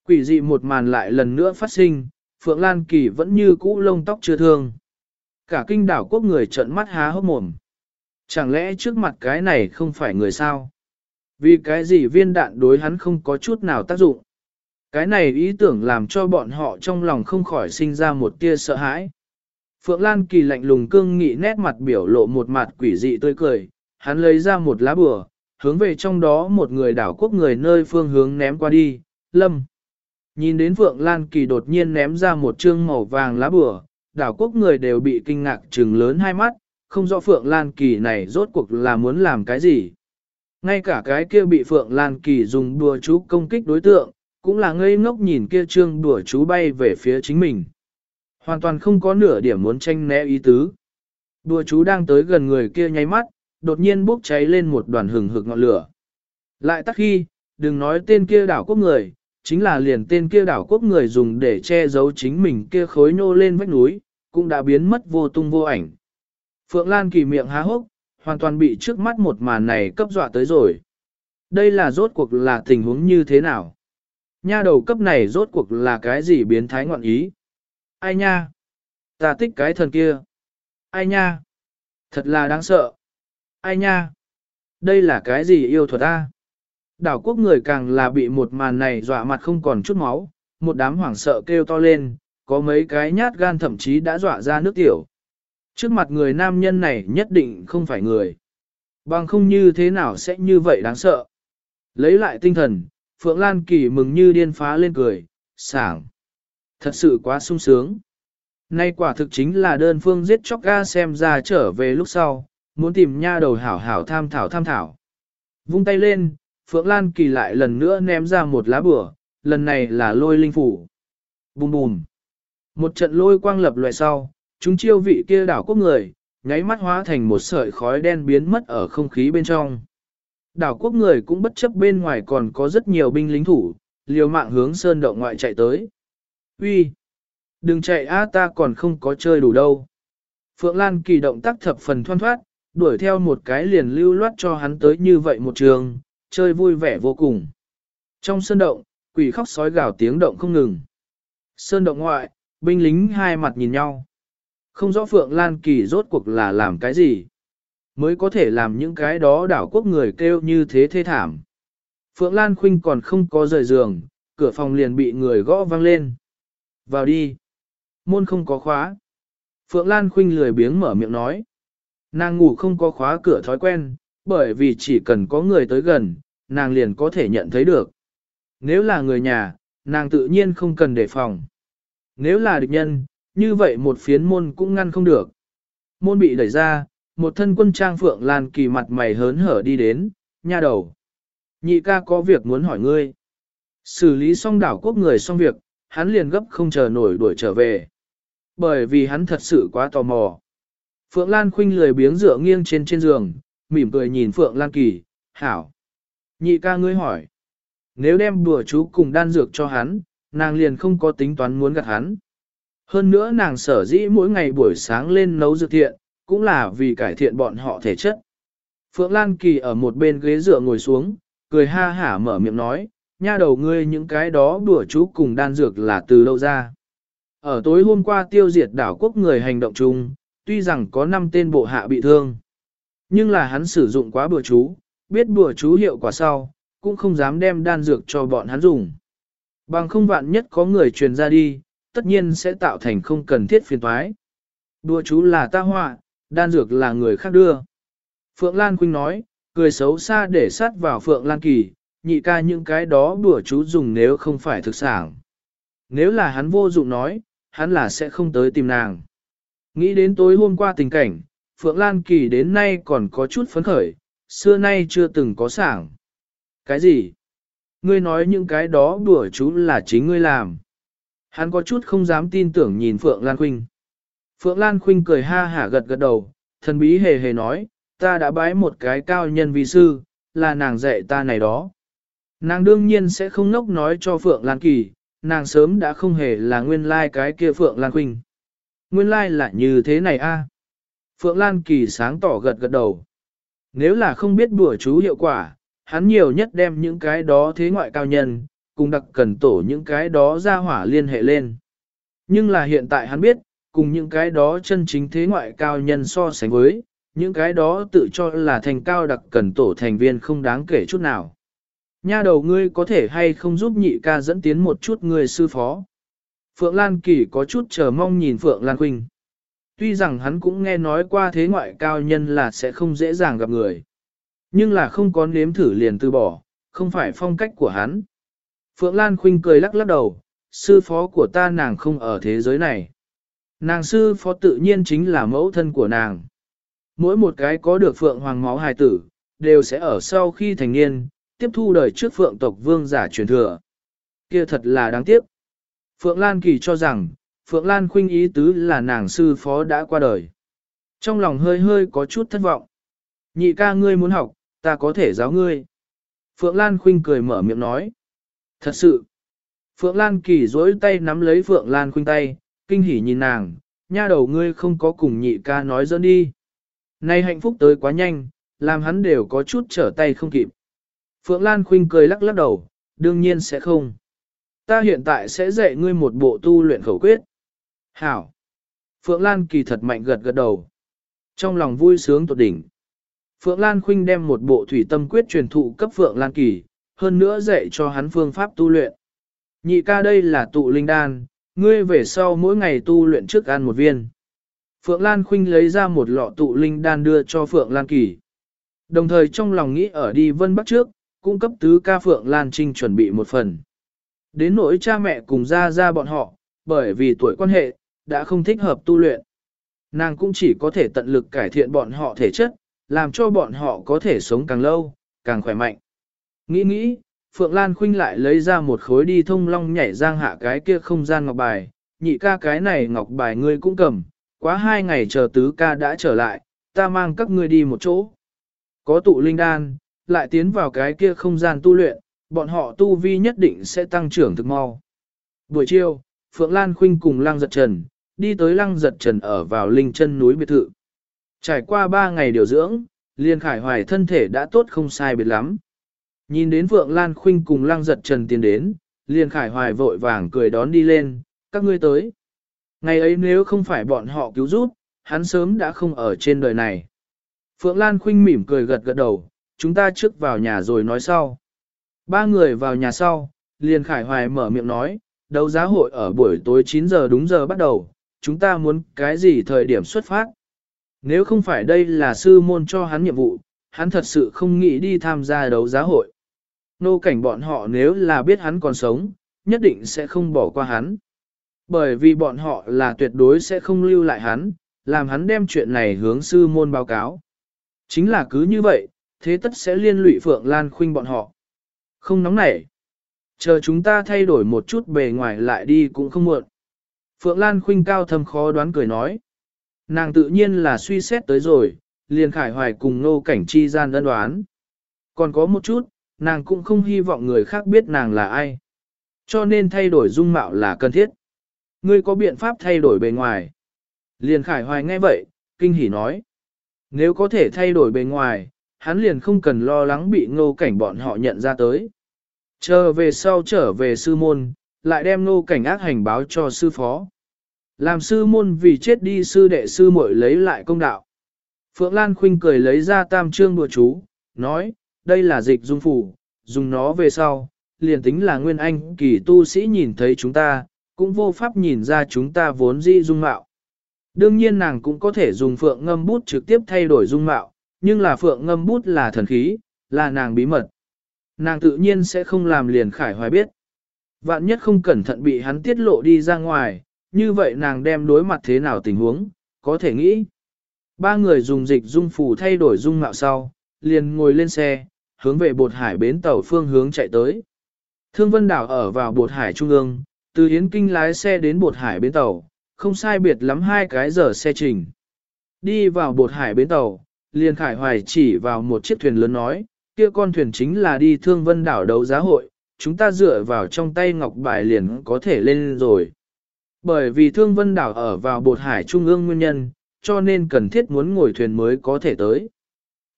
Quỷ dị một màn lại lần nữa phát sinh, Phượng Lan Kỳ vẫn như cũ lông tóc chưa thương. Cả kinh đảo quốc người trợn mắt há hốc mồm. Chẳng lẽ trước mặt cái này không phải người sao? Vì cái gì viên đạn đối hắn không có chút nào tác dụng? Cái này ý tưởng làm cho bọn họ trong lòng không khỏi sinh ra một tia sợ hãi. Phượng Lan Kỳ lạnh lùng cương nghị nét mặt biểu lộ một mặt quỷ dị tươi cười, hắn lấy ra một lá bừa, hướng về trong đó một người đảo quốc người nơi phương hướng ném qua đi, lâm. Nhìn đến Phượng Lan Kỳ đột nhiên ném ra một trương màu vàng lá bửa, đảo quốc người đều bị kinh ngạc trừng lớn hai mắt, không rõ Phượng Lan Kỳ này rốt cuộc là muốn làm cái gì. Ngay cả cái kia bị Phượng Lan Kỳ dùng đùa chú công kích đối tượng, cũng là ngây ngốc nhìn kia trương đùa chú bay về phía chính mình. Hoàn toàn không có nửa điểm muốn tranh né ý tứ. Đùa chú đang tới gần người kia nháy mắt, đột nhiên bốc cháy lên một đoàn hừng hực ngọn lửa. Lại tắc khi, đừng nói tên kia đảo quốc người, chính là liền tên kia đảo quốc người dùng để che giấu chính mình kia khối nô lên vách núi, cũng đã biến mất vô tung vô ảnh. Phượng Lan kỳ miệng há hốc, hoàn toàn bị trước mắt một màn này cấp dọa tới rồi. Đây là rốt cuộc là tình huống như thế nào? Nha đầu cấp này rốt cuộc là cái gì biến thái ngọn ý? Ai nha? Ta thích cái thần kia. Ai nha? Thật là đáng sợ. Ai nha? Đây là cái gì yêu thuật ta? Đảo quốc người càng là bị một màn này dọa mặt không còn chút máu, một đám hoảng sợ kêu to lên, có mấy cái nhát gan thậm chí đã dọa ra nước tiểu. Trước mặt người nam nhân này nhất định không phải người. Bằng không như thế nào sẽ như vậy đáng sợ. Lấy lại tinh thần, Phượng Lan Kỳ mừng như điên phá lên cười, sảng. Thật sự quá sung sướng. Nay quả thực chính là đơn phương giết chóc ga xem ra trở về lúc sau, muốn tìm nha đầu hảo hảo tham thảo tham thảo. Vung tay lên, Phượng Lan Kỳ lại lần nữa ném ra một lá bửa, lần này là lôi linh phủ. Bùm bùm. Một trận lôi quang lập loại sau, chúng chiêu vị kia đảo quốc người, nháy mắt hóa thành một sợi khói đen biến mất ở không khí bên trong. Đảo quốc người cũng bất chấp bên ngoài còn có rất nhiều binh lính thủ, liều mạng hướng sơn động ngoại chạy tới. Uy, Đừng chạy a ta còn không có chơi đủ đâu. Phượng Lan kỳ động tác thập phần thoăn thoát, đuổi theo một cái liền lưu loát cho hắn tới như vậy một trường, chơi vui vẻ vô cùng. Trong sơn động, quỷ khóc sói gào tiếng động không ngừng. Sơn động ngoại, binh lính hai mặt nhìn nhau. Không rõ Phượng Lan Kỳ rốt cuộc là làm cái gì, mới có thể làm những cái đó đảo quốc người kêu như thế thê thảm. Phượng Lan Khuynh còn không có rời giường, cửa phòng liền bị người gõ vang lên. Vào đi. Môn không có khóa. Phượng Lan Khuynh lười biếng mở miệng nói. Nàng ngủ không có khóa cửa thói quen, bởi vì chỉ cần có người tới gần, nàng liền có thể nhận thấy được. Nếu là người nhà, nàng tự nhiên không cần đề phòng. Nếu là địch nhân, như vậy một phiến môn cũng ngăn không được. Môn bị đẩy ra, một thân quân trang phượng lan kỳ mặt mày hớn hở đi đến, nha đầu. Nhị ca có việc muốn hỏi ngươi. Xử lý xong đảo quốc người xong việc, hắn liền gấp không chờ nổi đuổi trở về. Bởi vì hắn thật sự quá tò mò. Phượng Lan khinh lười biếng dựa nghiêng trên trên giường, mỉm cười nhìn Phượng Lan Kỳ, hảo. Nhị ca ngươi hỏi. Nếu đem bùa chú cùng đan dược cho hắn, nàng liền không có tính toán muốn gạt hắn. Hơn nữa nàng sở dĩ mỗi ngày buổi sáng lên nấu dược thiện, cũng là vì cải thiện bọn họ thể chất. Phượng Lan Kỳ ở một bên ghế dựa ngồi xuống, cười ha hả mở miệng nói, nha đầu ngươi những cái đó đùa chú cùng đan dược là từ đâu ra. Ở tối hôm qua tiêu diệt đảo quốc người hành động chung, tuy rằng có 5 tên bộ hạ bị thương, nhưng là hắn sử dụng quá bùa chú, biết bùa chú hiệu quả sau, cũng không dám đem đan dược cho bọn hắn dùng. Bằng không vạn nhất có người truyền ra đi, tất nhiên sẽ tạo thành không cần thiết phiền toái. Đùa chú là ta họa, đan dược là người khác đưa. Phượng Lan Quynh nói, cười xấu xa để sát vào Phượng Lan Kỳ, nhị ca những cái đó đùa chú dùng nếu không phải thực sản. Nếu là hắn vô dụng nói, hắn là sẽ không tới tìm nàng. Nghĩ đến tối hôm qua tình cảnh, Phượng Lan Kỳ đến nay còn có chút phấn khởi, xưa nay chưa từng có sảng. Cái gì? Ngươi nói những cái đó đùa chú là chính ngươi làm. Hắn có chút không dám tin tưởng nhìn Phượng Lan Khuynh. Phượng Lan Khuynh cười ha hả gật gật đầu, thần bí hề hề nói, ta đã bái một cái cao nhân vi sư, là nàng dạy ta này đó. Nàng đương nhiên sẽ không nốc nói cho Phượng Lan Kỳ, nàng sớm đã không hề là nguyên lai like cái kia Phượng Lan Khuynh. Nguyên lai like là như thế này a. Phượng Lan Kỳ sáng tỏ gật gật đầu. Nếu là không biết bùa chú hiệu quả, hắn nhiều nhất đem những cái đó thế ngoại cao nhân, cùng đặc cần tổ những cái đó ra hỏa liên hệ lên. Nhưng là hiện tại hắn biết, cùng những cái đó chân chính thế ngoại cao nhân so sánh với, những cái đó tự cho là thành cao đặc cần tổ thành viên không đáng kể chút nào. Nha đầu ngươi có thể hay không giúp nhị ca dẫn tiến một chút người sư phó. Phượng Lan Kỳ có chút chờ mong nhìn Phượng Lan Quỳnh. Tuy rằng hắn cũng nghe nói qua thế ngoại cao nhân là sẽ không dễ dàng gặp người. Nhưng là không có nếm thử liền từ bỏ, không phải phong cách của hắn. Phượng Lan Khuynh cười lắc lắc đầu, sư phó của ta nàng không ở thế giới này. Nàng sư phó tự nhiên chính là mẫu thân của nàng. Mỗi một cái có được Phượng Hoàng máu hài tử, đều sẽ ở sau khi thành niên, tiếp thu đời trước Phượng tộc vương giả truyền thừa. Kia thật là đáng tiếc. Phượng Lan Kỳ cho rằng, Phượng Lan Khuynh ý tứ là nàng sư phó đã qua đời. Trong lòng hơi hơi có chút thất vọng. Nhị ca ngươi muốn học, ta có thể giáo ngươi. Phượng Lan Khuynh cười mở miệng nói. Thật sự, Phượng Lan Kỳ dối tay nắm lấy Phượng Lan Khuynh tay, kinh hỉ nhìn nàng, nha đầu ngươi không có cùng nhị ca nói dẫn đi. Này hạnh phúc tới quá nhanh, làm hắn đều có chút trở tay không kịp. Phượng Lan Khuynh cười lắc lắc đầu, đương nhiên sẽ không. Ta hiện tại sẽ dạy ngươi một bộ tu luyện khẩu quyết. Hảo. Phượng Lan kỳ thật mạnh gật gật đầu. Trong lòng vui sướng tột đỉnh. Phượng Lan Khuynh đem một bộ thủy tâm quyết truyền thụ cấp Phượng Lan kỳ, hơn nữa dạy cho hắn phương pháp tu luyện. Nhị ca đây là tụ linh đan, ngươi về sau mỗi ngày tu luyện trước ăn một viên. Phượng Lan Khuynh lấy ra một lọ tụ linh đan đưa cho Phượng Lan Kỳ. Đồng thời trong lòng nghĩ ở đi vân bắc trước, cung cấp tứ ca Phượng Lan Trinh chuẩn bị một phần. Đến nỗi cha mẹ cùng ra ra bọn họ, bởi vì tuổi quan hệ, đã không thích hợp tu luyện. Nàng cũng chỉ có thể tận lực cải thiện bọn họ thể chất, làm cho bọn họ có thể sống càng lâu, càng khỏe mạnh. Nghĩ nghĩ, Phượng Lan Khuynh lại lấy ra một khối đi thông long nhảy giang hạ cái kia không gian ngọc bài, nhị ca cái này ngọc bài ngươi cũng cầm, quá hai ngày chờ tứ ca đã trở lại, ta mang các ngươi đi một chỗ. Có tụ linh đan, lại tiến vào cái kia không gian tu luyện, bọn họ tu vi nhất định sẽ tăng trưởng thực mau. Buổi chiều, Phượng Lan Khuynh cùng Lăng Giật Trần, đi tới Lăng Giật Trần ở vào linh chân núi biệt thự. Trải qua ba ngày điều dưỡng, Liên Khải Hoài thân thể đã tốt không sai biệt lắm. Nhìn đến vượng Lan Khuynh cùng Lăng Giật Trần tiến đến, Liên Khải Hoài vội vàng cười đón đi lên, các ngươi tới. Ngày ấy nếu không phải bọn họ cứu giúp, hắn sớm đã không ở trên đời này. Phượng Lan Khuynh mỉm cười gật gật đầu, chúng ta trước vào nhà rồi nói sau. Ba người vào nhà sau, liền Khải Hoài mở miệng nói, đấu giá hội ở buổi tối 9 giờ đúng giờ bắt đầu, chúng ta muốn cái gì thời điểm xuất phát. Nếu không phải đây là sư môn cho hắn nhiệm vụ, hắn thật sự không nghĩ đi tham gia đấu giá hội. Nô cảnh bọn họ nếu là biết hắn còn sống, nhất định sẽ không bỏ qua hắn. Bởi vì bọn họ là tuyệt đối sẽ không lưu lại hắn, làm hắn đem chuyện này hướng sư môn báo cáo. Chính là cứ như vậy, thế tất sẽ liên lụy Phượng Lan Khuynh bọn họ. Không nóng nảy. Chờ chúng ta thay đổi một chút bề ngoài lại đi cũng không muộn. Phượng Lan Khuynh cao thâm khó đoán cười nói. Nàng tự nhiên là suy xét tới rồi, liền khải hoài cùng nô cảnh chi gian đơn đoán. Còn có một chút, nàng cũng không hy vọng người khác biết nàng là ai. Cho nên thay đổi dung mạo là cần thiết. Ngươi có biện pháp thay đổi bề ngoài. Liền khải hoài nghe vậy, kinh hỉ nói. Nếu có thể thay đổi bề ngoài, hắn liền không cần lo lắng bị ngô cảnh bọn họ nhận ra tới. Chờ về sau trở về sư môn, lại đem ngô cảnh ác hành báo cho sư phó. Làm sư môn vì chết đi sư đệ sư muội lấy lại công đạo. Phượng Lan Khuynh cười lấy ra tam trương đùa chú, nói, đây là dịch dung phủ, dùng nó về sau, liền tính là nguyên anh kỳ tu sĩ nhìn thấy chúng ta, cũng vô pháp nhìn ra chúng ta vốn dị dung mạo. Đương nhiên nàng cũng có thể dùng phượng ngâm bút trực tiếp thay đổi dung mạo, nhưng là phượng ngâm bút là thần khí, là nàng bí mật. Nàng tự nhiên sẽ không làm liền khải hoài biết. Vạn nhất không cẩn thận bị hắn tiết lộ đi ra ngoài, như vậy nàng đem đối mặt thế nào tình huống, có thể nghĩ. Ba người dùng dịch dung phù thay đổi dung mạo sau, liền ngồi lên xe, hướng về bột hải bến tàu phương hướng chạy tới. Thương Vân Đảo ở vào bột hải trung ương, từ Yến Kinh lái xe đến bột hải bến tàu, không sai biệt lắm hai cái giờ xe trình. Đi vào bột hải bến tàu, liền khải hoài chỉ vào một chiếc thuyền lớn nói, kia con thuyền chính là đi Thương Vân Đảo đấu giá hội, chúng ta dựa vào trong tay ngọc bài liền có thể lên rồi. Bởi vì Thương Vân Đảo ở vào bột hải trung ương nguyên nhân, cho nên cần thiết muốn ngồi thuyền mới có thể tới.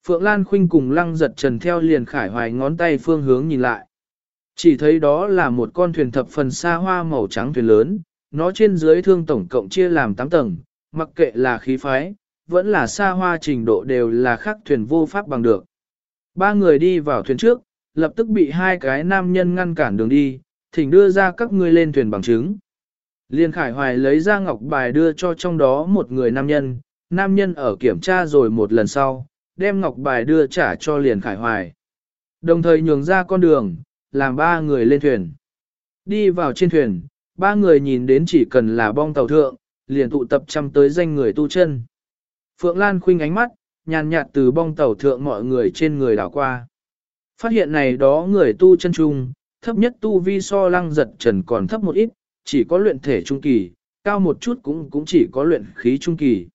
Phượng Lan Khuynh cùng lăng giật trần theo liền khải hoài ngón tay phương hướng nhìn lại. Chỉ thấy đó là một con thuyền thập phần xa hoa màu trắng thuyền lớn, nó trên dưới thương tổng cộng chia làm 8 tầng, mặc kệ là khí phái, vẫn là xa hoa trình độ đều là khác thuyền vô pháp bằng được. Ba người đi vào thuyền trước, lập tức bị hai cái nam nhân ngăn cản đường đi, thỉnh đưa ra các ngươi lên thuyền bằng chứng. Liên Khải Hoài lấy ra ngọc bài đưa cho trong đó một người nam nhân, nam nhân ở kiểm tra rồi một lần sau, đem ngọc bài đưa trả cho liền khải hoài. Đồng thời nhường ra con đường, làm ba người lên thuyền. Đi vào trên thuyền, ba người nhìn đến chỉ cần là bong tàu thượng, liền tụ tập chăm tới danh người tu chân. Phượng Lan khuynh ánh mắt, nhàn nhạt từ bong tàu thượng mọi người trên người đảo qua. Phát hiện này đó người tu chân trung, thấp nhất tu vi so lăng giật trần còn thấp một ít, chỉ có luyện thể trung kỳ, cao một chút cũng cũng chỉ có luyện khí trung kỳ.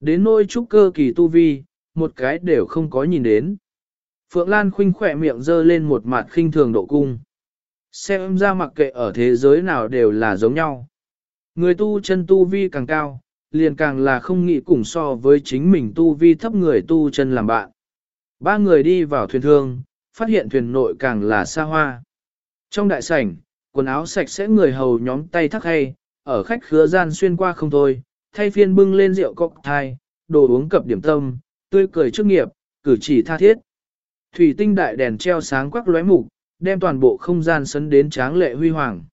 Đến nôi trúc cơ kỳ tu vi, một cái đều không có nhìn đến. Phượng Lan khinh khỏe miệng dơ lên một mặt khinh thường độ cung. Xem ra mặc kệ ở thế giới nào đều là giống nhau. Người tu chân tu vi càng cao, liền càng là không nghĩ cùng so với chính mình tu vi thấp người tu chân làm bạn. Ba người đi vào thuyền thương, phát hiện thuyền nội càng là xa hoa. Trong đại sảnh, quần áo sạch sẽ người hầu nhóm tay thắc hay, ở khách khứa gian xuyên qua không thôi, thay phiên bưng lên rượu cocktail, đồ uống cập điểm tâm, tươi cười trước nghiệp, cử chỉ tha thiết. Thủy tinh đại đèn treo sáng quắc lóe mục, đem toàn bộ không gian sấn đến tráng lệ huy hoàng.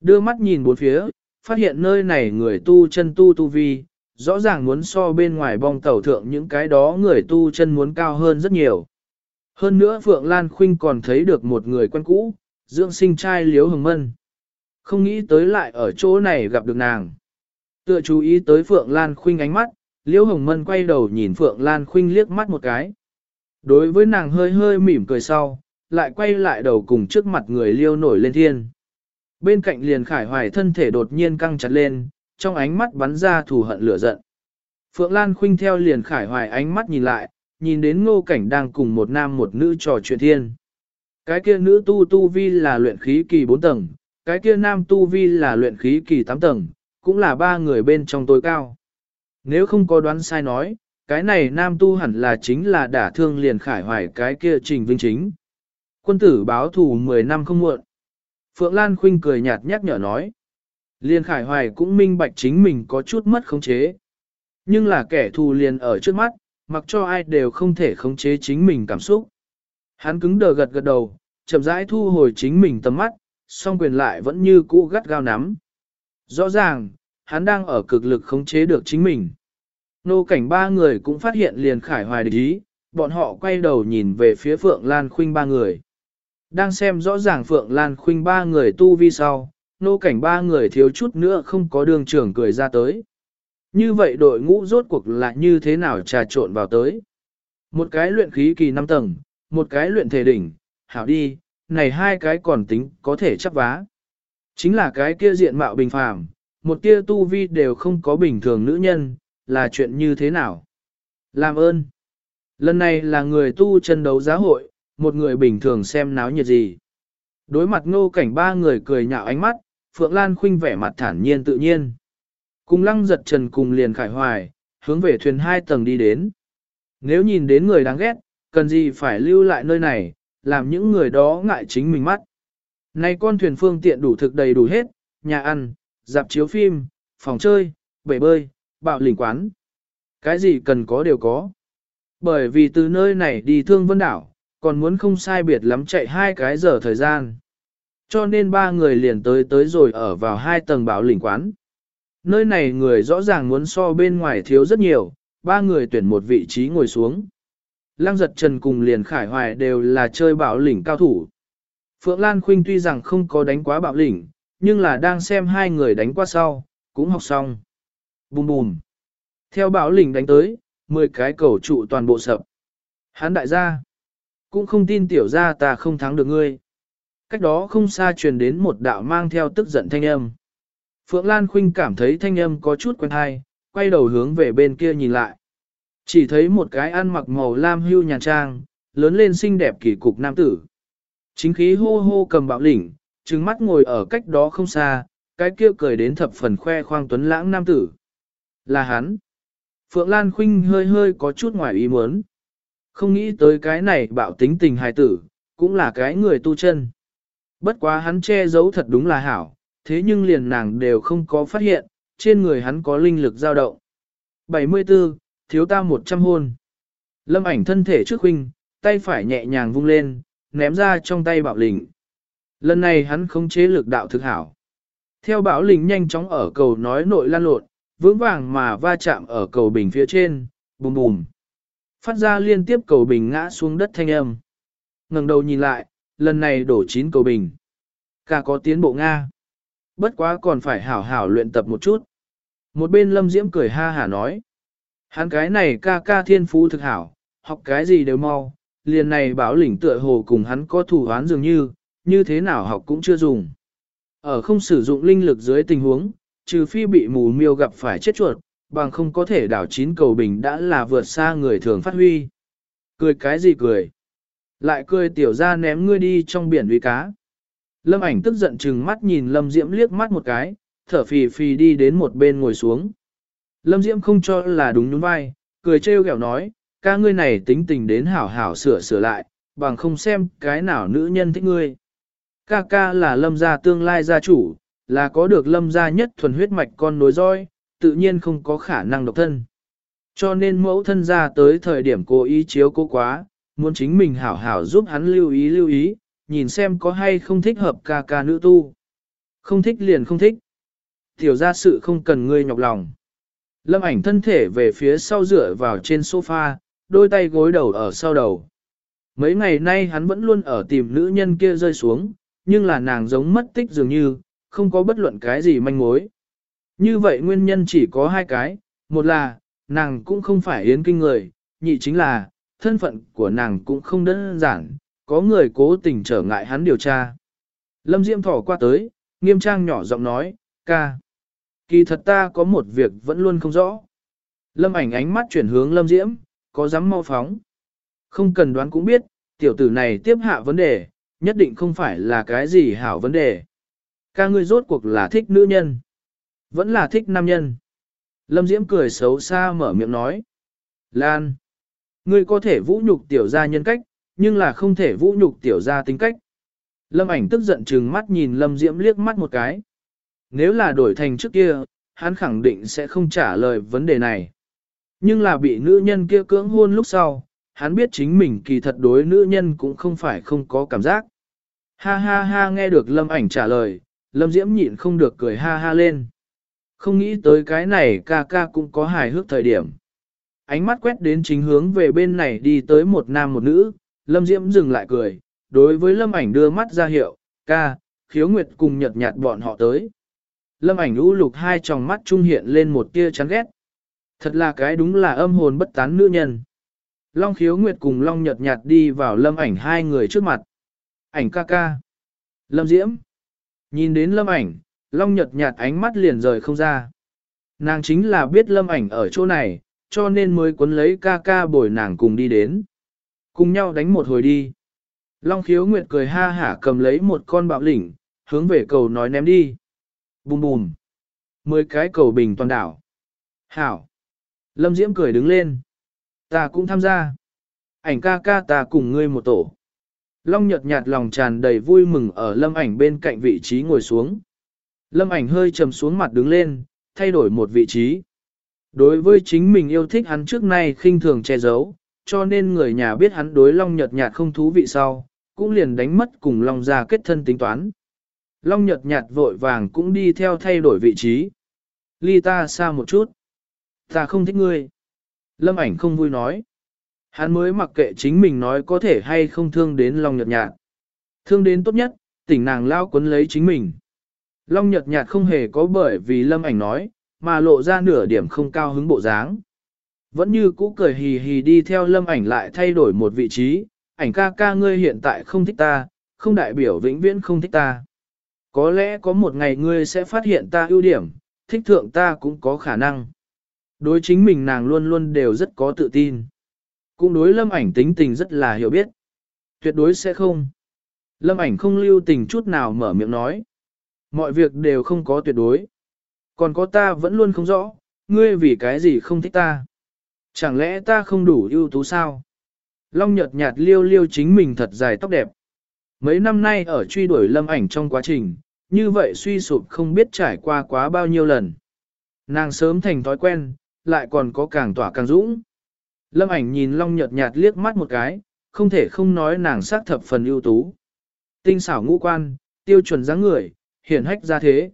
Đưa mắt nhìn bốn phía, phát hiện nơi này người tu chân tu tu vi, rõ ràng muốn so bên ngoài bong tàu thượng những cái đó người tu chân muốn cao hơn rất nhiều. Hơn nữa Phượng Lan Khuynh còn thấy được một người quen cũ, dưỡng sinh trai Liễu Hồng Mân. Không nghĩ tới lại ở chỗ này gặp được nàng. Tựa chú ý tới Phượng Lan Khuynh ánh mắt, Liễu Hồng Mân quay đầu nhìn Phượng Lan Khuynh liếc mắt một cái. Đối với nàng hơi hơi mỉm cười sau, lại quay lại đầu cùng trước mặt người liêu nổi lên thiên. Bên cạnh liền khải hoài thân thể đột nhiên căng chặt lên, trong ánh mắt bắn ra thù hận lửa giận. Phượng Lan khuynh theo liền khải hoài ánh mắt nhìn lại, nhìn đến ngô cảnh đang cùng một nam một nữ trò chuyện thiên. Cái kia nữ tu tu vi là luyện khí kỳ 4 tầng, cái kia nam tu vi là luyện khí kỳ 8 tầng, cũng là ba người bên trong tối cao. Nếu không có đoán sai nói, cái này nam tu hẳn là chính là đả thương liền khải hoài cái kia trình vinh chính. Quân tử báo thù 10 năm không muộn. Phượng Lan Khuynh cười nhạt nhắc nhở nói. Liên Khải Hoài cũng minh bạch chính mình có chút mất khống chế. Nhưng là kẻ thù liền ở trước mắt, mặc cho ai đều không thể khống chế chính mình cảm xúc. Hắn cứng đờ gật gật đầu, chậm rãi thu hồi chính mình tầm mắt, song quyền lại vẫn như cũ gắt gao nắm. Rõ ràng, hắn đang ở cực lực khống chế được chính mình. Nô cảnh ba người cũng phát hiện liền Khải Hoài địch ý, bọn họ quay đầu nhìn về phía Phượng Lan Khuynh ba người. Đang xem rõ ràng Phượng Lan Khuynh ba người tu vi sau, nô cảnh ba người thiếu chút nữa không có đường trưởng cười ra tới. Như vậy đội ngũ rốt cuộc là như thế nào trà trộn vào tới. Một cái luyện khí kỳ 5 tầng, một cái luyện thể đỉnh, hảo đi, này hai cái còn tính có thể chấp vá. Chính là cái kia diện mạo bình phàm, một tia tu vi đều không có bình thường nữ nhân, là chuyện như thế nào? Làm ơn! Lần này là người tu chân đấu giá hội, một người bình thường xem náo nhiệt gì. Đối mặt ngô cảnh ba người cười nhạo ánh mắt, Phượng Lan khinh vẻ mặt thản nhiên tự nhiên. Cùng lăng giật trần cùng liền khải hoài, hướng về thuyền hai tầng đi đến. Nếu nhìn đến người đáng ghét, cần gì phải lưu lại nơi này, làm những người đó ngại chính mình mắt. Nay con thuyền phương tiện đủ thực đầy đủ hết, nhà ăn, dạp chiếu phim, phòng chơi, bể bơi, bạo lĩnh quán. Cái gì cần có đều có. Bởi vì từ nơi này đi thương vân đảo, còn muốn không sai biệt lắm chạy hai cái giờ thời gian. Cho nên ba người liền tới tới rồi ở vào hai tầng bảo lĩnh quán. Nơi này người rõ ràng muốn so bên ngoài thiếu rất nhiều, ba người tuyển một vị trí ngồi xuống. Lăng giật trần cùng liền khải hoài đều là chơi bảo lĩnh cao thủ. Phượng Lan Khuynh tuy rằng không có đánh quá bạo lĩnh, nhưng là đang xem hai người đánh qua sau, cũng học xong. Bùm bùm. Theo bảo lĩnh đánh tới, 10 cái cầu trụ toàn bộ sập. Hán đại gia, cũng không tin tiểu gia ta không thắng được ngươi. Cách đó không xa truyền đến một đạo mang theo tức giận thanh âm. Phượng Lan Khuynh cảm thấy thanh âm có chút quen hay, quay đầu hướng về bên kia nhìn lại. Chỉ thấy một cái ăn mặc màu lam hưu nhàn trang, lớn lên xinh đẹp kỳ cục nam tử. Chính khí hô hô cầm bạo lĩnh, trừng mắt ngồi ở cách đó không xa, cái kia cười đến thập phần khoe khoang tuấn lãng nam tử. Là hắn. Phượng Lan Khuynh hơi hơi có chút ngoài ý muốn. Không nghĩ tới cái này bạo tính tình hài tử, cũng là cái người tu chân. Bất quá hắn che giấu thật đúng là hảo, thế nhưng liền nàng đều không có phát hiện, trên người hắn có linh lực dao động. 74, thiếu ta 100 hôn. Lâm ảnh thân thể trước huynh, tay phải nhẹ nhàng vung lên, ném ra trong tay bạo lĩnh. Lần này hắn không chế lực đạo thực hảo. Theo bảo lĩnh nhanh chóng ở cầu nói nội lan lộn, vững vàng mà va chạm ở cầu bình phía trên, bùm bùm. Phát ra liên tiếp cầu bình ngã xuống đất thanh âm. ngẩng đầu nhìn lại, lần này đổ chín cầu bình. Cả có tiến bộ Nga. Bất quá còn phải hảo hảo luyện tập một chút. Một bên lâm diễm cười ha hả nói. Hắn cái này ca ca thiên phú thực hảo, học cái gì đều mau, liền này bảo lĩnh tựa hồ cùng hắn có thủ hoán dường như, như thế nào học cũng chưa dùng. Ở không sử dụng linh lực dưới tình huống, trừ phi bị mù miêu gặp phải chết chuột, bằng không có thể đảo chín cầu bình đã là vượt xa người thường phát huy. Cười cái gì cười? Lại cười tiểu ra ném ngươi đi trong biển uy cá. Lâm ảnh tức giận chừng mắt nhìn Lâm Diễm liếc mắt một cái, thở phì phì đi đến một bên ngồi xuống. Lâm Diễm không cho là đúng đúng vai, cười trêu ghẹo nói, ca ngươi này tính tình đến hảo hảo sửa sửa lại, bằng không xem cái nào nữ nhân thích ngươi. Ca ca là lâm gia tương lai gia chủ, là có được lâm gia nhất thuần huyết mạch con nối roi, tự nhiên không có khả năng độc thân. Cho nên mẫu thân ra tới thời điểm cố ý chiếu cố quá, muốn chính mình hảo hảo giúp hắn lưu ý lưu ý, nhìn xem có hay không thích hợp ca ca nữ tu. Không thích liền không thích. Tiểu ra sự không cần ngươi nhọc lòng. Lâm ảnh thân thể về phía sau dựa vào trên sofa, đôi tay gối đầu ở sau đầu. Mấy ngày nay hắn vẫn luôn ở tìm nữ nhân kia rơi xuống, nhưng là nàng giống mất tích dường như, không có bất luận cái gì manh mối. Như vậy nguyên nhân chỉ có hai cái, một là, nàng cũng không phải yến kinh người, nhị chính là, thân phận của nàng cũng không đơn giản, có người cố tình trở ngại hắn điều tra. Lâm Diễm thỏ qua tới, nghiêm trang nhỏ giọng nói, ca. Kỳ thật ta có một việc vẫn luôn không rõ. Lâm ảnh ánh mắt chuyển hướng Lâm Diễm, có dám mau phóng. Không cần đoán cũng biết, tiểu tử này tiếp hạ vấn đề, nhất định không phải là cái gì hảo vấn đề. Ca ngươi rốt cuộc là thích nữ nhân, vẫn là thích nam nhân. Lâm Diễm cười xấu xa mở miệng nói. Lan, ngươi có thể vũ nhục tiểu gia nhân cách, nhưng là không thể vũ nhục tiểu gia tính cách. Lâm ảnh tức giận trừng mắt nhìn Lâm Diễm liếc mắt một cái. Nếu là đổi thành trước kia, hắn khẳng định sẽ không trả lời vấn đề này. Nhưng là bị nữ nhân kia cưỡng hôn lúc sau, hắn biết chính mình kỳ thật đối nữ nhân cũng không phải không có cảm giác. Ha ha ha nghe được lâm ảnh trả lời, lâm diễm nhịn không được cười ha ha lên. Không nghĩ tới cái này ca ca cũng có hài hước thời điểm. Ánh mắt quét đến chính hướng về bên này đi tới một nam một nữ, lâm diễm dừng lại cười, đối với lâm ảnh đưa mắt ra hiệu, ca, khiếu nguyệt cùng nhật nhạt bọn họ tới. Lâm ảnh u lục hai tròng mắt trung hiện lên một tia chán ghét. Thật là cái đúng là âm hồn bất tán nữ nhân. Long khiếu nguyệt cùng Long nhật nhạt đi vào lâm ảnh hai người trước mặt. Ảnh ca ca. Lâm diễm. Nhìn đến lâm ảnh, Long nhật nhạt ánh mắt liền rời không ra. Nàng chính là biết lâm ảnh ở chỗ này, cho nên mới cuốn lấy ca ca bồi nàng cùng đi đến. Cùng nhau đánh một hồi đi. Long khiếu nguyệt cười ha hả cầm lấy một con bạo lĩnh, hướng về cầu nói ném đi. Bùm bùm. Mười cái cầu bình toàn đảo. Hảo. Lâm Diễm cười đứng lên. Ta cũng tham gia. Ảnh ca ca ta cùng ngươi một tổ. Long nhợt nhạt lòng tràn đầy vui mừng ở lâm ảnh bên cạnh vị trí ngồi xuống. Lâm ảnh hơi trầm xuống mặt đứng lên, thay đổi một vị trí. Đối với chính mình yêu thích hắn trước nay khinh thường che giấu, cho nên người nhà biết hắn đối Long Nhật nhạt không thú vị sau, cũng liền đánh mất cùng Long gia kết thân tính toán. Long Nhật nhạt vội vàng cũng đi theo thay đổi vị trí. Ly ta xa một chút. Ta không thích ngươi. Lâm ảnh không vui nói. Hắn mới mặc kệ chính mình nói có thể hay không thương đến Long Nhật nhạt. Thương đến tốt nhất, tỉnh nàng lao quấn lấy chính mình. Long Nhật nhạt không hề có bởi vì lâm ảnh nói, mà lộ ra nửa điểm không cao hứng bộ dáng. Vẫn như cũ cười hì hì đi theo lâm ảnh lại thay đổi một vị trí, ảnh ca ca ngươi hiện tại không thích ta, không đại biểu vĩnh viễn không thích ta. Có lẽ có một ngày ngươi sẽ phát hiện ta ưu điểm, thích thượng ta cũng có khả năng. Đối chính mình nàng luôn luôn đều rất có tự tin. Cũng đối lâm ảnh tính tình rất là hiểu biết. Tuyệt đối sẽ không. Lâm ảnh không lưu tình chút nào mở miệng nói. Mọi việc đều không có tuyệt đối. Còn có ta vẫn luôn không rõ, ngươi vì cái gì không thích ta. Chẳng lẽ ta không đủ ưu tú sao? Long nhợt nhạt liêu liêu chính mình thật dài tóc đẹp. Mấy năm nay ở truy đuổi lâm ảnh trong quá trình, như vậy suy sụp không biết trải qua quá bao nhiêu lần. Nàng sớm thành thói quen, lại còn có càng tỏa càng dũng. Lâm ảnh nhìn Long nhợt nhạt liếc mắt một cái, không thể không nói nàng xác thập phần ưu tú. Tinh xảo ngũ quan, tiêu chuẩn dáng người, hiển hách ra thế.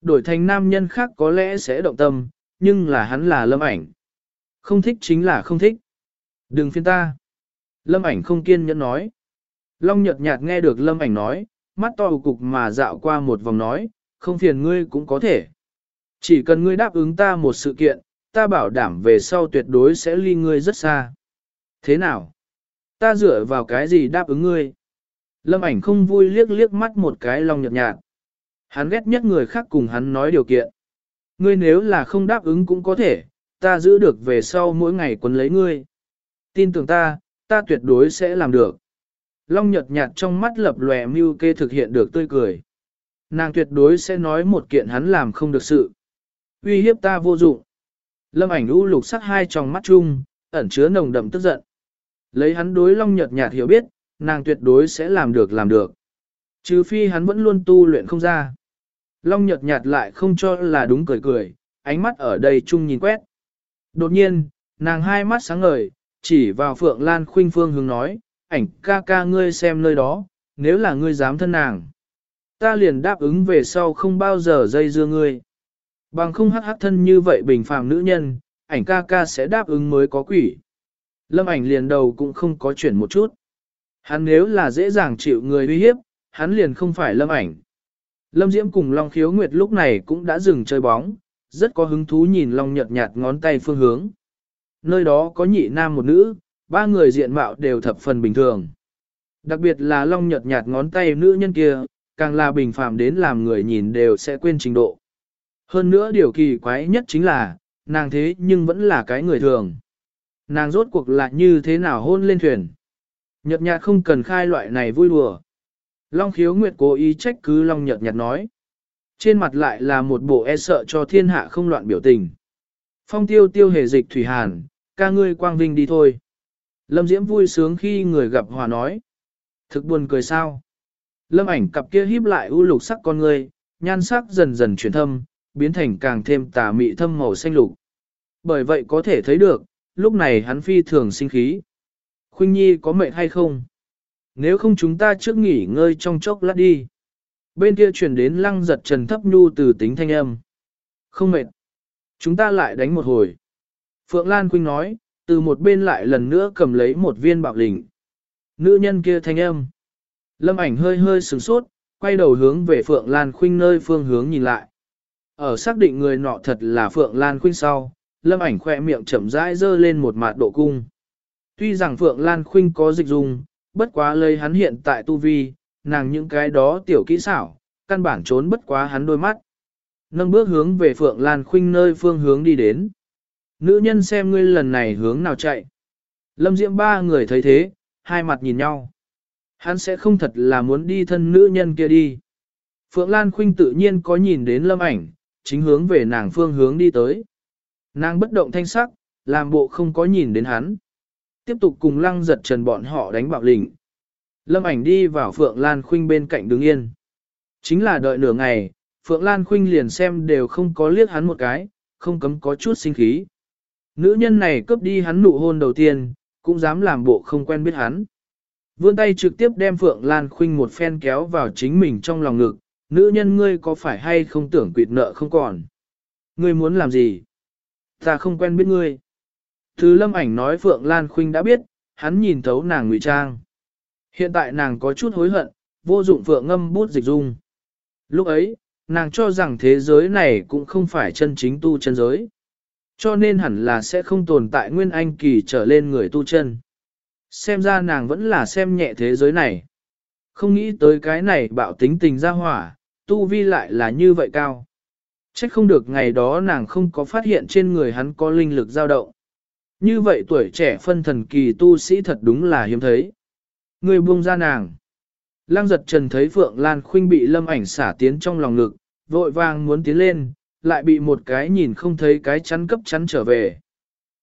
Đổi thành nam nhân khác có lẽ sẽ động tâm, nhưng là hắn là lâm ảnh. Không thích chính là không thích. Đừng phiên ta. Lâm ảnh không kiên nhẫn nói. Long nhợt nhạt nghe được lâm ảnh nói, mắt to cục mà dạo qua một vòng nói, không phiền ngươi cũng có thể. Chỉ cần ngươi đáp ứng ta một sự kiện, ta bảo đảm về sau tuyệt đối sẽ ly ngươi rất xa. Thế nào? Ta dựa vào cái gì đáp ứng ngươi? Lâm ảnh không vui liếc liếc mắt một cái long nhợt nhạt. Hắn ghét nhất người khác cùng hắn nói điều kiện. Ngươi nếu là không đáp ứng cũng có thể, ta giữ được về sau mỗi ngày quấn lấy ngươi. Tin tưởng ta, ta tuyệt đối sẽ làm được. Long nhật nhạt trong mắt lập lòe mưu kê thực hiện được tươi cười. Nàng tuyệt đối sẽ nói một kiện hắn làm không được sự. Uy hiếp ta vô dụng. Lâm ảnh u lục sắc hai trong mắt chung, ẩn chứa nồng đậm tức giận. Lấy hắn đối long nhật nhạt hiểu biết, nàng tuyệt đối sẽ làm được làm được. Trừ phi hắn vẫn luôn tu luyện không ra. Long nhật nhạt lại không cho là đúng cười cười, ánh mắt ở đây chung nhìn quét. Đột nhiên, nàng hai mắt sáng ngời, chỉ vào Phượng Lan Khuynh phương hướng nói, ảnh ca ca ngươi xem nơi đó, nếu là ngươi dám thân nàng. Ta liền đáp ứng về sau không bao giờ dây dưa ngươi. Bằng không hắc hắc thân như vậy bình phàm nữ nhân, ảnh ca ca sẽ đáp ứng mới có quỷ. Lâm ảnh liền đầu cũng không có chuyển một chút. Hắn nếu là dễ dàng chịu người uy hiếp, hắn liền không phải lâm ảnh. Lâm Diễm cùng Long Khiếu Nguyệt lúc này cũng đã dừng chơi bóng, rất có hứng thú nhìn Long nhợt nhạt ngón tay phương hướng. Nơi đó có nhị nam một nữ, ba người diện mạo đều thập phần bình thường. Đặc biệt là Long nhợt nhạt ngón tay nữ nhân kia, càng là bình phàm đến làm người nhìn đều sẽ quên trình độ. Hơn nữa điều kỳ quái nhất chính là, nàng thế nhưng vẫn là cái người thường. Nàng rốt cuộc là như thế nào hôn lên thuyền. Nhật nhạt không cần khai loại này vui đùa. Long khiếu nguyệt cố ý trách cứ Long nhật nhạt nói. Trên mặt lại là một bộ e sợ cho thiên hạ không loạn biểu tình. Phong tiêu tiêu hề dịch thủy hàn, ca ngươi quang vinh đi thôi. Lâm Diễm vui sướng khi người gặp hòa nói. Thực buồn cười sao. Lâm ảnh cặp kia híp lại u lục sắc con ngươi, nhan sắc dần dần chuyển thâm, biến thành càng thêm tà mị thâm màu xanh lục. Bởi vậy có thể thấy được, lúc này hắn phi thường sinh khí. Khuynh Nhi có mệt hay không? Nếu không chúng ta trước nghỉ ngơi trong chốc lát đi. Bên kia chuyển đến lăng giật trần thấp nhu từ tính thanh âm. Không mệt. Chúng ta lại đánh một hồi. Phượng Lan quynh nói, từ một bên lại lần nữa cầm lấy một viên bạo lĩnh. Nữ nhân kia thanh âm. Lâm ảnh hơi hơi sửng sốt, quay đầu hướng về Phượng Lan Khuynh nơi phương hướng nhìn lại. Ở xác định người nọ thật là Phượng Lan Khuynh sau, Lâm ảnh khỏe miệng chậm rãi dơ lên một mạt độ cung. Tuy rằng Phượng Lan Khuynh có dịch dung, bất quá lấy hắn hiện tại tu vi, nàng những cái đó tiểu kỹ xảo, căn bản trốn bất quá hắn đôi mắt. Nâng bước hướng về Phượng Lan Khuynh nơi phương hướng đi đến. Nữ nhân xem ngươi lần này hướng nào chạy. Lâm Diễm ba người thấy thế, hai mặt nhìn nhau. Hắn sẽ không thật là muốn đi thân nữ nhân kia đi. Phượng Lan Khuynh tự nhiên có nhìn đến lâm ảnh, chính hướng về nàng phương hướng đi tới. Nàng bất động thanh sắc, làm bộ không có nhìn đến hắn. Tiếp tục cùng lăng giật trần bọn họ đánh bạo lĩnh. Lâm ảnh đi vào Phượng Lan Khuynh bên cạnh đứng yên. Chính là đợi nửa ngày, Phượng Lan Khuynh liền xem đều không có liếc hắn một cái, không cấm có chút sinh khí. Nữ nhân này cướp đi hắn nụ hôn đầu tiên, cũng dám làm bộ không quen biết hắn. Vươn tay trực tiếp đem Phượng Lan Khuynh một phen kéo vào chính mình trong lòng ngực, nữ nhân ngươi có phải hay không tưởng quỵt nợ không còn. Ngươi muốn làm gì? Ta không quen biết ngươi. Thứ lâm ảnh nói Phượng Lan Khuynh đã biết, hắn nhìn thấu nàng ngụy trang. Hiện tại nàng có chút hối hận, vô dụng Phượng ngâm bút dịch dung. Lúc ấy, nàng cho rằng thế giới này cũng không phải chân chính tu chân giới. Cho nên hẳn là sẽ không tồn tại nguyên anh kỳ trở lên người tu chân. Xem ra nàng vẫn là xem nhẹ thế giới này. Không nghĩ tới cái này bạo tính tình ra hỏa, tu vi lại là như vậy cao. Chắc không được ngày đó nàng không có phát hiện trên người hắn có linh lực dao động. Như vậy tuổi trẻ phân thần kỳ tu sĩ thật đúng là hiếm thấy. Người buông ra nàng. Lăng giật trần thấy Phượng Lan Khuynh bị lâm ảnh xả tiến trong lòng ngực, vội vàng muốn tiến lên, lại bị một cái nhìn không thấy cái chắn cấp chắn trở về.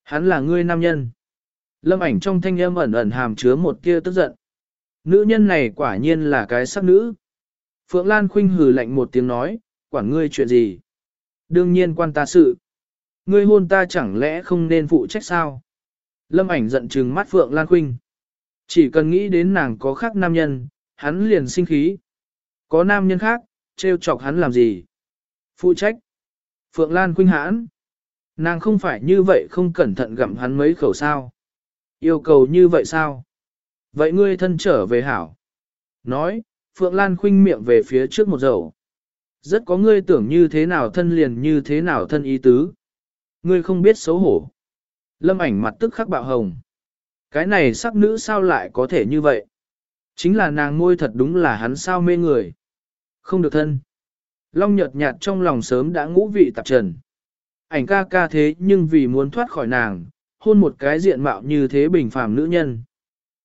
Hắn là ngươi nam nhân. Lâm ảnh trong thanh âm ẩn ẩn hàm chứa một tia tức giận. Nữ nhân này quả nhiên là cái sắc nữ. Phượng Lan khinh hừ lạnh một tiếng nói, quản ngươi chuyện gì? Đương nhiên quan ta sự. Ngươi hôn ta chẳng lẽ không nên phụ trách sao? Lâm ảnh giận trừng mắt Phượng Lan khinh. Chỉ cần nghĩ đến nàng có khác nam nhân, hắn liền sinh khí. Có nam nhân khác, trêu chọc hắn làm gì? Phụ trách. Phượng Lan khuynh hãn. Nàng không phải như vậy không cẩn thận gặm hắn mấy khẩu sao. Yêu cầu như vậy sao? Vậy ngươi thân trở về hảo. Nói, Phượng Lan khuynh miệng về phía trước một dầu. Rất có ngươi tưởng như thế nào thân liền như thế nào thân ý tứ. Ngươi không biết xấu hổ. Lâm ảnh mặt tức khắc bạo hồng. Cái này sắc nữ sao lại có thể như vậy? Chính là nàng ngôi thật đúng là hắn sao mê người. Không được thân. Long nhợt nhạt trong lòng sớm đã ngũ vị tạp trần. Ảnh ca ca thế nhưng vì muốn thoát khỏi nàng, hôn một cái diện mạo như thế bình phàm nữ nhân.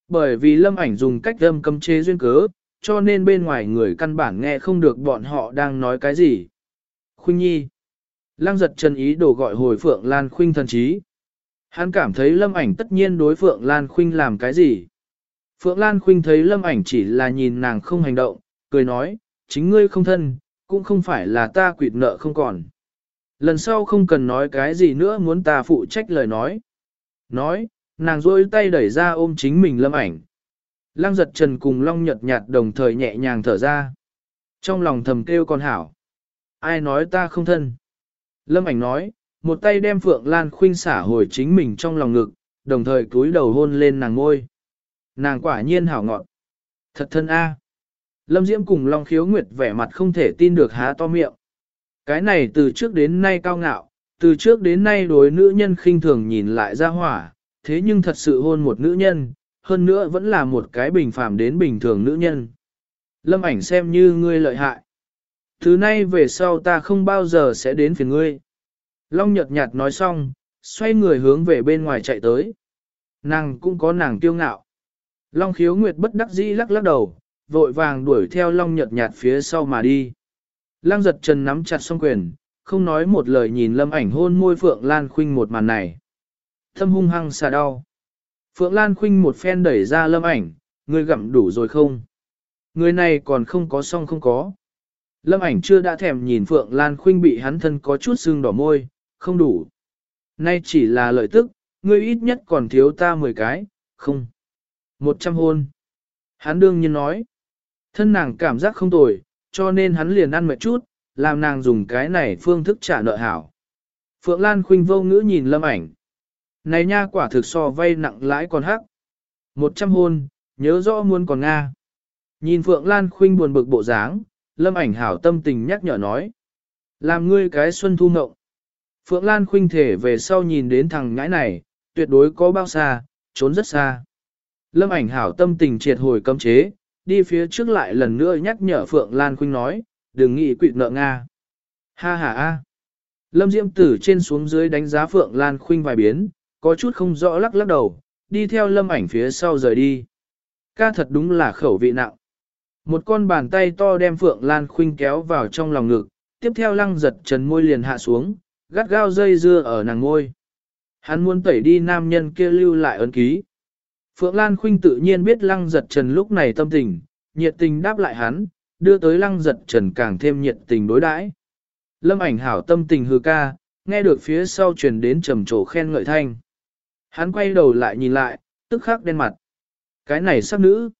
Bởi vì lâm ảnh dùng cách âm cấm chế duyên cớ, cho nên bên ngoài người căn bản nghe không được bọn họ đang nói cái gì. Khuynh Nhi. Lăng giật chân ý đồ gọi hồi Phượng Lan Khuynh thần trí. Hắn cảm thấy lâm ảnh tất nhiên đối Phượng Lan Khuynh làm cái gì. Phượng Lan Khuynh thấy lâm ảnh chỉ là nhìn nàng không hành động, cười nói, chính ngươi không thân, cũng không phải là ta quỵt nợ không còn. Lần sau không cần nói cái gì nữa muốn ta phụ trách lời nói. Nói, nàng rôi tay đẩy ra ôm chính mình lâm ảnh. Lăng giật trần cùng long nhật nhạt đồng thời nhẹ nhàng thở ra. Trong lòng thầm kêu con hảo. Ai nói ta không thân? Lâm ảnh nói, một tay đem Phượng Lan khuynh xả hồi chính mình trong lòng ngực, đồng thời cúi đầu hôn lên nàng ngôi. Nàng quả nhiên hảo ngọt. Thật thân a. Lâm Diễm cùng Long Khiếu Nguyệt vẻ mặt không thể tin được há to miệng. Cái này từ trước đến nay cao ngạo, từ trước đến nay đối nữ nhân khinh thường nhìn lại ra hỏa, thế nhưng thật sự hôn một nữ nhân, hơn nữa vẫn là một cái bình phàm đến bình thường nữ nhân. Lâm ảnh xem như ngươi lợi hại. Thứ nay về sau ta không bao giờ sẽ đến phiền ngươi. Long nhật nhạt nói xong, xoay người hướng về bên ngoài chạy tới. Nàng cũng có nàng tiêu ngạo. Long khiếu nguyệt bất đắc dĩ lắc lắc đầu, vội vàng đuổi theo long nhật nhạt phía sau mà đi. Lăng giật trần nắm chặt song quyền, không nói một lời nhìn lâm ảnh hôn môi Phượng Lan Khuynh một màn này. Thâm hung hăng xà đau. Phượng Lan Khuynh một phen đẩy ra lâm ảnh, người gặm đủ rồi không? Người này còn không có song không có. Lâm ảnh chưa đã thèm nhìn Phượng Lan Khuynh bị hắn thân có chút sưng đỏ môi, không đủ. Nay chỉ là lợi tức, ngươi ít nhất còn thiếu ta 10 cái, không. Một trăm hôn. Hắn đương nhiên nói. Thân nàng cảm giác không tồi, cho nên hắn liền ăn mệt chút, làm nàng dùng cái này phương thức trả nợ hảo. Phượng Lan khuynh vô ngữ nhìn lâm ảnh. Này nha quả thực so vay nặng lãi còn hắc. Một trăm hôn, nhớ rõ muốn còn Nga. Nhìn Phượng Lan khuynh buồn bực bộ dáng, lâm ảnh hảo tâm tình nhắc nhở nói. Làm ngươi cái xuân thu ngộng. Phượng Lan khuynh thể về sau nhìn đến thằng ngãi này, tuyệt đối có bao xa, trốn rất xa. Lâm ảnh hảo tâm tình triệt hồi cấm chế, đi phía trước lại lần nữa nhắc nhở Phượng Lan Khuynh nói, đừng nghĩ quỵt nợ Nga. Ha ha ha. Lâm Diễm Tử trên xuống dưới đánh giá Phượng Lan Khuynh vài biến, có chút không rõ lắc lắc đầu, đi theo lâm ảnh phía sau rời đi. Ca thật đúng là khẩu vị nặng. Một con bàn tay to đem Phượng Lan Khuynh kéo vào trong lòng ngực, tiếp theo lăng giật trần môi liền hạ xuống, gắt gao dây dưa ở nàng ngôi. Hắn muốn tẩy đi nam nhân kia lưu lại ấn ký. Phượng Lan Khuynh tự nhiên biết lăng giật trần lúc này tâm tình, nhiệt tình đáp lại hắn, đưa tới lăng giật trần càng thêm nhiệt tình đối đãi. Lâm ảnh hảo tâm tình hư ca, nghe được phía sau truyền đến trầm trồ khen ngợi thanh. Hắn quay đầu lại nhìn lại, tức khắc đen mặt. Cái này sắc nữ.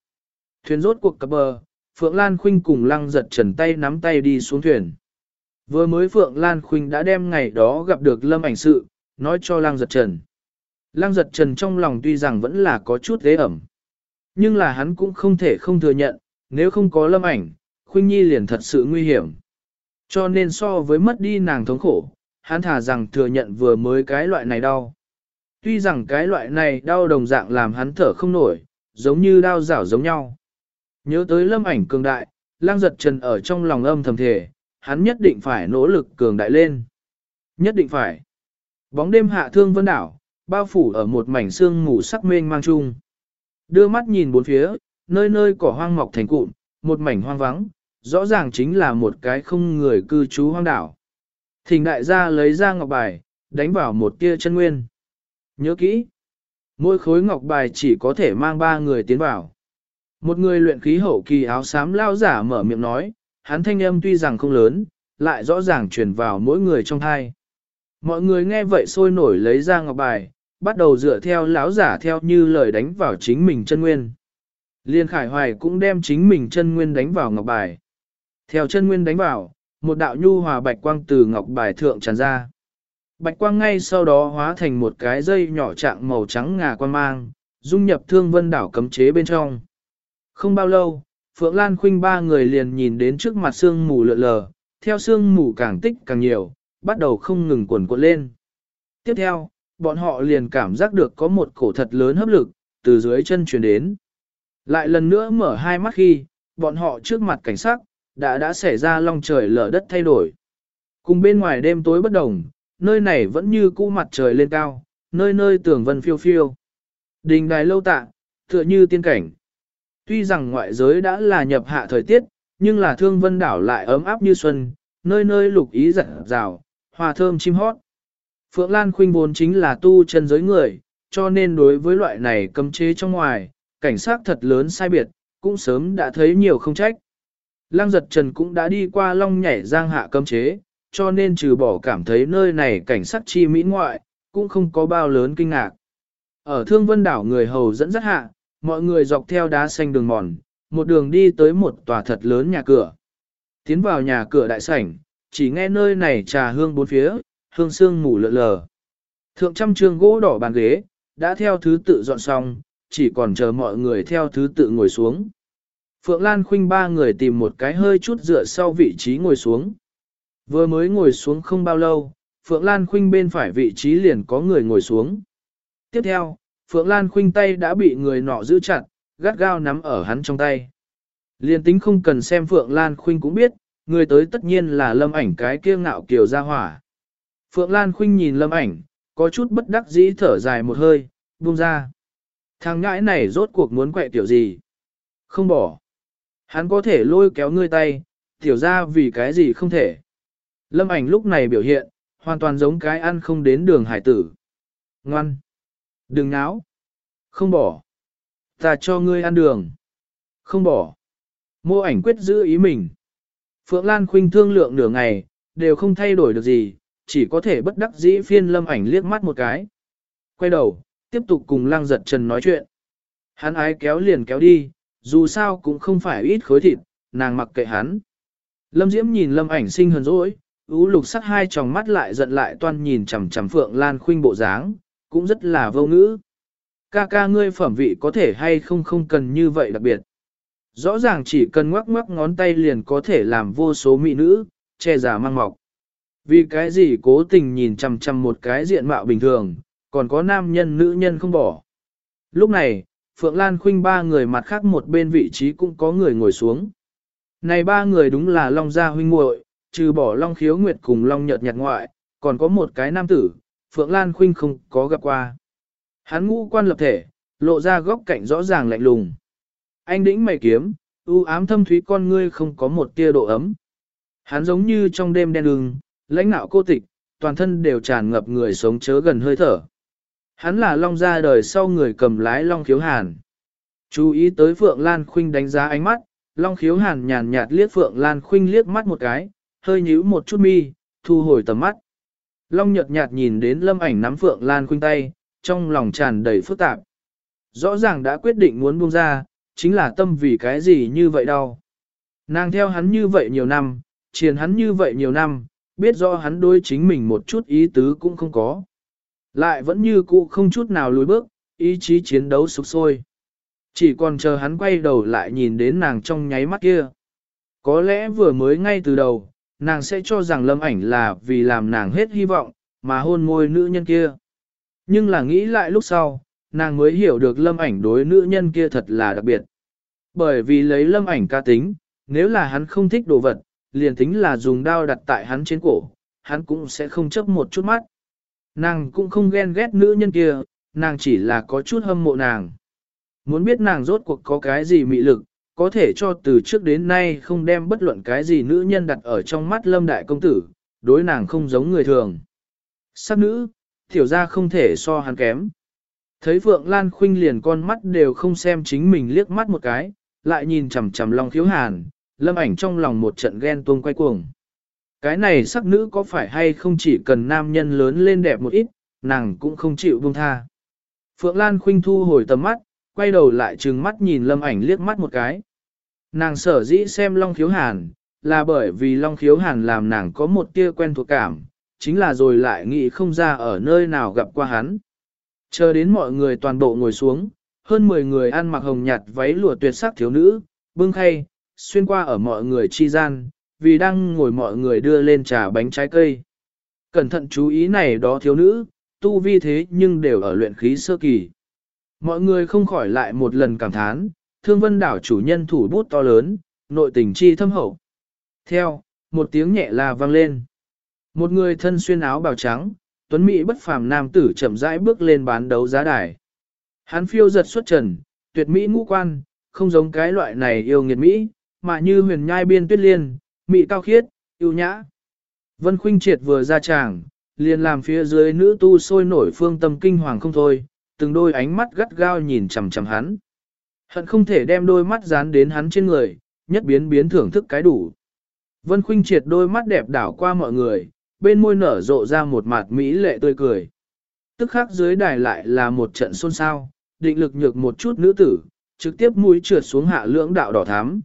Thuyền rốt cuộc cập bờ, Phượng Lan Khuynh cùng lăng giật trần tay nắm tay đi xuống thuyền. Vừa mới Phượng Lan Khuynh đã đem ngày đó gặp được lâm ảnh sự, nói cho lăng giật trần. Lăng giật trần trong lòng tuy rằng vẫn là có chút ghế ẩm. Nhưng là hắn cũng không thể không thừa nhận, nếu không có lâm ảnh, Khuynh Nhi liền thật sự nguy hiểm. Cho nên so với mất đi nàng thống khổ, hắn thả rằng thừa nhận vừa mới cái loại này đau. Tuy rằng cái loại này đau đồng dạng làm hắn thở không nổi, giống như đau rảo giống nhau. Nhớ tới lâm ảnh cường đại, lang giật trần ở trong lòng âm thầm thể, hắn nhất định phải nỗ lực cường đại lên. Nhất định phải. Bóng đêm hạ thương vân đảo, bao phủ ở một mảnh xương mù sắc mênh mang chung. Đưa mắt nhìn bốn phía, nơi nơi cỏ hoang mọc thành cụm, một mảnh hoang vắng, rõ ràng chính là một cái không người cư trú hoang đảo. Thỉnh đại gia lấy ra ngọc bài, đánh vào một tia chân nguyên. Nhớ kỹ, mỗi khối ngọc bài chỉ có thể mang ba người tiến vào. Một người luyện khí hậu kỳ áo xám lao giả mở miệng nói, hắn thanh âm tuy rằng không lớn, lại rõ ràng truyền vào mỗi người trong thai. Mọi người nghe vậy sôi nổi lấy ra ngọc bài, bắt đầu dựa theo lão giả theo như lời đánh vào chính mình chân nguyên. Liên Khải Hoài cũng đem chính mình chân nguyên đánh vào ngọc bài. Theo chân nguyên đánh vào, một đạo nhu hòa bạch quang từ ngọc bài thượng tràn ra. Bạch quang ngay sau đó hóa thành một cái dây nhỏ trạng màu trắng ngà quan mang, dung nhập thương vân đảo cấm chế bên trong. Không bao lâu, Phượng Lan Khuynh ba người liền nhìn đến trước mặt sương mù lượn lờ, theo sương mù càng tích càng nhiều, bắt đầu không ngừng cuộn cuộn lên. Tiếp theo, bọn họ liền cảm giác được có một cổ thật lớn hấp lực, từ dưới chân truyền đến. Lại lần nữa mở hai mắt khi, bọn họ trước mặt cảnh sắc, đã đã xảy ra long trời lở đất thay đổi. Cùng bên ngoài đêm tối bất đồng, nơi này vẫn như cũ mặt trời lên cao, nơi nơi tường vân phiêu phiêu. Đình đài lâu tạ, Tựa như tiên cảnh. Tuy rằng ngoại giới đã là nhập hạ thời tiết, nhưng là thương vân đảo lại ấm áp như xuân, nơi nơi lục ý rạng rào, hòa thơm chim hót. Phượng Lan Khuynh vốn chính là tu chân giới người, cho nên đối với loại này cấm chế trong ngoài, cảnh sát thật lớn sai biệt, cũng sớm đã thấy nhiều không trách. Lăng giật trần cũng đã đi qua long nhảy giang hạ cấm chế, cho nên trừ bỏ cảm thấy nơi này cảnh sát chi mỹ ngoại, cũng không có bao lớn kinh ngạc. Ở thương vân đảo người hầu dẫn dắt hạ, mọi người dọc theo đá xanh đường mòn, một đường đi tới một tòa thật lớn nhà cửa. Tiến vào nhà cửa đại sảnh, chỉ nghe nơi này trà hương bốn phía, hương sương mù lợ lờ. Thượng trăm trường gỗ đỏ bàn ghế, đã theo thứ tự dọn xong, chỉ còn chờ mọi người theo thứ tự ngồi xuống. Phượng Lan Khuynh ba người tìm một cái hơi chút dựa sau vị trí ngồi xuống. Vừa mới ngồi xuống không bao lâu, Phượng Lan Khuynh bên phải vị trí liền có người ngồi xuống. Tiếp theo, Phượng Lan Khuynh tay đã bị người nọ giữ chặt, gắt gao nắm ở hắn trong tay. Liên tính không cần xem Phượng Lan Khuynh cũng biết, người tới tất nhiên là lâm ảnh cái kia ngạo kiều ra hỏa. Phượng Lan Khuynh nhìn lâm ảnh, có chút bất đắc dĩ thở dài một hơi, buông ra. Thằng ngãi này rốt cuộc muốn quẹ tiểu gì? Không bỏ. Hắn có thể lôi kéo ngươi tay, tiểu ra vì cái gì không thể. Lâm ảnh lúc này biểu hiện, hoàn toàn giống cái ăn không đến đường hải tử. Ngoan. Đừng náo. Không bỏ. Ta cho ngươi ăn đường. Không bỏ. Mô ảnh quyết giữ ý mình. Phượng Lan khuynh thương lượng nửa ngày, đều không thay đổi được gì, chỉ có thể bất đắc dĩ phiên lâm ảnh liếc mắt một cái. Quay đầu, tiếp tục cùng Lang giật trần nói chuyện. Hắn ái kéo liền kéo đi, dù sao cũng không phải ít khối thịt, nàng mặc kệ hắn. Lâm Diễm nhìn lâm ảnh sinh hờn dỗi, ú lục sắc hai tròng mắt lại giận lại toan nhìn chằm chằm Phượng Lan khuynh bộ dáng, cũng rất là vô ngữ. Ca ca ngươi phẩm vị có thể hay không không cần như vậy đặc biệt. Rõ ràng chỉ cần ngoắc ngoắc ngón tay liền có thể làm vô số mỹ nữ, che giả mang mọc. Vì cái gì cố tình nhìn chằm chằm một cái diện mạo bình thường, còn có nam nhân nữ nhân không bỏ. Lúc này, Phượng Lan Khuynh ba người mặt khác một bên vị trí cũng có người ngồi xuống. Này ba người đúng là Long Gia huynh muội, trừ bỏ Long Khiếu Nguyệt cùng Long Nhật Nhật ngoại, còn có một cái nam tử, Phượng Lan Khuynh không có gặp qua. Hắn ngũ quan lập thể, lộ ra góc cạnh rõ ràng lạnh lùng. Anh đĩnh mày kiếm, u ám thâm thúy con ngươi không có một tia độ ấm. Hắn giống như trong đêm đen đường, lãnh nạo cô tịch, toàn thân đều tràn ngập người sống chớ gần hơi thở. Hắn là long ra đời sau người cầm lái long khiếu hàn. Chú ý tới Phượng Lan Khuynh đánh giá ánh mắt, long khiếu hàn nhàn nhạt liếc Phượng Lan Khuynh liếc mắt một cái, hơi nhíu một chút mi, thu hồi tầm mắt. Long nhợt nhạt nhìn đến lâm ảnh nắm Phượng Lan Khuynh tay, trong lòng tràn đầy phức tạp. Rõ ràng đã quyết định muốn buông ra, chính là tâm vì cái gì như vậy đâu. Nàng theo hắn như vậy nhiều năm, chiến hắn như vậy nhiều năm, biết rõ hắn đối chính mình một chút ý tứ cũng không có. Lại vẫn như cũ không chút nào lùi bước, ý chí chiến đấu sục sôi. Chỉ còn chờ hắn quay đầu lại nhìn đến nàng trong nháy mắt kia. Có lẽ vừa mới ngay từ đầu, nàng sẽ cho rằng lâm ảnh là vì làm nàng hết hy vọng, mà hôn môi nữ nhân kia. Nhưng là nghĩ lại lúc sau, nàng mới hiểu được lâm ảnh đối nữ nhân kia thật là đặc biệt. Bởi vì lấy lâm ảnh ca tính, nếu là hắn không thích đồ vật, liền tính là dùng đao đặt tại hắn trên cổ, hắn cũng sẽ không chấp một chút mắt. Nàng cũng không ghen ghét nữ nhân kia, nàng chỉ là có chút hâm mộ nàng. Muốn biết nàng rốt cuộc có cái gì mị lực, có thể cho từ trước đến nay không đem bất luận cái gì nữ nhân đặt ở trong mắt lâm đại công tử, đối nàng không giống người thường. Sắc nữ, tiểu ra không thể so hắn kém. Thấy Phượng Lan Khuynh liền con mắt đều không xem chính mình liếc mắt một cái, lại nhìn chằm chằm Long Khiếu Hàn, lâm ảnh trong lòng một trận ghen tuông quay cuồng. Cái này sắc nữ có phải hay không chỉ cần nam nhân lớn lên đẹp một ít, nàng cũng không chịu buông tha. Phượng Lan Khuynh thu hồi tầm mắt, quay đầu lại trừng mắt nhìn lâm ảnh liếc mắt một cái. Nàng sở dĩ xem Long Khiếu Hàn, là bởi vì Long Khiếu Hàn làm nàng có một tia quen thuộc cảm, chính là rồi lại nghĩ không ra ở nơi nào gặp qua hắn. Chờ đến mọi người toàn bộ ngồi xuống, hơn 10 người ăn mặc hồng nhạt váy lụa tuyệt sắc thiếu nữ, bưng khay, xuyên qua ở mọi người chi gian, vì đang ngồi mọi người đưa lên trà bánh trái cây. Cẩn thận chú ý này đó thiếu nữ, tu vi thế nhưng đều ở luyện khí sơ kỳ. Mọi người không khỏi lại một lần cảm thán, thương vân đảo chủ nhân thủ bút to lớn, nội tình chi thâm hậu. Theo, một tiếng nhẹ là vang lên. Một người thân xuyên áo bào trắng, tuấn mỹ bất phàm nam tử chậm rãi bước lên bán đấu giá đài. Hắn phiêu giật xuất trần, tuyệt mỹ ngũ quan, không giống cái loại này yêu nghiệt mỹ, mà như huyền nhai biên tuyết liên, mỹ cao khiết, yêu nhã. Vân Khuynh Triệt vừa ra tràng, liền làm phía dưới nữ tu sôi nổi phương tâm kinh hoàng không thôi, từng đôi ánh mắt gắt gao nhìn chằm chằm hắn. Hận không thể đem đôi mắt dán đến hắn trên người, nhất biến biến thưởng thức cái đủ. Vân Khuynh Triệt đôi mắt đẹp đảo qua mọi người, bên môi nở rộ ra một mặt mỹ lệ tươi cười. Tức khắc dưới đài lại là một trận xôn xao, định lực nhược một chút nữ tử, trực tiếp mũi trượt xuống hạ lưỡng đạo đỏ thắm.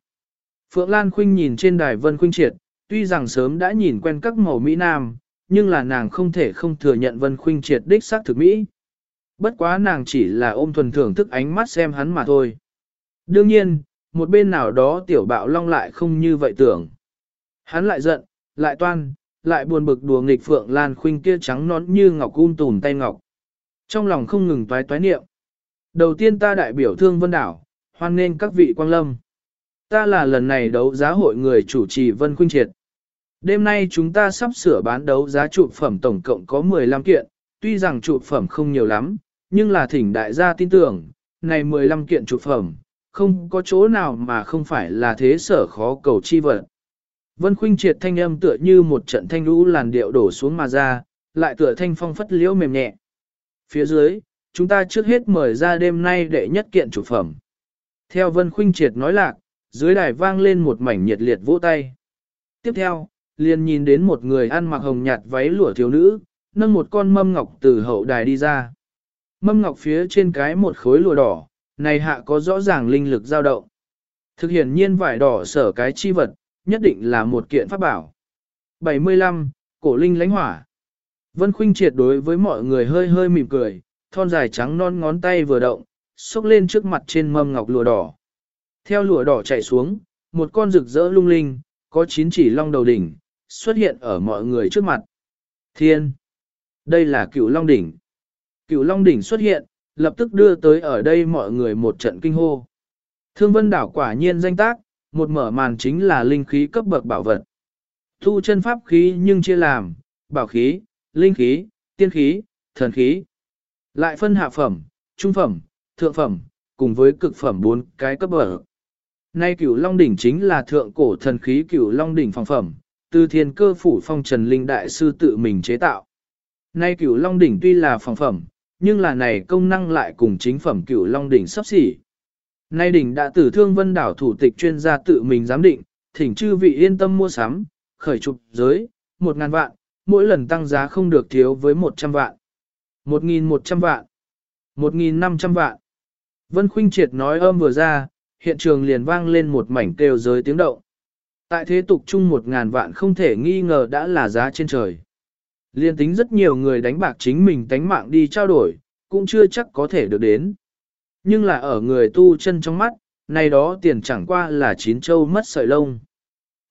Phượng Lan Khuynh nhìn trên đài Vân Khuynh Triệt, tuy rằng sớm đã nhìn quen các màu Mỹ Nam, nhưng là nàng không thể không thừa nhận Vân Khuynh Triệt đích xác thực Mỹ. Bất quá nàng chỉ là ôm thuần thưởng thức ánh mắt xem hắn mà thôi. Đương nhiên, một bên nào đó tiểu bạo long lại không như vậy tưởng. Hắn lại giận, lại toan, lại buồn bực đùa nghịch Phượng Lan Khuynh kia trắng nón như ngọc un tùm tay ngọc. Trong lòng không ngừng toái toái niệm. Đầu tiên ta đại biểu thương vân đảo, hoan nên các vị quang lâm. Ta là lần này đấu giá hội người chủ trì Vân Khuynh Triệt. Đêm nay chúng ta sắp sửa bán đấu giá trụ phẩm tổng cộng có 15 kiện, tuy rằng trụ phẩm không nhiều lắm, nhưng là thỉnh đại gia tin tưởng, này 15 kiện trụ phẩm, không có chỗ nào mà không phải là thế sở khó cầu chi vật. Vân Khuynh Triệt thanh âm tựa như một trận thanh lũ làn điệu đổ xuống mà ra, lại tựa thanh phong phất liễu mềm nhẹ. Phía dưới, chúng ta trước hết mời ra đêm nay đệ nhất kiện chủ phẩm. Theo Vân Khuynh Triệt nói lạc, dưới đài vang lên một mảnh nhiệt liệt vỗ tay. Tiếp theo, liền nhìn đến một người ăn mặc hồng nhạt váy lụa thiếu nữ, nâng một con mâm ngọc từ hậu đài đi ra. Mâm ngọc phía trên cái một khối lụa đỏ, này hạ có rõ ràng linh lực dao động. Thực hiện nhiên vải đỏ sở cái chi vật, nhất định là một kiện pháp bảo. 75. Cổ linh lánh hỏa. Vân Khuynh triệt đối với mọi người hơi hơi mỉm cười, thon dài trắng non ngón tay vừa động, xúc lên trước mặt trên mâm ngọc lụa đỏ. Theo lụa đỏ chạy xuống, một con rực rỡ lung linh, có chín chỉ long đầu đỉnh, xuất hiện ở mọi người trước mặt. Thiên! Đây là cựu long đỉnh. Cựu long đỉnh xuất hiện, lập tức đưa tới ở đây mọi người một trận kinh hô. Thương vân đảo quả nhiên danh tác, một mở màn chính là linh khí cấp bậc bảo vật. Thu chân pháp khí nhưng chia làm, bảo khí, linh khí, tiên khí, thần khí. Lại phân hạ phẩm, trung phẩm, thượng phẩm, cùng với cực phẩm bốn cái cấp bậc. Nay cửu long đỉnh chính là thượng cổ thần khí cửu long đỉnh phong phẩm, từ thiên cơ phủ phong trần linh đại sư tự mình chế tạo. Nay cửu long đỉnh tuy là phong phẩm, nhưng là này công năng lại cùng chính phẩm cửu long đỉnh sắp xỉ. Nay đỉnh đã tử thương vân đảo thủ tịch chuyên gia tự mình giám định, thỉnh chư vị yên tâm mua sắm, khởi trục giới, một ngàn vạn, mỗi lần tăng giá không được thiếu với một trăm vạn. Một nghìn một trăm vạn. Một nghìn năm trăm vạn. Vân Khuynh Triệt nói âm vừa ra, hiện trường liền vang lên một mảnh kêu giới tiếng động. Tại thế tục chung một ngàn vạn không thể nghi ngờ đã là giá trên trời. Liên tính rất nhiều người đánh bạc chính mình tánh mạng đi trao đổi, cũng chưa chắc có thể được đến. Nhưng là ở người tu chân trong mắt, này đó tiền chẳng qua là chín châu mất sợi lông.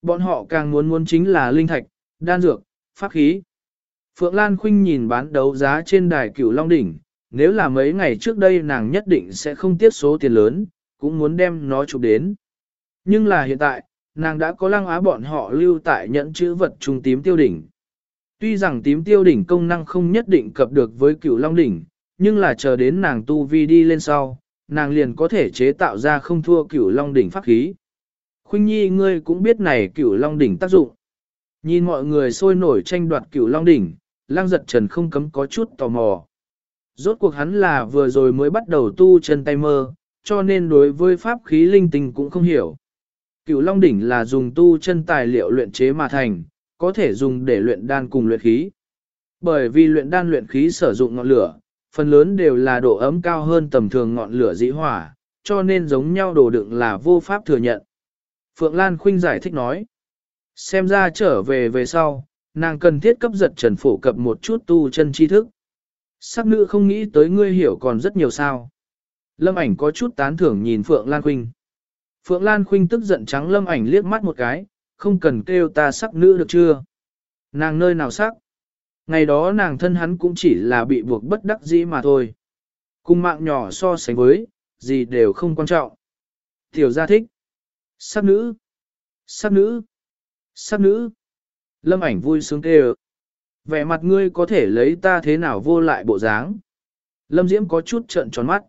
Bọn họ càng muốn muốn chính là linh thạch, đan dược, pháp khí. Phượng Lan Khuynh nhìn bán đấu giá trên đài cửu Long Đỉnh, nếu là mấy ngày trước đây nàng nhất định sẽ không tiết số tiền lớn, cũng muốn đem nó chụp đến. Nhưng là hiện tại, nàng đã có lăng á bọn họ lưu tại nhẫn chữ vật trung tím tiêu đỉnh. Tuy rằng tím tiêu đỉnh công năng không nhất định cập được với cửu long đỉnh, nhưng là chờ đến nàng tu vi đi lên sau, nàng liền có thể chế tạo ra không thua cửu long đỉnh pháp khí. Khuynh nhi ngươi cũng biết này cửu long đỉnh tác dụng. Nhìn mọi người sôi nổi tranh đoạt cửu long đỉnh, lang giật trần không cấm có chút tò mò. Rốt cuộc hắn là vừa rồi mới bắt đầu tu chân tay mơ, cho nên đối với pháp khí linh tinh cũng không hiểu. Cửu Long Đỉnh là dùng tu chân tài liệu luyện chế mà thành, có thể dùng để luyện đan cùng luyện khí. Bởi vì luyện đan luyện khí sử dụng ngọn lửa, phần lớn đều là độ ấm cao hơn tầm thường ngọn lửa dĩ hỏa, cho nên giống nhau đồ đựng là vô pháp thừa nhận. Phượng Lan Khuynh giải thích nói, xem ra trở về về sau, nàng cần thiết cấp giật trần phổ cập một chút tu chân tri thức. Sắc nữ không nghĩ tới ngươi hiểu còn rất nhiều sao. Lâm ảnh có chút tán thưởng nhìn Phượng Lan Khuynh. Phượng Lan Khuynh tức giận trắng lâm ảnh liếc mắt một cái, không cần kêu ta sắc nữ được chưa? Nàng nơi nào sắc? Ngày đó nàng thân hắn cũng chỉ là bị buộc bất đắc dĩ mà thôi. Cùng mạng nhỏ so sánh với, gì đều không quan trọng. Tiểu gia thích. Sắc nữ. Sắc nữ. Sắc nữ. Lâm ảnh vui sướng kêu. Vẻ mặt ngươi có thể lấy ta thế nào vô lại bộ dáng. Lâm Diễm có chút trợn tròn mắt.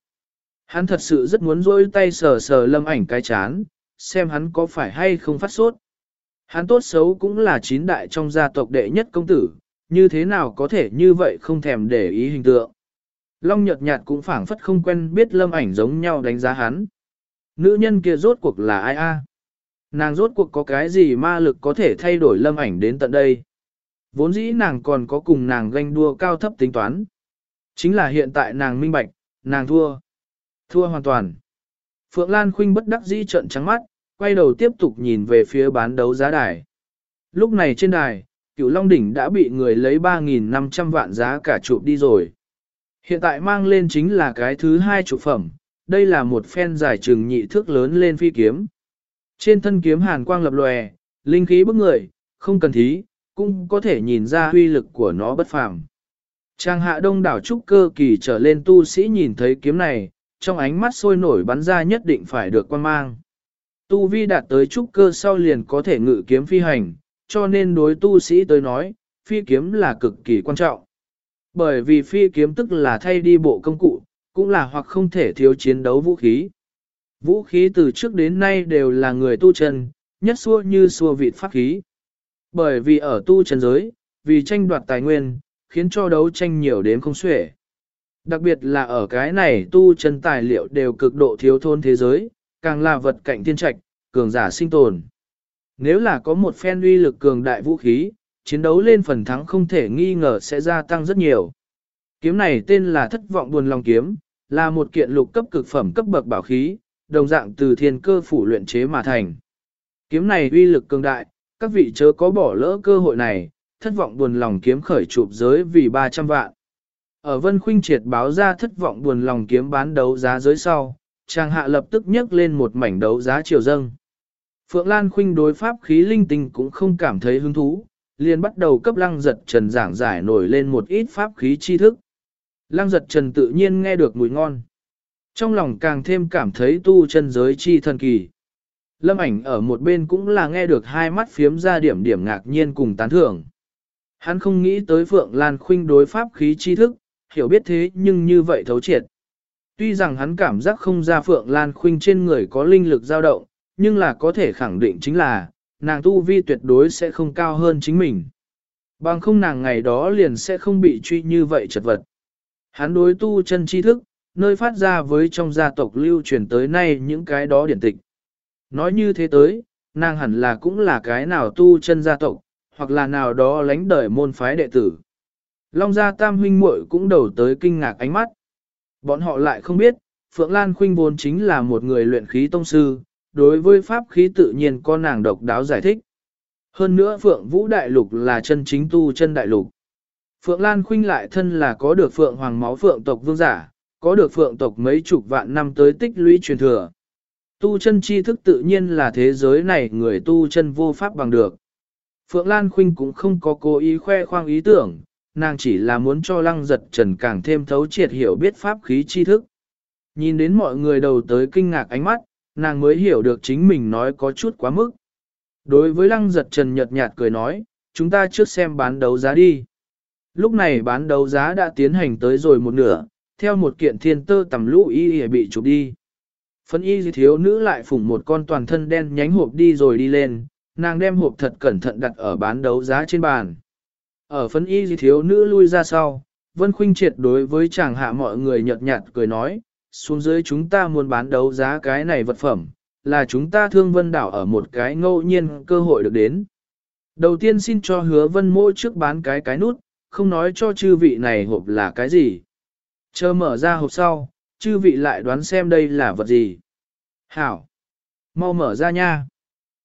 Hắn thật sự rất muốn rôi tay sờ sờ lâm ảnh cái chán, xem hắn có phải hay không phát sốt. Hắn tốt xấu cũng là chín đại trong gia tộc đệ nhất công tử, như thế nào có thể như vậy không thèm để ý hình tượng. Long nhợt nhạt cũng phảng phất không quen biết lâm ảnh giống nhau đánh giá hắn. Nữ nhân kia rốt cuộc là ai a? Nàng rốt cuộc có cái gì ma lực có thể thay đổi lâm ảnh đến tận đây? Vốn dĩ nàng còn có cùng nàng ganh đua cao thấp tính toán. Chính là hiện tại nàng minh bạch, nàng thua. Thua hoàn toàn. Phượng Lan Khuynh bất đắc dĩ trợn trắng mắt, quay đầu tiếp tục nhìn về phía bán đấu giá đài. Lúc này trên đài, cửu Long Đỉnh đã bị người lấy 3.500 vạn giá cả chụp đi rồi. Hiện tại mang lên chính là cái thứ hai chụp phẩm, đây là một phen giải trừng nhị thước lớn lên phi kiếm. Trên thân kiếm hàn quang lập lòe, linh khí bức người, không cần thí, cũng có thể nhìn ra huy lực của nó bất phàm. Trang hạ đông đảo trúc cơ kỳ trở lên tu sĩ nhìn thấy kiếm này, trong ánh mắt sôi nổi bắn ra nhất định phải được quan mang. Tu vi đạt tới trúc cơ sau liền có thể ngự kiếm phi hành, cho nên đối tu sĩ tới nói, phi kiếm là cực kỳ quan trọng. Bởi vì phi kiếm tức là thay đi bộ công cụ, cũng là hoặc không thể thiếu chiến đấu vũ khí. Vũ khí từ trước đến nay đều là người tu chân, nhất xua như xua vịt pháp khí. Bởi vì ở tu chân giới, vì tranh đoạt tài nguyên, khiến cho đấu tranh nhiều đến không xuể. Đặc biệt là ở cái này tu chân tài liệu đều cực độ thiếu thôn thế giới, càng là vật cạnh thiên trạch, cường giả sinh tồn. Nếu là có một phen uy lực cường đại vũ khí, chiến đấu lên phần thắng không thể nghi ngờ sẽ gia tăng rất nhiều. Kiếm này tên là thất vọng buồn lòng kiếm, là một kiện lục cấp cực phẩm cấp bậc bảo khí, đồng dạng từ thiên cơ phủ luyện chế mà thành. Kiếm này uy lực cường đại, các vị chớ có bỏ lỡ cơ hội này, thất vọng buồn lòng kiếm khởi chụp giới vì 300 vạn. Ở Vân Khuynh triệt báo ra thất vọng buồn lòng kiếm bán đấu giá giới sau, chàng hạ lập tức nhấc lên một mảnh đấu giá chiều dâng. Phượng Lan Khuynh đối pháp khí linh tinh cũng không cảm thấy hứng thú, liền bắt đầu cấp lăng giật trần giảng giải nổi lên một ít pháp khí tri thức. Lăng giật trần tự nhiên nghe được mùi ngon. Trong lòng càng thêm cảm thấy tu chân giới chi thần kỳ. Lâm ảnh ở một bên cũng là nghe được hai mắt phiếm ra điểm điểm ngạc nhiên cùng tán thưởng. Hắn không nghĩ tới Phượng Lan Khuynh đối pháp khí tri thức, hiểu biết thế nhưng như vậy thấu triệt. Tuy rằng hắn cảm giác không ra Phượng Lan Khuynh trên người có linh lực dao động, nhưng là có thể khẳng định chính là, nàng tu vi tuyệt đối sẽ không cao hơn chính mình. Bằng không nàng ngày đó liền sẽ không bị truy như vậy chật vật. Hắn đối tu chân tri thức, nơi phát ra với trong gia tộc lưu truyền tới nay những cái đó điển tịch. Nói như thế tới, nàng hẳn là cũng là cái nào tu chân gia tộc, hoặc là nào đó lánh đời môn phái đệ tử. Long gia tam huynh muội cũng đầu tới kinh ngạc ánh mắt. Bọn họ lại không biết, Phượng Lan Khuynh vốn chính là một người luyện khí tông sư, đối với pháp khí tự nhiên có nàng độc đáo giải thích. Hơn nữa Phượng Vũ Đại Lục là chân chính tu chân đại lục. Phượng Lan Khuynh lại thân là có được Phượng Hoàng máu Phượng tộc vương giả, có được Phượng tộc mấy chục vạn năm tới tích lũy truyền thừa. Tu chân chi thức tự nhiên là thế giới này người tu chân vô pháp bằng được. Phượng Lan Khuynh cũng không có cố ý khoe khoang ý tưởng, nàng chỉ là muốn cho lăng giật trần càng thêm thấu triệt hiểu biết pháp khí chi thức. Nhìn đến mọi người đầu tới kinh ngạc ánh mắt, nàng mới hiểu được chính mình nói có chút quá mức. Đối với lăng giật trần nhợt nhạt cười nói, chúng ta trước xem bán đấu giá đi. Lúc này bán đấu giá đã tiến hành tới rồi một nửa, theo một kiện thiên tơ tầm lũ y bị chụp đi. Phân y thiếu nữ lại phủng một con toàn thân đen nhánh hộp đi rồi đi lên, nàng đem hộp thật cẩn thận đặt ở bán đấu giá trên bàn. Ở phân y thiếu nữ lui ra sau, Vân Khuynh triệt đối với chàng hạ mọi người nhợt nhạt cười nói, xuống dưới chúng ta muốn bán đấu giá cái này vật phẩm, là chúng ta thương vân đảo ở một cái ngẫu nhiên cơ hội được đến. Đầu tiên xin cho hứa vân mỗi trước bán cái cái nút, không nói cho chư vị này hộp là cái gì. Chờ mở ra hộp sau, chư vị lại đoán xem đây là vật gì. Hảo! Mau mở ra nha!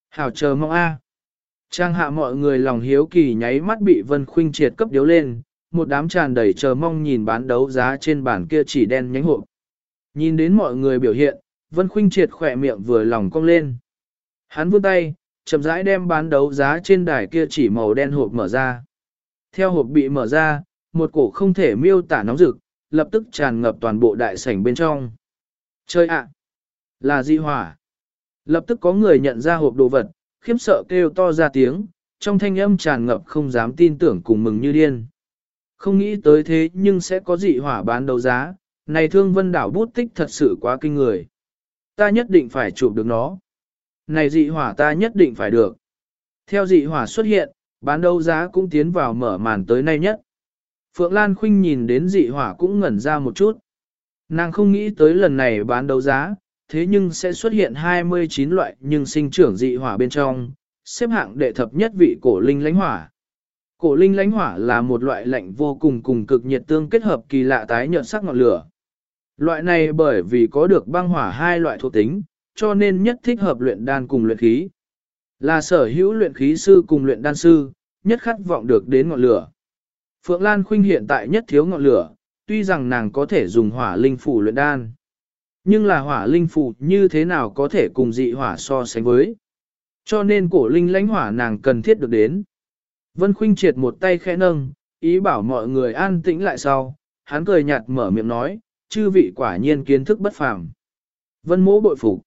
Hảo chờ mong A! Trang hạ mọi người lòng hiếu kỳ nháy mắt bị Vân Khuynh triệt cấp điếu lên, một đám tràn đầy chờ mong nhìn bán đấu giá trên bàn kia chỉ đen nhánh hộp. Nhìn đến mọi người biểu hiện, Vân Khuynh triệt khỏe miệng vừa lòng cong lên. Hắn vươn tay, chậm rãi đem bán đấu giá trên đài kia chỉ màu đen hộp mở ra. Theo hộp bị mở ra, một cổ không thể miêu tả nóng rực, lập tức tràn ngập toàn bộ đại sảnh bên trong. Chơi ạ! là di hỏa? Lập tức có người nhận ra hộp đồ vật, khiếm sợ kêu to ra tiếng, trong thanh âm tràn ngập không dám tin tưởng cùng mừng như điên. Không nghĩ tới thế nhưng sẽ có dị hỏa bán đấu giá, này thương vân đảo bút tích thật sự quá kinh người. Ta nhất định phải chụp được nó. Này dị hỏa ta nhất định phải được. Theo dị hỏa xuất hiện, bán đấu giá cũng tiến vào mở màn tới nay nhất. Phượng Lan Khuynh nhìn đến dị hỏa cũng ngẩn ra một chút. Nàng không nghĩ tới lần này bán đấu giá, thế nhưng sẽ xuất hiện 29 loại nhưng sinh trưởng dị hỏa bên trong, xếp hạng đệ thập nhất vị cổ linh lãnh hỏa. Cổ linh lãnh hỏa là một loại lạnh vô cùng cùng cực nhiệt tương kết hợp kỳ lạ tái nhợt sắc ngọn lửa. Loại này bởi vì có được băng hỏa hai loại thuộc tính, cho nên nhất thích hợp luyện đan cùng luyện khí. Là sở hữu luyện khí sư cùng luyện đan sư, nhất khát vọng được đến ngọn lửa. Phượng Lan Khuynh hiện tại nhất thiếu ngọn lửa, tuy rằng nàng có thể dùng hỏa linh phủ luyện đan. Nhưng là hỏa linh phụ như thế nào có thể cùng dị hỏa so sánh với. Cho nên cổ linh lãnh hỏa nàng cần thiết được đến. Vân Khuynh triệt một tay khẽ nâng, ý bảo mọi người an tĩnh lại sau, hắn cười nhạt mở miệng nói, chư vị quả nhiên kiến thức bất phàm. Vân mỗ bội phục.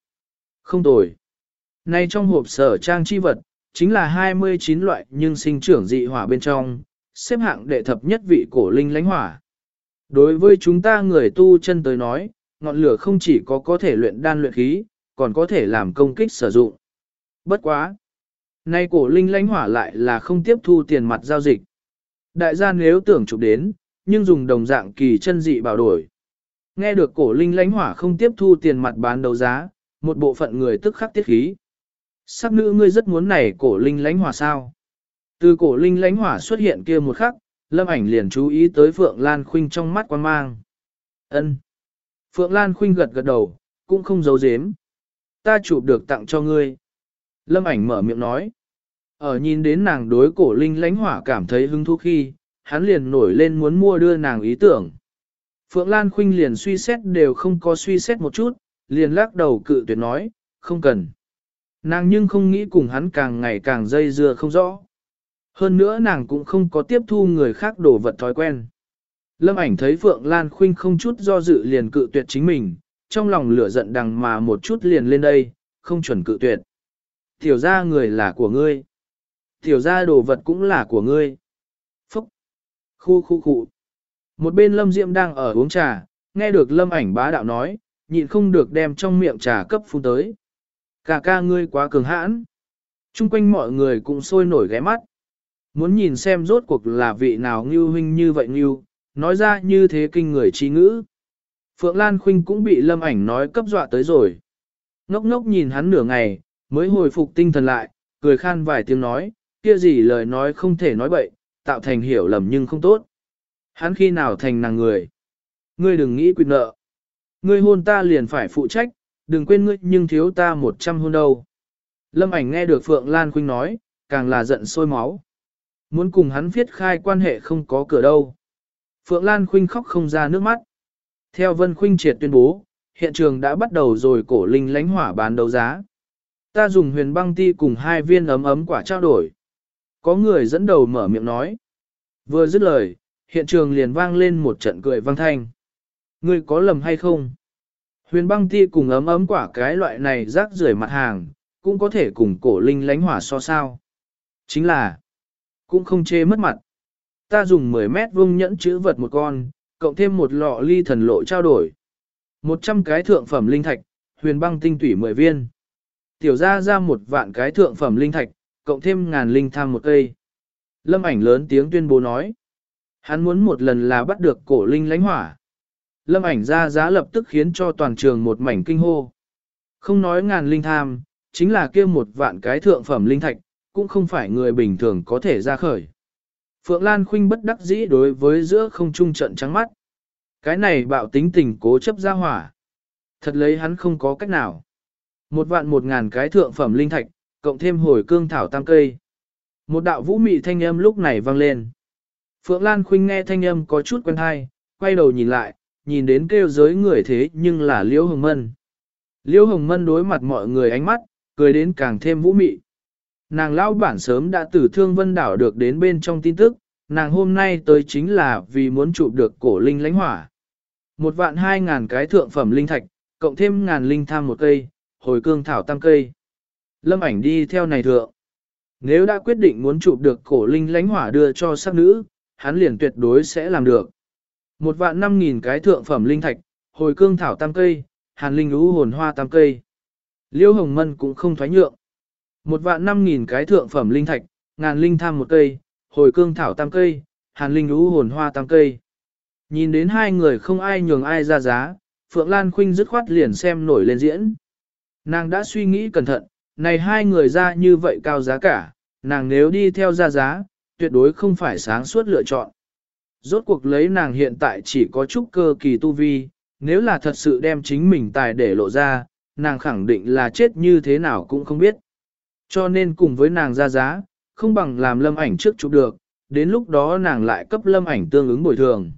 Không tồi. Nay trong hộp sở trang chi vật, chính là 29 loại nhưng sinh trưởng dị hỏa bên trong, xếp hạng đệ thập nhất vị cổ linh lãnh hỏa. Đối với chúng ta người tu chân tới nói, ngọn lửa không chỉ có có thể luyện đan luyện khí, còn có thể làm công kích sử dụng. Bất quá. Nay cổ linh lãnh hỏa lại là không tiếp thu tiền mặt giao dịch. Đại gia nếu tưởng chụp đến, nhưng dùng đồng dạng kỳ chân dị bảo đổi. Nghe được cổ linh lãnh hỏa không tiếp thu tiền mặt bán đấu giá, một bộ phận người tức khắc tiết khí. Sắc nữ ngươi rất muốn này cổ linh lãnh hỏa sao? Từ cổ linh lãnh hỏa xuất hiện kia một khắc, lâm ảnh liền chú ý tới Phượng Lan Khuynh trong mắt quan mang. ân Phượng Lan Khuynh gật gật đầu, cũng không giấu giếm. Ta chụp được tặng cho ngươi. Lâm ảnh mở miệng nói. Ở nhìn đến nàng đối cổ linh lãnh hỏa cảm thấy hứng thú khi, hắn liền nổi lên muốn mua đưa nàng ý tưởng. Phượng Lan Khuynh liền suy xét đều không có suy xét một chút, liền lắc đầu cự tuyệt nói, không cần. Nàng nhưng không nghĩ cùng hắn càng ngày càng dây dưa không rõ. Hơn nữa nàng cũng không có tiếp thu người khác đổ vật thói quen. Lâm ảnh thấy Phượng Lan Khuynh không chút do dự liền cự tuyệt chính mình, trong lòng lửa giận đằng mà một chút liền lên đây, không chuẩn cự tuyệt. Tiểu ra người là của ngươi. Tiểu ra đồ vật cũng là của ngươi. Phúc. Khu khu khu. Một bên Lâm Diệm đang ở uống trà, nghe được Lâm ảnh bá đạo nói, nhịn không được đem trong miệng trà cấp phun tới. Cả ca ngươi quá cường hãn. Trung quanh mọi người cũng sôi nổi ghé mắt. Muốn nhìn xem rốt cuộc là vị nào ngưu huynh như vậy ngưu, nói ra như thế kinh người trí ngữ. Phượng Lan Khuynh cũng bị lâm ảnh nói cấp dọa tới rồi. Ngốc ngốc nhìn hắn nửa ngày, mới hồi phục tinh thần lại, cười khan vài tiếng nói, kia gì lời nói không thể nói bậy, tạo thành hiểu lầm nhưng không tốt. Hắn khi nào thành nàng người? Ngươi đừng nghĩ quyền nợ. Ngươi hôn ta liền phải phụ trách, đừng quên ngươi nhưng thiếu ta một trăm hôn đâu. Lâm ảnh nghe được Phượng Lan Khuynh nói, càng là giận sôi máu. Muốn cùng hắn viết khai quan hệ không có cửa đâu. Phượng Lan Khuynh khóc không ra nước mắt. Theo Vân Khuynh triệt tuyên bố, hiện trường đã bắt đầu rồi cổ linh lánh hỏa bán đấu giá. Ta dùng huyền băng ti cùng hai viên ấm ấm quả trao đổi. Có người dẫn đầu mở miệng nói. Vừa dứt lời, hiện trường liền vang lên một trận cười vang thanh. Ngươi có lầm hay không? Huyền băng ti cùng ấm ấm quả cái loại này rác rưởi mặt hàng, cũng có thể cùng cổ linh lánh hỏa so sao. Chính là, cũng không chê mất mặt. Ta dùng 10 mét vuông nhẫn chữ vật một con, cộng thêm một lọ ly thần lộ trao đổi. 100 cái thượng phẩm linh thạch, huyền băng tinh tủy 10 viên. Tiểu ra ra một vạn cái thượng phẩm linh thạch, cộng thêm ngàn linh tham một cây. Lâm ảnh lớn tiếng tuyên bố nói. Hắn muốn một lần là bắt được cổ linh lánh hỏa. Lâm ảnh ra giá lập tức khiến cho toàn trường một mảnh kinh hô. Không nói ngàn linh tham, chính là kia một vạn cái thượng phẩm linh thạch, cũng không phải người bình thường có thể ra khởi. Phượng Lan Khuynh bất đắc dĩ đối với giữa không trung trận trắng mắt. Cái này bạo tính tình cố chấp ra hỏa. Thật lấy hắn không có cách nào. Một vạn một ngàn cái thượng phẩm linh thạch, cộng thêm hồi cương thảo tam cây. Một đạo vũ mị thanh âm lúc này vang lên. Phượng Lan Khuynh nghe thanh âm có chút quen hay, quay đầu nhìn lại, nhìn đến kêu giới người thế nhưng là Liễu Hồng Mân. Liễu Hồng Mân đối mặt mọi người ánh mắt, cười đến càng thêm vũ mị. Nàng lão bản sớm đã từ thương vân đảo được đến bên trong tin tức, nàng hôm nay tới chính là vì muốn chụp được cổ linh lãnh hỏa. Một vạn hai ngàn cái thượng phẩm linh thạch, cộng thêm ngàn linh tham một cây, hồi cương thảo tam cây. Lâm ảnh đi theo này thượng. Nếu đã quyết định muốn chụp được cổ linh lãnh hỏa đưa cho sắc nữ, hắn liền tuyệt đối sẽ làm được. Một vạn năm nghìn cái thượng phẩm linh thạch, hồi cương thảo tam cây, hàn linh ú hồn hoa tam cây. Liêu hồng mân cũng không thoái nhượng. Một vạn năm nghìn cái thượng phẩm linh thạch, ngàn linh tham một cây, hồi cương thảo tam cây, hàn linh lũ hồn hoa tam cây. Nhìn đến hai người không ai nhường ai ra giá, Phượng Lan Khuynh dứt khoát liền xem nổi lên diễn. Nàng đã suy nghĩ cẩn thận, này hai người ra như vậy cao giá cả, nàng nếu đi theo ra giá, tuyệt đối không phải sáng suốt lựa chọn. Rốt cuộc lấy nàng hiện tại chỉ có chút cơ kỳ tu vi, nếu là thật sự đem chính mình tài để lộ ra, nàng khẳng định là chết như thế nào cũng không biết. Cho nên cùng với nàng ra giá, không bằng làm lâm ảnh trước chụp được, đến lúc đó nàng lại cấp lâm ảnh tương ứng bồi thường.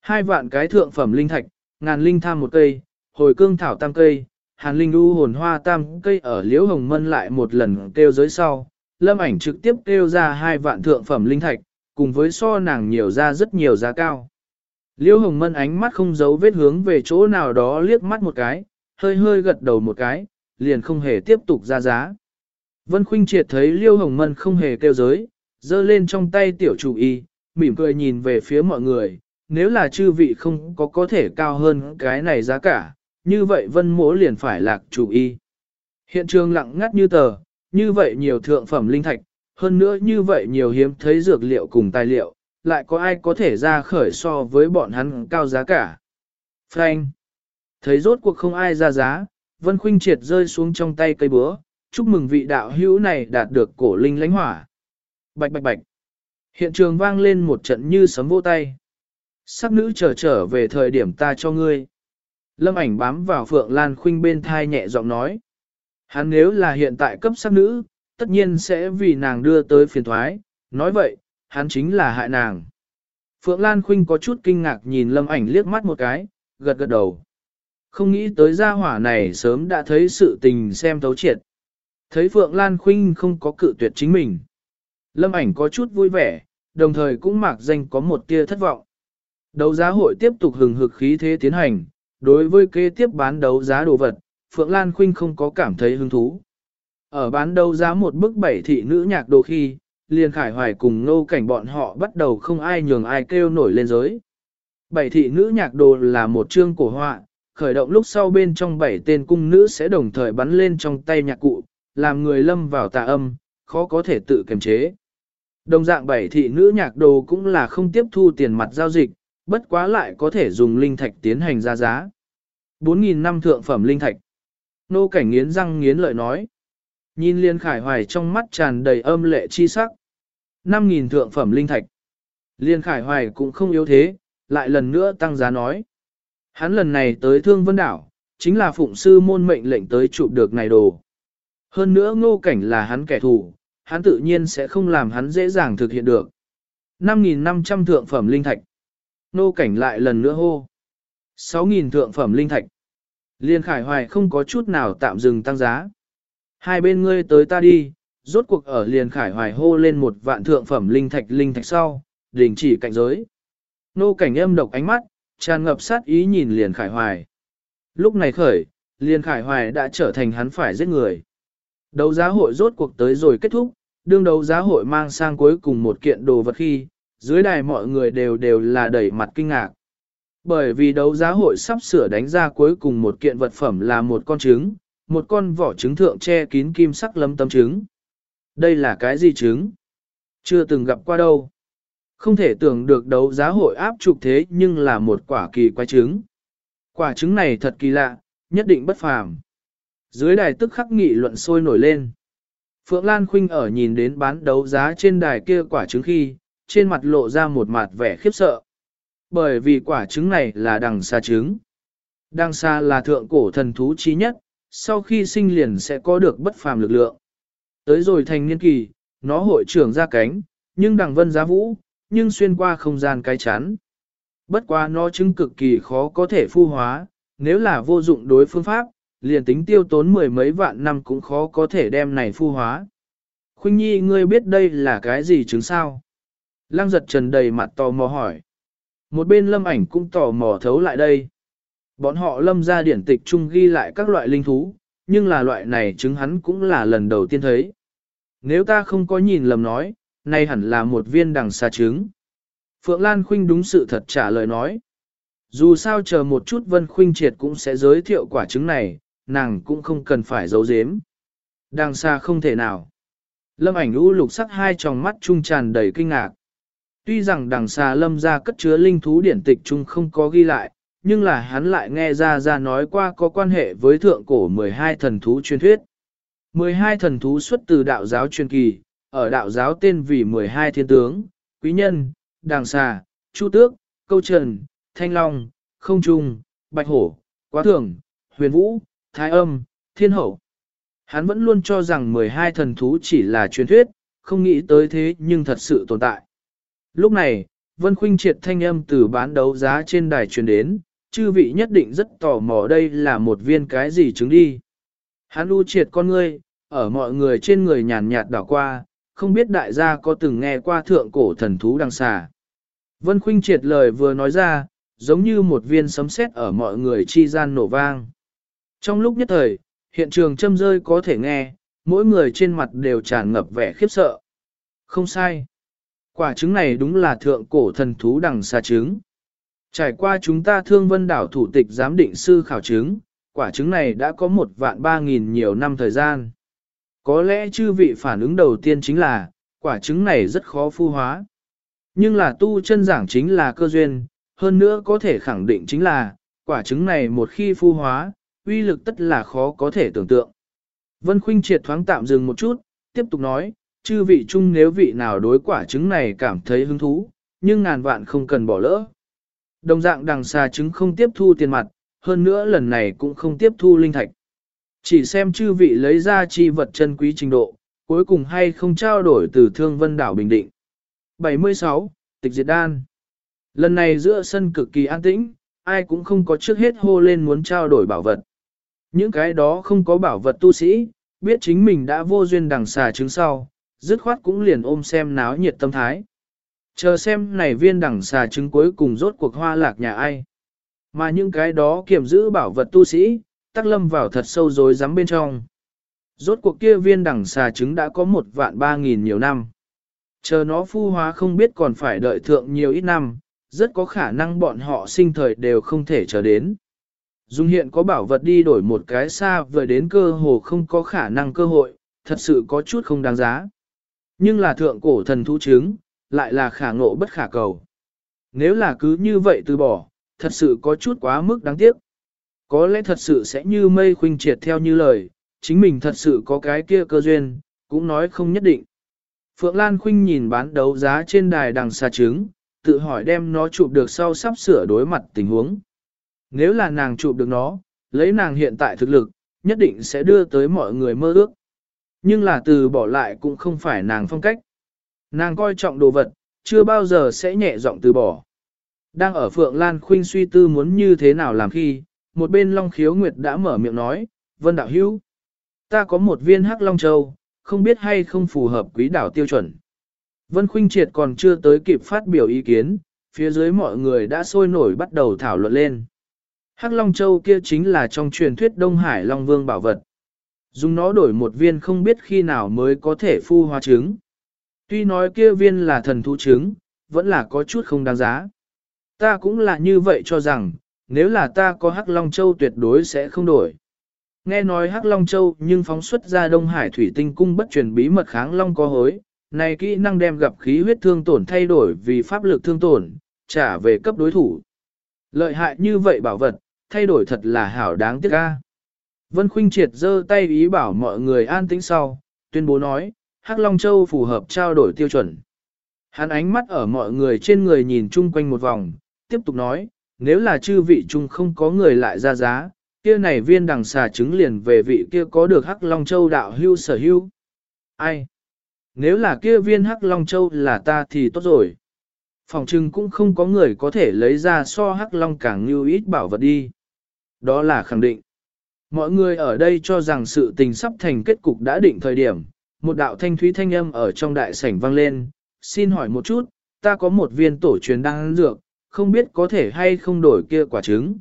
Hai vạn cái thượng phẩm linh thạch, ngàn linh tham một cây, hồi cương thảo tam cây, hàn linh u hồn hoa tam cây ở liễu hồng mân lại một lần kêu giới sau. Lâm ảnh trực tiếp kêu ra hai vạn thượng phẩm linh thạch, cùng với so nàng nhiều ra rất nhiều giá cao. Liễu hồng mân ánh mắt không giấu vết hướng về chỗ nào đó liếc mắt một cái, hơi hơi gật đầu một cái, liền không hề tiếp tục ra giá. Vân Khuynh triệt thấy Liêu Hồng Mân không hề kêu giới, giơ lên trong tay tiểu chủ y, mỉm cười nhìn về phía mọi người, nếu là chư vị không có có thể cao hơn cái này giá cả, như vậy vân mỗ liền phải lạc chủ y. Hiện trường lặng ngắt như tờ, như vậy nhiều thượng phẩm linh thạch, hơn nữa như vậy nhiều hiếm thấy dược liệu cùng tài liệu, lại có ai có thể ra khởi so với bọn hắn cao giá cả. Frank! Thấy rốt cuộc không ai ra giá, Vân Khuynh triệt rơi xuống trong tay cây búa, chúc mừng vị đạo hữu này đạt được cổ linh lãnh hỏa. Bạch bạch bạch! Hiện trường vang lên một trận như sấm vỗ tay. Sắc nữ trở trở về thời điểm ta cho ngươi. Lâm ảnh bám vào Phượng Lan Khuynh bên thai nhẹ giọng nói. Hắn nếu là hiện tại cấp sắc nữ, tất nhiên sẽ vì nàng đưa tới phiền thoái, nói vậy, hắn chính là hại nàng. Phượng Lan Khuynh có chút kinh ngạc nhìn lâm ảnh liếc mắt một cái, gật gật đầu. Không nghĩ tới gia hỏa này sớm đã thấy sự tình xem thấu triệt. Thấy Phượng Lan Khuynh không có cự tuyệt chính mình. Lâm ảnh có chút vui vẻ, đồng thời cũng mạc danh có một tia thất vọng. Đấu giá hội tiếp tục hừng hực khí thế tiến hành, đối với kế tiếp bán đấu giá đồ vật, Phượng Lan Khuynh không có cảm thấy hứng thú. Ở bán đấu giá một bức bảy thị nữ nhạc đồ khi, liền khải hoài cùng ngô cảnh bọn họ bắt đầu không ai nhường ai kêu nổi lên giới. Bảy thị nữ nhạc đồ là một chương cổ họa, khởi động lúc sau bên trong bảy tên cung nữ sẽ đồng thời bắn lên trong tay nhạc cụ, làm người lâm vào tà âm, khó có thể tự kiềm chế. Đồng dạng bảy thị nữ nhạc đồ cũng là không tiếp thu tiền mặt giao dịch, bất quá lại có thể dùng linh thạch tiến hành ra giá. 4.000 năm thượng phẩm linh thạch. Nô cảnh nghiến răng nghiến lợi nói. Nhìn liên khải hoài trong mắt tràn đầy âm lệ chi sắc. 5.000 thượng phẩm linh thạch. Liên khải hoài cũng không yếu thế, lại lần nữa tăng giá nói. Hắn lần này tới thương vân đảo, chính là phụng sư môn mệnh lệnh tới chụp được này đồ. Hơn nữa ngô cảnh là hắn kẻ thù, hắn tự nhiên sẽ không làm hắn dễ dàng thực hiện được. 5.500 thượng phẩm linh thạch. Ngô cảnh lại lần nữa hô. 6.000 thượng phẩm linh thạch. Liên khải hoài không có chút nào tạm dừng tăng giá. Hai bên ngươi tới ta đi, rốt cuộc ở liền khải hoài hô lên một vạn thượng phẩm linh thạch linh thạch sau, đình chỉ cạnh giới. Nô cảnh âm độc ánh mắt, tràn ngập sát ý nhìn liền khải hoài. Lúc này khởi, liền khải hoài đã trở thành hắn phải giết người. Đấu giá hội rốt cuộc tới rồi kết thúc, đương đấu giá hội mang sang cuối cùng một kiện đồ vật khi, dưới đài mọi người đều đều là đẩy mặt kinh ngạc. Bởi vì đấu giá hội sắp sửa đánh ra cuối cùng một kiện vật phẩm là một con trứng, một con vỏ trứng thượng che kín kim sắc lấm tấm trứng. Đây là cái gì trứng? Chưa từng gặp qua đâu. Không thể tưởng được đấu giá hội áp trục thế nhưng là một quả kỳ quái trứng. Quả trứng này thật kỳ lạ, nhất định bất phàm. Dưới đài tức khắc nghị luận sôi nổi lên. Phượng Lan Khuynh ở nhìn đến bán đấu giá trên đài kia quả trứng khi, trên mặt lộ ra một mặt vẻ khiếp sợ. Bởi vì quả trứng này là đằng xa trứng. Đằng xa là thượng cổ thần thú chí nhất, sau khi sinh liền sẽ có được bất phàm lực lượng. Tới rồi thành niên kỳ, nó hội trưởng ra cánh, nhưng đằng vân giá vũ, nhưng xuyên qua không gian cái chắn. Bất quá nó trứng cực kỳ khó có thể phu hóa, nếu là vô dụng đối phương pháp, liền tính tiêu tốn mười mấy vạn năm cũng khó có thể đem này phu hóa. Khuynh Nhi ngươi biết đây là cái gì trứng sao? Lăng giật trần đầy mặt tò mò hỏi. Một bên lâm ảnh cũng tò mò thấu lại đây. Bọn họ lâm ra điển tịch chung ghi lại các loại linh thú, nhưng là loại này chứng hắn cũng là lần đầu tiên thấy. Nếu ta không có nhìn lầm nói, nay hẳn là một viên đằng xa trứng. Phượng Lan Khuynh đúng sự thật trả lời nói. Dù sao chờ một chút Vân Khuynh Triệt cũng sẽ giới thiệu quả trứng này, nàng cũng không cần phải giấu giếm. Đang xa không thể nào. Lâm ảnh u lục sắc hai tròng mắt trung tràn đầy kinh ngạc. Tuy rằng đằng xa lâm ra cất chứa linh thú điển tịch chung không có ghi lại, nhưng là hắn lại nghe ra ra nói qua có quan hệ với thượng cổ 12 thần thú truyền thuyết. 12 thần thú xuất từ đạo giáo truyền kỳ, ở đạo giáo tên vì 12 thiên tướng, quý nhân, đàng xà, chu tước, câu trần, thanh long, không trung, bạch hổ, quá thường, huyền vũ, thái âm, thiên hậu. Hắn vẫn luôn cho rằng 12 thần thú chỉ là truyền thuyết, không nghĩ tới thế nhưng thật sự tồn tại. Lúc này, Vân Khuynh triệt thanh âm từ bán đấu giá trên đài truyền đến, chư vị nhất định rất tò mò đây là một viên cái gì trứng đi. Hắn u triệt con ngươi, ở mọi người trên người nhàn nhạt đảo qua, không biết đại gia có từng nghe qua thượng cổ thần thú đằng xà. Vân Khuynh triệt lời vừa nói ra, giống như một viên sấm sét ở mọi người chi gian nổ vang. Trong lúc nhất thời, hiện trường châm rơi có thể nghe, mỗi người trên mặt đều tràn ngập vẻ khiếp sợ. Không sai. Quả trứng này đúng là thượng cổ thần thú đằng xa trứng. Trải qua chúng ta thương vân đảo thủ tịch giám định sư khảo chứng, quả trứng này đã có một vạn ba nghìn nhiều năm thời gian. Có lẽ chư vị phản ứng đầu tiên chính là, quả trứng này rất khó phu hóa. Nhưng là tu chân giảng chính là cơ duyên, hơn nữa có thể khẳng định chính là, quả trứng này một khi phu hóa, uy lực tất là khó có thể tưởng tượng. Vân Khuynh triệt thoáng tạm dừng một chút, tiếp tục nói, chư vị chung nếu vị nào đối quả trứng này cảm thấy hứng thú, nhưng ngàn vạn không cần bỏ lỡ. Đồng dạng đằng xà trứng không tiếp thu tiền mặt, hơn nữa lần này cũng không tiếp thu linh thạch. Chỉ xem chư vị lấy ra chi vật chân quý trình độ, cuối cùng hay không trao đổi từ thương vân đảo Bình Định. 76. Tịch diệt đan Lần này giữa sân cực kỳ an tĩnh, ai cũng không có trước hết hô lên muốn trao đổi bảo vật. Những cái đó không có bảo vật tu sĩ, biết chính mình đã vô duyên đằng xà trứng sau, dứt khoát cũng liền ôm xem náo nhiệt tâm thái. Chờ xem này viên đằng xà trứng cuối cùng rốt cuộc hoa lạc nhà ai. Mà những cái đó kiểm giữ bảo vật tu sĩ, tắc lâm vào thật sâu rồi rắm bên trong. Rốt cuộc kia viên đằng xà trứng đã có một vạn ba nghìn nhiều năm. Chờ nó phu hóa không biết còn phải đợi thượng nhiều ít năm, rất có khả năng bọn họ sinh thời đều không thể chờ đến. Dung hiện có bảo vật đi đổi một cái xa vừa đến cơ hồ không có khả năng cơ hội, thật sự có chút không đáng giá. Nhưng là thượng cổ thần thú chứng, lại là khả ngộ bất khả cầu. Nếu là cứ như vậy từ bỏ, thật sự có chút quá mức đáng tiếc. Có lẽ thật sự sẽ như mây khuynh triệt theo như lời, chính mình thật sự có cái kia cơ duyên, cũng nói không nhất định. Phượng Lan Khuynh nhìn bán đấu giá trên đài đằng xa trứng, tự hỏi đem nó chụp được sau sắp sửa đối mặt tình huống. Nếu là nàng chụp được nó, lấy nàng hiện tại thực lực, nhất định sẽ đưa tới mọi người mơ ước. Nhưng là từ bỏ lại cũng không phải nàng phong cách. Nàng coi trọng đồ vật, chưa bao giờ sẽ nhẹ giọng từ bỏ. Đang ở Phượng Lan Khuynh suy tư muốn như thế nào làm khi, một bên Long Khiếu Nguyệt đã mở miệng nói, Vân Đạo Hữu ta có một viên hắc Long Châu, không biết hay không phù hợp quý đảo tiêu chuẩn. Vân Khuynh Triệt còn chưa tới kịp phát biểu ý kiến, phía dưới mọi người đã sôi nổi bắt đầu thảo luận lên. Hắc Long Châu kia chính là trong truyền thuyết Đông Hải Long Vương bảo vật. Dùng nó đổi một viên không biết khi nào mới có thể phu hóa trứng. Tuy nói kia viên là thần thú trứng, vẫn là có chút không đáng giá. Ta cũng là như vậy cho rằng, nếu là ta có Hắc Long Châu tuyệt đối sẽ không đổi. Nghe nói Hắc Long Châu nhưng phóng xuất ra Đông Hải Thủy Tinh Cung bất truyền bí mật kháng Long có hối, này kỹ năng đem gặp khí huyết thương tổn thay đổi vì pháp lực thương tổn, trả về cấp đối thủ. Lợi hại như vậy bảo vật, thay đổi thật là hảo đáng tiếc ca. Vân Khuynh Triệt giơ tay ý bảo mọi người an tĩnh sau, tuyên bố nói, Hắc Long Châu phù hợp trao đổi tiêu chuẩn. Hắn ánh mắt ở mọi người trên người nhìn chung quanh một vòng, tiếp tục nói, nếu là chư vị chung không có người lại ra giá, kia này viên đằng xà trứng liền về vị kia có được Hắc Long Châu đạo hưu sở hưu. Ai? Nếu là kia viên Hắc Long Châu là ta thì tốt rồi. Phòng trưng cũng không có người có thể lấy ra so Hắc Long càng như ít bảo vật đi. Đó là khẳng định. Mọi người ở đây cho rằng sự tình sắp thành kết cục đã định thời điểm. Một đạo thanh thúy thanh âm ở trong đại sảnh vang lên. Xin hỏi một chút, ta có một viên tổ truyền đang dược, không biết có thể hay không đổi kia quả trứng.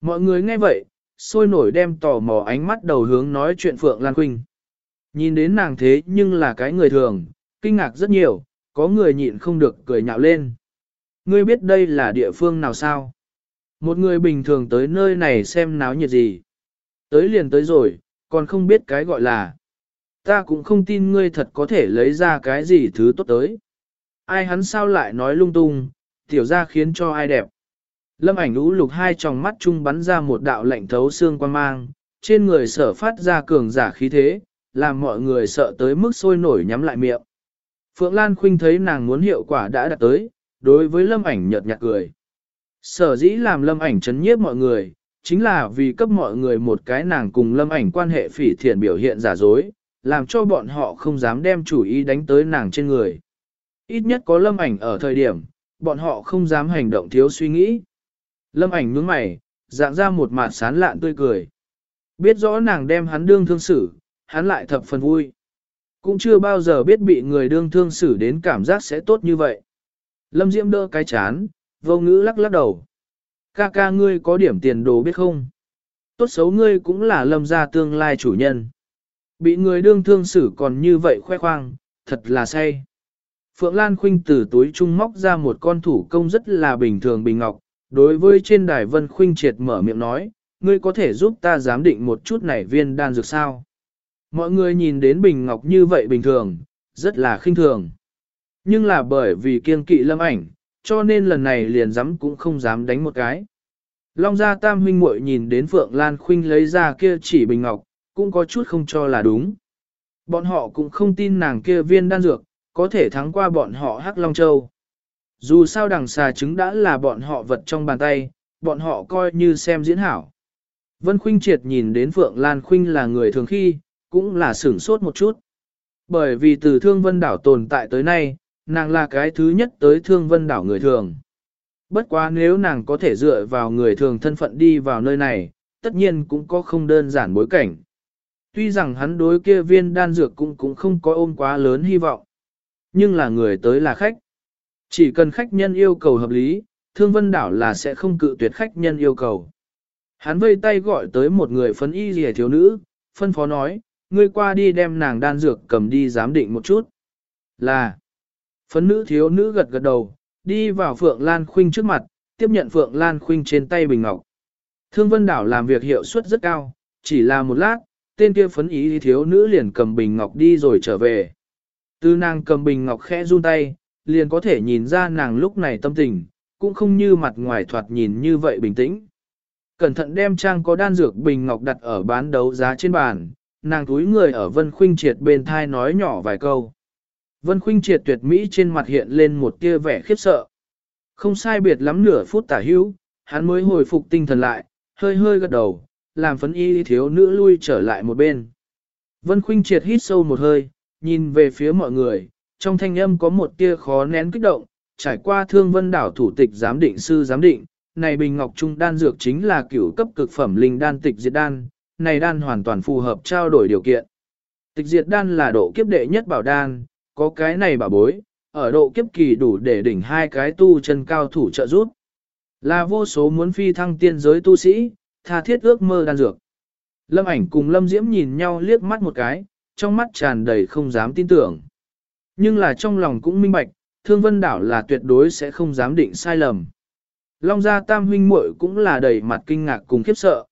Mọi người nghe vậy, sôi nổi đem tò mò ánh mắt đầu hướng nói chuyện Phượng Lan Khuynh. Nhìn đến nàng thế nhưng là cái người thường, kinh ngạc rất nhiều, có người nhịn không được cười nhạo lên. Ngươi biết đây là địa phương nào sao? Một người bình thường tới nơi này xem náo nhiệt gì. Tới liền tới rồi, còn không biết cái gọi là. Ta cũng không tin ngươi thật có thể lấy ra cái gì thứ tốt tới. Ai hắn sao lại nói lung tung, tiểu ra khiến cho ai đẹp. Lâm ảnh lũ lục hai tròng mắt chung bắn ra một đạo lạnh thấu xương quan mang, trên người sở phát ra cường giả khí thế, làm mọi người sợ tới mức sôi nổi nhắm lại miệng. Phượng Lan Khuynh thấy nàng muốn hiệu quả đã đạt tới, đối với lâm ảnh nhợt nhạt cười. Sở dĩ làm lâm ảnh chấn nhiếp mọi người, chính là vì cấp mọi người một cái nàng cùng lâm ảnh quan hệ phỉ thiện biểu hiện giả dối, làm cho bọn họ không dám đem chủ ý đánh tới nàng trên người. Ít nhất có lâm ảnh ở thời điểm, bọn họ không dám hành động thiếu suy nghĩ. Lâm ảnh nhướng mày, dạng ra một mặt sán lạn tươi cười. Biết rõ nàng đem hắn đương thương xử, hắn lại thập phần vui. Cũng chưa bao giờ biết bị người đương thương xử đến cảm giác sẽ tốt như vậy. Lâm Diễm đỡ cái chán, vô ngữ lắc lắc đầu. Ca ca ngươi có điểm tiền đồ biết không? Tốt xấu ngươi cũng là lâm gia tương lai chủ nhân. Bị người đương thương xử còn như vậy khoe khoang, thật là say. Phượng Lan Khuynh từ túi trung móc ra một con thủ công rất là bình thường bình ngọc, đối với trên đài Vân Khuynh triệt mở miệng nói, ngươi có thể giúp ta giám định một chút này viên đan dược sao? Mọi người nhìn đến bình ngọc như vậy bình thường, rất là khinh thường. Nhưng là bởi vì kiên kỵ lâm ảnh, cho nên lần này liền dám cũng không dám đánh một cái. Long gia tam huynh muội nhìn đến Phượng Lan Khuynh lấy ra kia chỉ bình ngọc, cũng có chút không cho là đúng. Bọn họ cũng không tin nàng kia viên đan dược, có thể thắng qua bọn họ Hắc Long Châu. Dù sao đằng xà trứng đã là bọn họ vật trong bàn tay, bọn họ coi như xem diễn hảo. Vân Khuynh triệt nhìn đến Phượng Lan Khuynh là người thường khi, cũng là sửng sốt một chút. Bởi vì từ Thương Vân Đảo tồn tại tới nay, nàng là cái thứ nhất tới Thương Vân Đảo người thường. Bất quá nếu nàng có thể dựa vào người thường thân phận đi vào nơi này, tất nhiên cũng có không đơn giản bối cảnh. Tuy rằng hắn đối kia viên đan dược cũng cũng không có ôm quá lớn hy vọng. Nhưng là người tới là khách. Chỉ cần khách nhân yêu cầu hợp lý, Thương Vân Đảo là sẽ không cự tuyệt khách nhân yêu cầu. Hắn vây tay gọi tới một người phấn y rìa thiếu nữ, phân phó nói, ngươi qua đi đem nàng đan dược cầm đi giám định một chút. Là, phấn nữ thiếu nữ gật gật đầu, đi vào Phượng Lan Khuynh trước mặt, tiếp nhận Phượng Lan Khuynh trên tay bình ngọc. Thương Vân Đảo làm việc hiệu suất rất cao, chỉ là một lát, tên kia phấn ý thiếu nữ liền cầm bình ngọc đi rồi trở về. Từ nàng cầm bình ngọc khẽ run tay, liền có thể nhìn ra nàng lúc này tâm tình, cũng không như mặt ngoài thoạt nhìn như vậy bình tĩnh. Cẩn thận đem trang có đan dược bình ngọc đặt ở bán đấu giá trên bàn, nàng túi người ở Vân Khuynh Triệt bên thai nói nhỏ vài câu. Vân Khuynh Triệt tuyệt mỹ trên mặt hiện lên một tia vẻ khiếp sợ. Không sai biệt lắm nửa phút tả hữu, hắn mới hồi phục tinh thần lại, hơi hơi gật đầu, làm phấn y thiếu nữ lui trở lại một bên. Vân Khuynh Triệt hít sâu một hơi, nhìn về phía mọi người, trong thanh âm có một tia khó nén kích động, trải qua thương vân đảo thủ tịch giám định sư giám định, này bình ngọc trung đan dược chính là cửu cấp cực phẩm linh đan tịch diệt đan, này đan hoàn toàn phù hợp trao đổi điều kiện. Tịch diệt đan là độ kiếp đệ nhất bảo đan, có cái này bà bối, ở độ kiếp kỳ đủ để đỉnh hai cái tu chân cao thủ trợ giúp. Là vô số muốn phi thăng tiên giới tu sĩ, tha thiết ước mơ đan dược. Lâm ảnh cùng Lâm Diễm nhìn nhau liếc mắt một cái, trong mắt tràn đầy không dám tin tưởng. Nhưng là trong lòng cũng minh bạch, Thương Vân Đảo là tuyệt đối sẽ không dám định sai lầm. Long gia tam huynh muội cũng là đầy mặt kinh ngạc cùng khiếp sợ.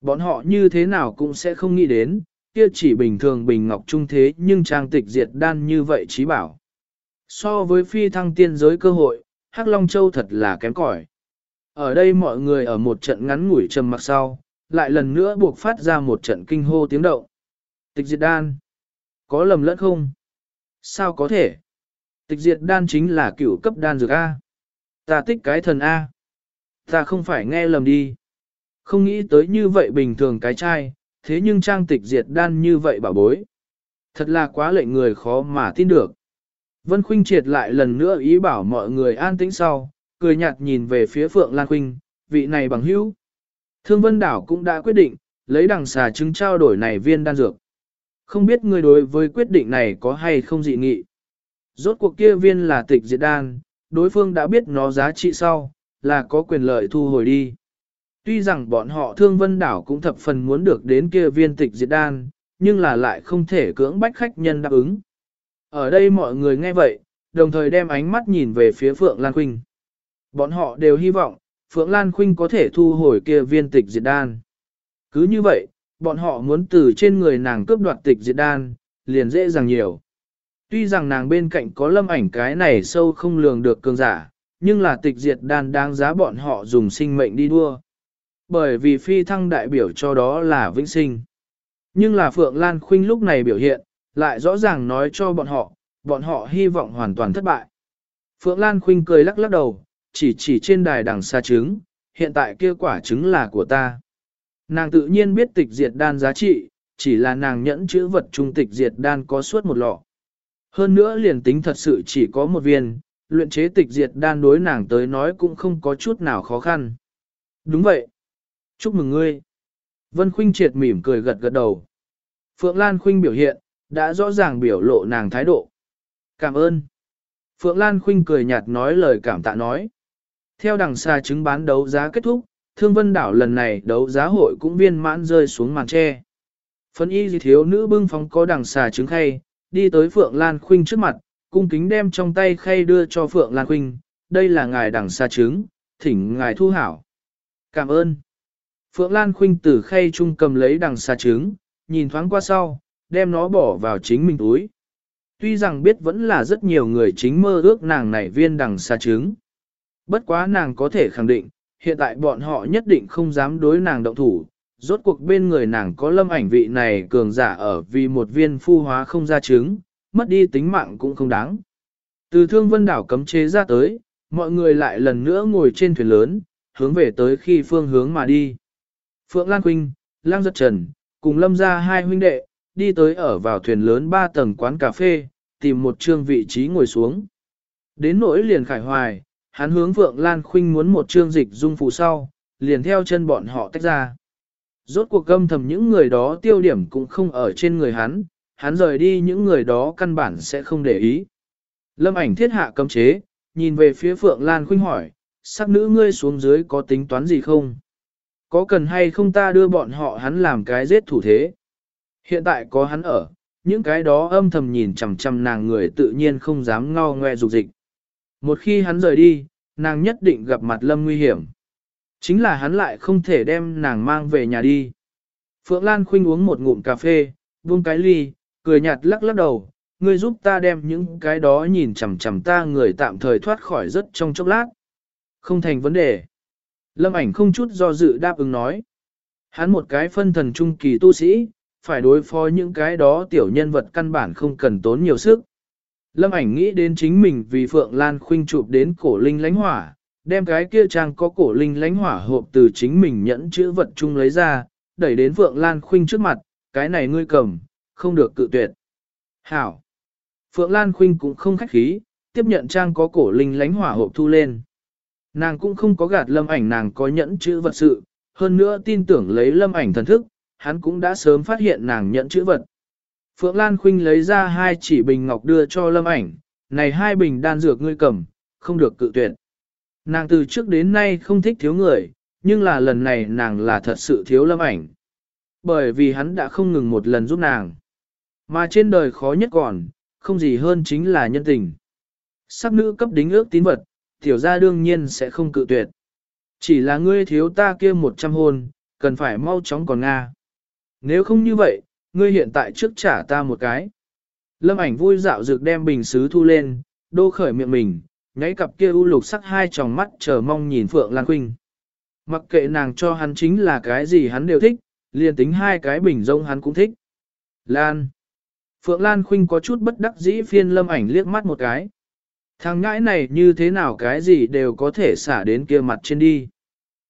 Bọn họ như thế nào cũng sẽ không nghĩ đến, kia chỉ bình thường bình ngọc trung thế nhưng trang tịch diệt đan như vậy trí bảo. So với phi thăng tiên giới cơ hội, Hắc Long Châu thật là kém cỏi. Ở đây mọi người ở một trận ngắn ngủi trầm mặc sau, lại lần nữa buộc phát ra một trận kinh hô tiếng động. Tịch diệt đan. Có lầm lẫn không? Sao có thể? Tịch diệt đan chính là cửu cấp đan dược A. Ta tích cái thần A. Ta không phải nghe lầm đi. Không nghĩ tới như vậy bình thường cái trai, thế nhưng trang tịch diệt đan như vậy bảo bối. Thật là quá lệnh người khó mà tin được. Vân Khuynh triệt lại lần nữa ý bảo mọi người an tĩnh sau, cười nhạt nhìn về phía Phượng Lan Khuynh, vị này bằng hữu. Thương Vân Đảo cũng đã quyết định, lấy đằng xà trứng trao đổi này viên đan dược. Không biết người đối với quyết định này có hay không dị nghị. Rốt cuộc kia viên là tịch diệt đan, đối phương đã biết nó giá trị sau, là có quyền lợi thu hồi đi. Tuy rằng bọn họ thương vân đảo cũng thập phần muốn được đến kia viên tịch diệt đan, nhưng là lại không thể cưỡng bách khách nhân đáp ứng. Ở đây mọi người nghe vậy, đồng thời đem ánh mắt nhìn về phía Phượng Lan Khuynh. Bọn họ đều hy vọng, Phượng Lan Khuynh có thể thu hồi kia viên tịch diệt đan. Cứ như vậy, bọn họ muốn từ trên người nàng cướp đoạt tịch diệt đan, liền dễ dàng nhiều. Tuy rằng nàng bên cạnh có lâm ảnh cái này sâu không lường được cường giả, nhưng là tịch diệt đan đáng giá bọn họ dùng sinh mệnh đi đua. Bởi vì phi thăng đại biểu cho đó là vĩnh sinh. Nhưng là Phượng Lan Khuynh lúc này biểu hiện, lại rõ ràng nói cho bọn họ, bọn họ hy vọng hoàn toàn thất bại. Phượng Lan Khuynh cười lắc lắc đầu, chỉ chỉ trên đài đằng xa trứng, hiện tại kia quả trứng là của ta. Nàng tự nhiên biết tịch diệt đan giá trị, chỉ là nàng nhẫn chữ vật trung tịch diệt đan có suốt một lọ. Hơn nữa liền tính thật sự chỉ có một viên, luyện chế tịch diệt đan đối nàng tới nói cũng không có chút nào khó khăn. Đúng vậy. Chúc mừng ngươi. Vân Khuynh triệt mỉm cười gật gật đầu. Phượng Lan Khuynh biểu hiện, đã rõ ràng biểu lộ nàng thái độ. Cảm ơn. Phượng Lan Khuynh cười nhạt nói lời cảm tạ nói. Theo đằng xa chứng bán đấu giá kết thúc, Thương Vân Đảo lần này đấu giá hội cũng viên mãn rơi xuống màn tre. Phân y gì thiếu nữ bưng phóng có đằng xà trứng khay, đi tới Phượng Lan Khuynh trước mặt, cung kính đem trong tay khay đưa cho Phượng Lan Khuynh, đây là ngài đằng xà trứng, thỉnh ngài thu hảo. Cảm ơn. Phượng Lan Khuynh từ khay chung cầm lấy đằng xà trứng, nhìn thoáng qua sau, đem nó bỏ vào chính mình túi. Tuy rằng biết vẫn là rất nhiều người chính mơ ước nàng này viên đằng xà trứng. Bất quá nàng có thể khẳng định, hiện tại bọn họ nhất định không dám đối nàng động thủ, rốt cuộc bên người nàng có lâm ảnh vị này cường giả ở vì một viên phu hóa không ra trứng, mất đi tính mạng cũng không đáng. Từ thương vân đảo cấm chế ra tới, mọi người lại lần nữa ngồi trên thuyền lớn, hướng về tới khi phương hướng mà đi. Phượng Lan Quynh, Lang Giật Trần, cùng lâm ra hai huynh đệ, đi tới ở vào thuyền lớn ba tầng quán cà phê, tìm một trương vị trí ngồi xuống. Đến nỗi liền khải hoài, hắn hướng Phượng Lan Khuynh muốn một trương dịch dung phù sau, liền theo chân bọn họ tách ra. Rốt cuộc gâm thầm những người đó tiêu điểm cũng không ở trên người hắn, hắn rời đi những người đó căn bản sẽ không để ý. Lâm ảnh thiết hạ cấm chế, nhìn về phía Phượng Lan Khuynh hỏi, sắc nữ ngươi xuống dưới có tính toán gì không? Có cần hay không ta đưa bọn họ hắn làm cái giết thủ thế? Hiện tại có hắn ở, những cái đó âm thầm nhìn chằm chằm nàng người tự nhiên không dám ngao ngoe dục dịch. Một khi hắn rời đi, nàng nhất định gặp mặt lâm nguy hiểm. Chính là hắn lại không thể đem nàng mang về nhà đi. Phượng Lan Khuynh uống một ngụm cà phê, buông cái ly, cười nhạt lắc lắc đầu, ngươi giúp ta đem những cái đó nhìn chằm chằm ta người tạm thời thoát khỏi rất trong chốc lát. Không thành vấn đề. Lâm ảnh không chút do dự đáp ứng nói. Hắn một cái phân thần trung kỳ tu sĩ, phải đối phó những cái đó tiểu nhân vật căn bản không cần tốn nhiều sức. Lâm ảnh nghĩ đến chính mình vì Phượng Lan Khuynh chụp đến cổ linh lánh hỏa, đem cái kia trang có cổ linh lánh hỏa hộp từ chính mình nhẫn chữ vật chung lấy ra, đẩy đến Phượng Lan Khuynh trước mặt, cái này ngươi cầm, không được cự tuyệt. Hảo! Phượng Lan Khuynh cũng không khách khí, tiếp nhận trang có cổ linh lánh hỏa hộp thu lên. Nàng cũng không có gạt lâm ảnh nàng có nhẫn chữ vật sự, hơn nữa tin tưởng lấy lâm ảnh thần thức, hắn cũng đã sớm phát hiện nàng nhẫn chữ vật. Phượng Lan Khuynh lấy ra hai chỉ bình ngọc đưa cho lâm ảnh, này hai bình đan dược ngươi cầm, không được cự tuyệt. Nàng từ trước đến nay không thích thiếu người, nhưng là lần này nàng là thật sự thiếu lâm ảnh. Bởi vì hắn đã không ngừng một lần giúp nàng. Mà trên đời khó nhất còn, không gì hơn chính là nhân tình. Sắc nữ cấp đính ước tín vật, tiểu gia đương nhiên sẽ không cự tuyệt. Chỉ là ngươi thiếu ta kia một trăm hôn, cần phải mau chóng còn Nga. Nếu không như vậy, ngươi hiện tại trước trả ta một cái. Lâm ảnh vui dạo dược đem bình xứ thu lên, đô khởi miệng mình, nháy cặp kia u lục sắc hai tròng mắt chờ mong nhìn Phượng Lan Khuynh. Mặc kệ nàng cho hắn chính là cái gì hắn đều thích, liền tính hai cái bình rông hắn cũng thích. Lan. Phượng Lan Khuynh có chút bất đắc dĩ phiên lâm ảnh liếc mắt một cái. Thằng ngãi này như thế nào cái gì đều có thể xả đến kia mặt trên đi.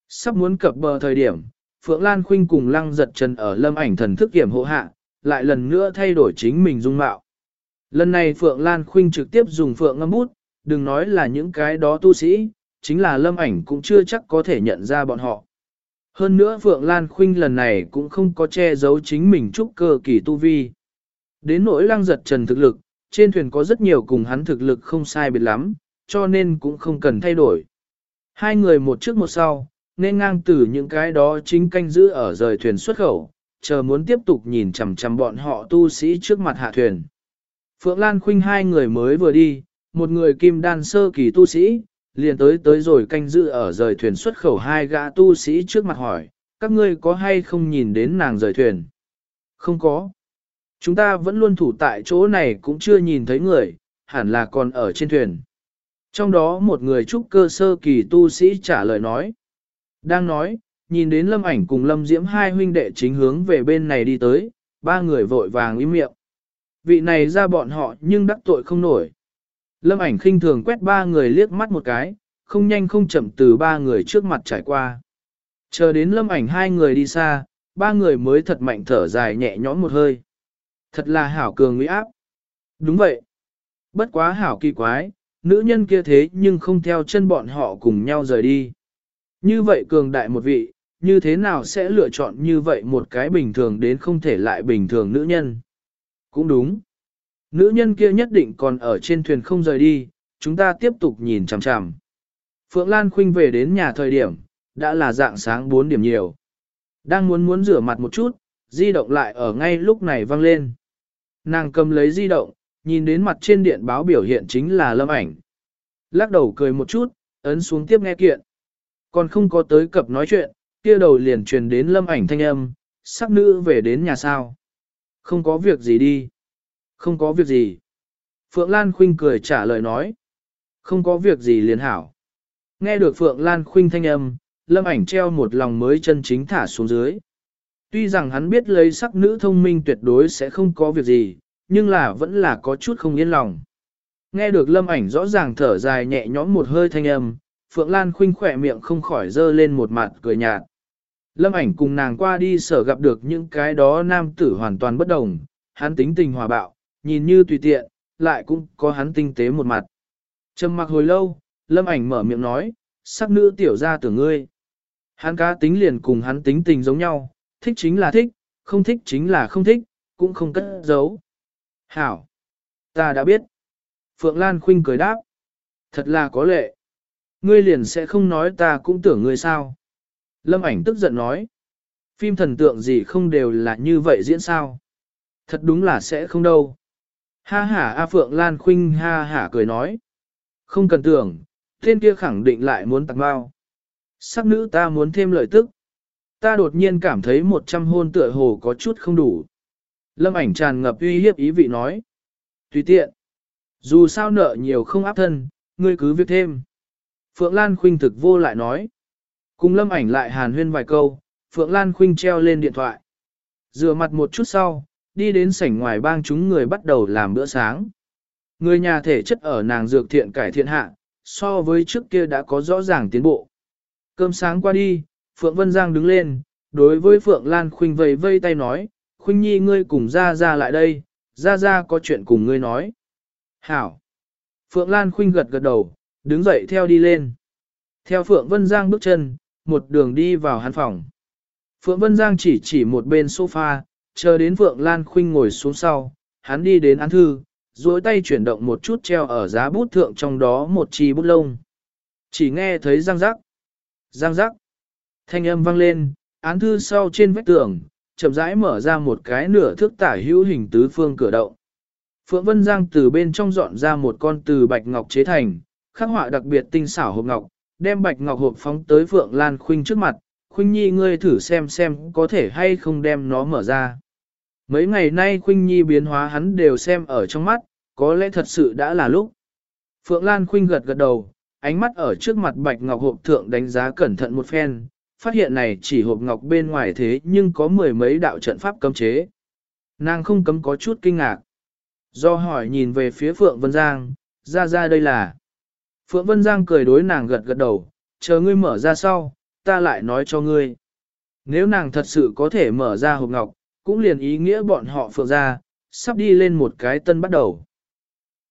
Sắp muốn cập bờ thời điểm, Phượng Lan Khuynh cùng lăng giật chân ở lâm ảnh thần thức kiểm hộ hạ, lại lần nữa thay đổi chính mình dung mạo. Lần này Phượng Lan Khuynh trực tiếp dùng Phượng ngâm bút, đừng nói là những cái đó tu sĩ, chính là lâm ảnh cũng chưa chắc có thể nhận ra bọn họ. Hơn nữa Phượng Lan Khuynh lần này cũng không có che giấu chính mình trúc cơ kỳ tu vi. Đến nỗi lăng giật trần thực lực, trên thuyền có rất nhiều cùng hắn thực lực không sai biệt lắm, cho nên cũng không cần thay đổi. Hai người một trước một sau, nên ngang từ những cái đó chính canh giữ ở rời thuyền xuất khẩu, chờ muốn tiếp tục nhìn chằm chằm bọn họ tu sĩ trước mặt hạ thuyền. Phượng Lan Khuynh hai người mới vừa đi, một người kim đan sơ kỳ tu sĩ, liền tới tới rồi canh giữ ở rời thuyền xuất khẩu hai gã tu sĩ trước mặt hỏi, các ngươi có hay không nhìn đến nàng rời thuyền? Không có. Chúng ta vẫn luôn thủ tại chỗ này cũng chưa nhìn thấy người, hẳn là còn ở trên thuyền. Trong đó một người trúc cơ sơ kỳ tu sĩ trả lời nói. Đang nói, nhìn đến lâm ảnh cùng lâm diễm hai huynh đệ chính hướng về bên này đi tới, ba người vội vàng im miệng. Vị này ra bọn họ nhưng đắc tội không nổi. Lâm ảnh khinh thường quét ba người liếc mắt một cái, không nhanh không chậm từ ba người trước mặt trải qua. Chờ đến lâm ảnh hai người đi xa, ba người mới thật mạnh thở dài nhẹ nhõm một hơi. Thật là hảo cường nguy áp. Đúng vậy. Bất quá hảo kỳ quái, nữ nhân kia thế nhưng không theo chân bọn họ cùng nhau rời đi. Như vậy cường đại một vị, như thế nào sẽ lựa chọn như vậy một cái bình thường đến không thể lại bình thường nữ nhân? Cũng đúng. Nữ nhân kia nhất định còn ở trên thuyền không rời đi, chúng ta tiếp tục nhìn chằm chằm. Phượng Lan Khuynh về đến nhà thời điểm, đã là dạng sáng 4 điểm nhiều. Đang muốn muốn rửa mặt một chút, di động lại ở ngay lúc này vang lên. Nàng cầm lấy di động, nhìn đến mặt trên điện báo biểu hiện chính là lâm ảnh. Lắc đầu cười một chút, ấn xuống tiếp nghe kiện. Còn không có tới cập nói chuyện, kia đầu liền truyền đến lâm ảnh thanh âm, sắc nữ về đến nhà sao. Không có việc gì đi. Không có việc gì. Phượng Lan Khuynh cười trả lời nói. Không có việc gì liền hảo. Nghe được Phượng Lan Khuynh thanh âm, lâm ảnh treo một lòng mới chân chính thả xuống dưới. Tuy rằng hắn biết lấy sắc nữ thông minh tuyệt đối sẽ không có việc gì, nhưng là vẫn là có chút không yên lòng. Nghe được lâm ảnh rõ ràng thở dài nhẹ nhõm một hơi thanh âm, Phượng Lan khinh khỏe miệng không khỏi dơ lên một mặt cười nhạt. Lâm ảnh cùng nàng qua đi sở gặp được những cái đó nam tử hoàn toàn bất đồng, hắn tính tình hòa bạo, nhìn như tùy tiện, lại cũng có hắn tinh tế một mặt. Trầm mặc hồi lâu, lâm ảnh mở miệng nói, sắc nữ tiểu ra tưởng ngươi. Hắn cá tính liền cùng hắn tính tình giống nhau, thích chính là thích, không thích chính là không thích, cũng không cất giấu. Hảo! Ta đã biết. Phượng Lan Khuynh cười đáp. Thật là có lệ. Ngươi liền sẽ không nói ta cũng tưởng ngươi sao. Lâm ảnh tức giận nói. Phim thần tượng gì không đều là như vậy diễn sao. Thật đúng là sẽ không đâu. Ha ha A Phượng Lan Khuynh ha ha cười nói. Không cần tưởng, tên kia khẳng định lại muốn tặng bao. Sắc nữ ta muốn thêm lợi tức. Ta đột nhiên cảm thấy một trăm hôn tựa hồ có chút không đủ. Lâm ảnh tràn ngập uy hiếp ý vị nói. Tùy tiện. Dù sao nợ nhiều không áp thân, ngươi cứ việc thêm. Phượng Lan Khuynh thực vô lại nói. Cùng lâm ảnh lại hàn huyên vài câu, Phượng Lan Khuynh treo lên điện thoại. Rửa mặt một chút sau, đi đến sảnh ngoài bang chúng người bắt đầu làm bữa sáng. Người nhà thể chất ở nàng dược thiện cải thiện hạ, so với trước kia đã có rõ ràng tiến bộ. Cơm sáng qua đi, Phượng Vân Giang đứng lên, đối với Phượng Lan Khuynh vây vây tay nói, Khuynh Nhi ngươi cùng ra ra lại đây, ra ra có chuyện cùng ngươi nói. Hảo. Phượng Lan Khuynh gật gật đầu, đứng dậy theo đi lên. Theo Phượng Vân Giang bước chân, một đường đi vào hắn phòng. Phượng Vân Giang chỉ chỉ một bên sofa, chờ đến Phượng Lan Khuynh ngồi xuống sau, hắn đi đến án thư, duỗi tay chuyển động một chút treo ở giá bút thượng trong đó một chi bút lông. Chỉ nghe thấy răng rắc, răng rắc. Thanh âm vang lên, án thư sau trên vách tường, chậm rãi mở ra một cái nửa thước tả hữu hình tứ phương cửa động. Phượng Vân Giang từ bên trong dọn ra một con từ bạch ngọc chế thành, khắc họa đặc biệt tinh xảo hộp ngọc, đem bạch ngọc hộp phóng tới Phượng Lan Khuynh trước mặt, Khuynh Nhi ngươi thử xem xem có thể hay không đem nó mở ra. Mấy ngày nay Khuynh Nhi biến hóa hắn đều xem ở trong mắt, có lẽ thật sự đã là lúc. Phượng Lan Khuynh gật gật đầu, ánh mắt ở trước mặt bạch ngọc hộp thượng đánh giá cẩn thận một phen, phát hiện này chỉ hộp ngọc bên ngoài thế nhưng có mười mấy đạo trận pháp cấm chế. Nàng không cấm có chút kinh ngạc. Do hỏi nhìn về phía Phượng Vân Giang, ra ra đây là. Phượng Vân Giang cười đối nàng gật gật đầu, chờ ngươi mở ra sau, ta lại nói cho ngươi. Nếu nàng thật sự có thể mở ra hộp ngọc, cũng liền ý nghĩa bọn họ Phượng ra, sắp đi lên một cái tân bắt đầu.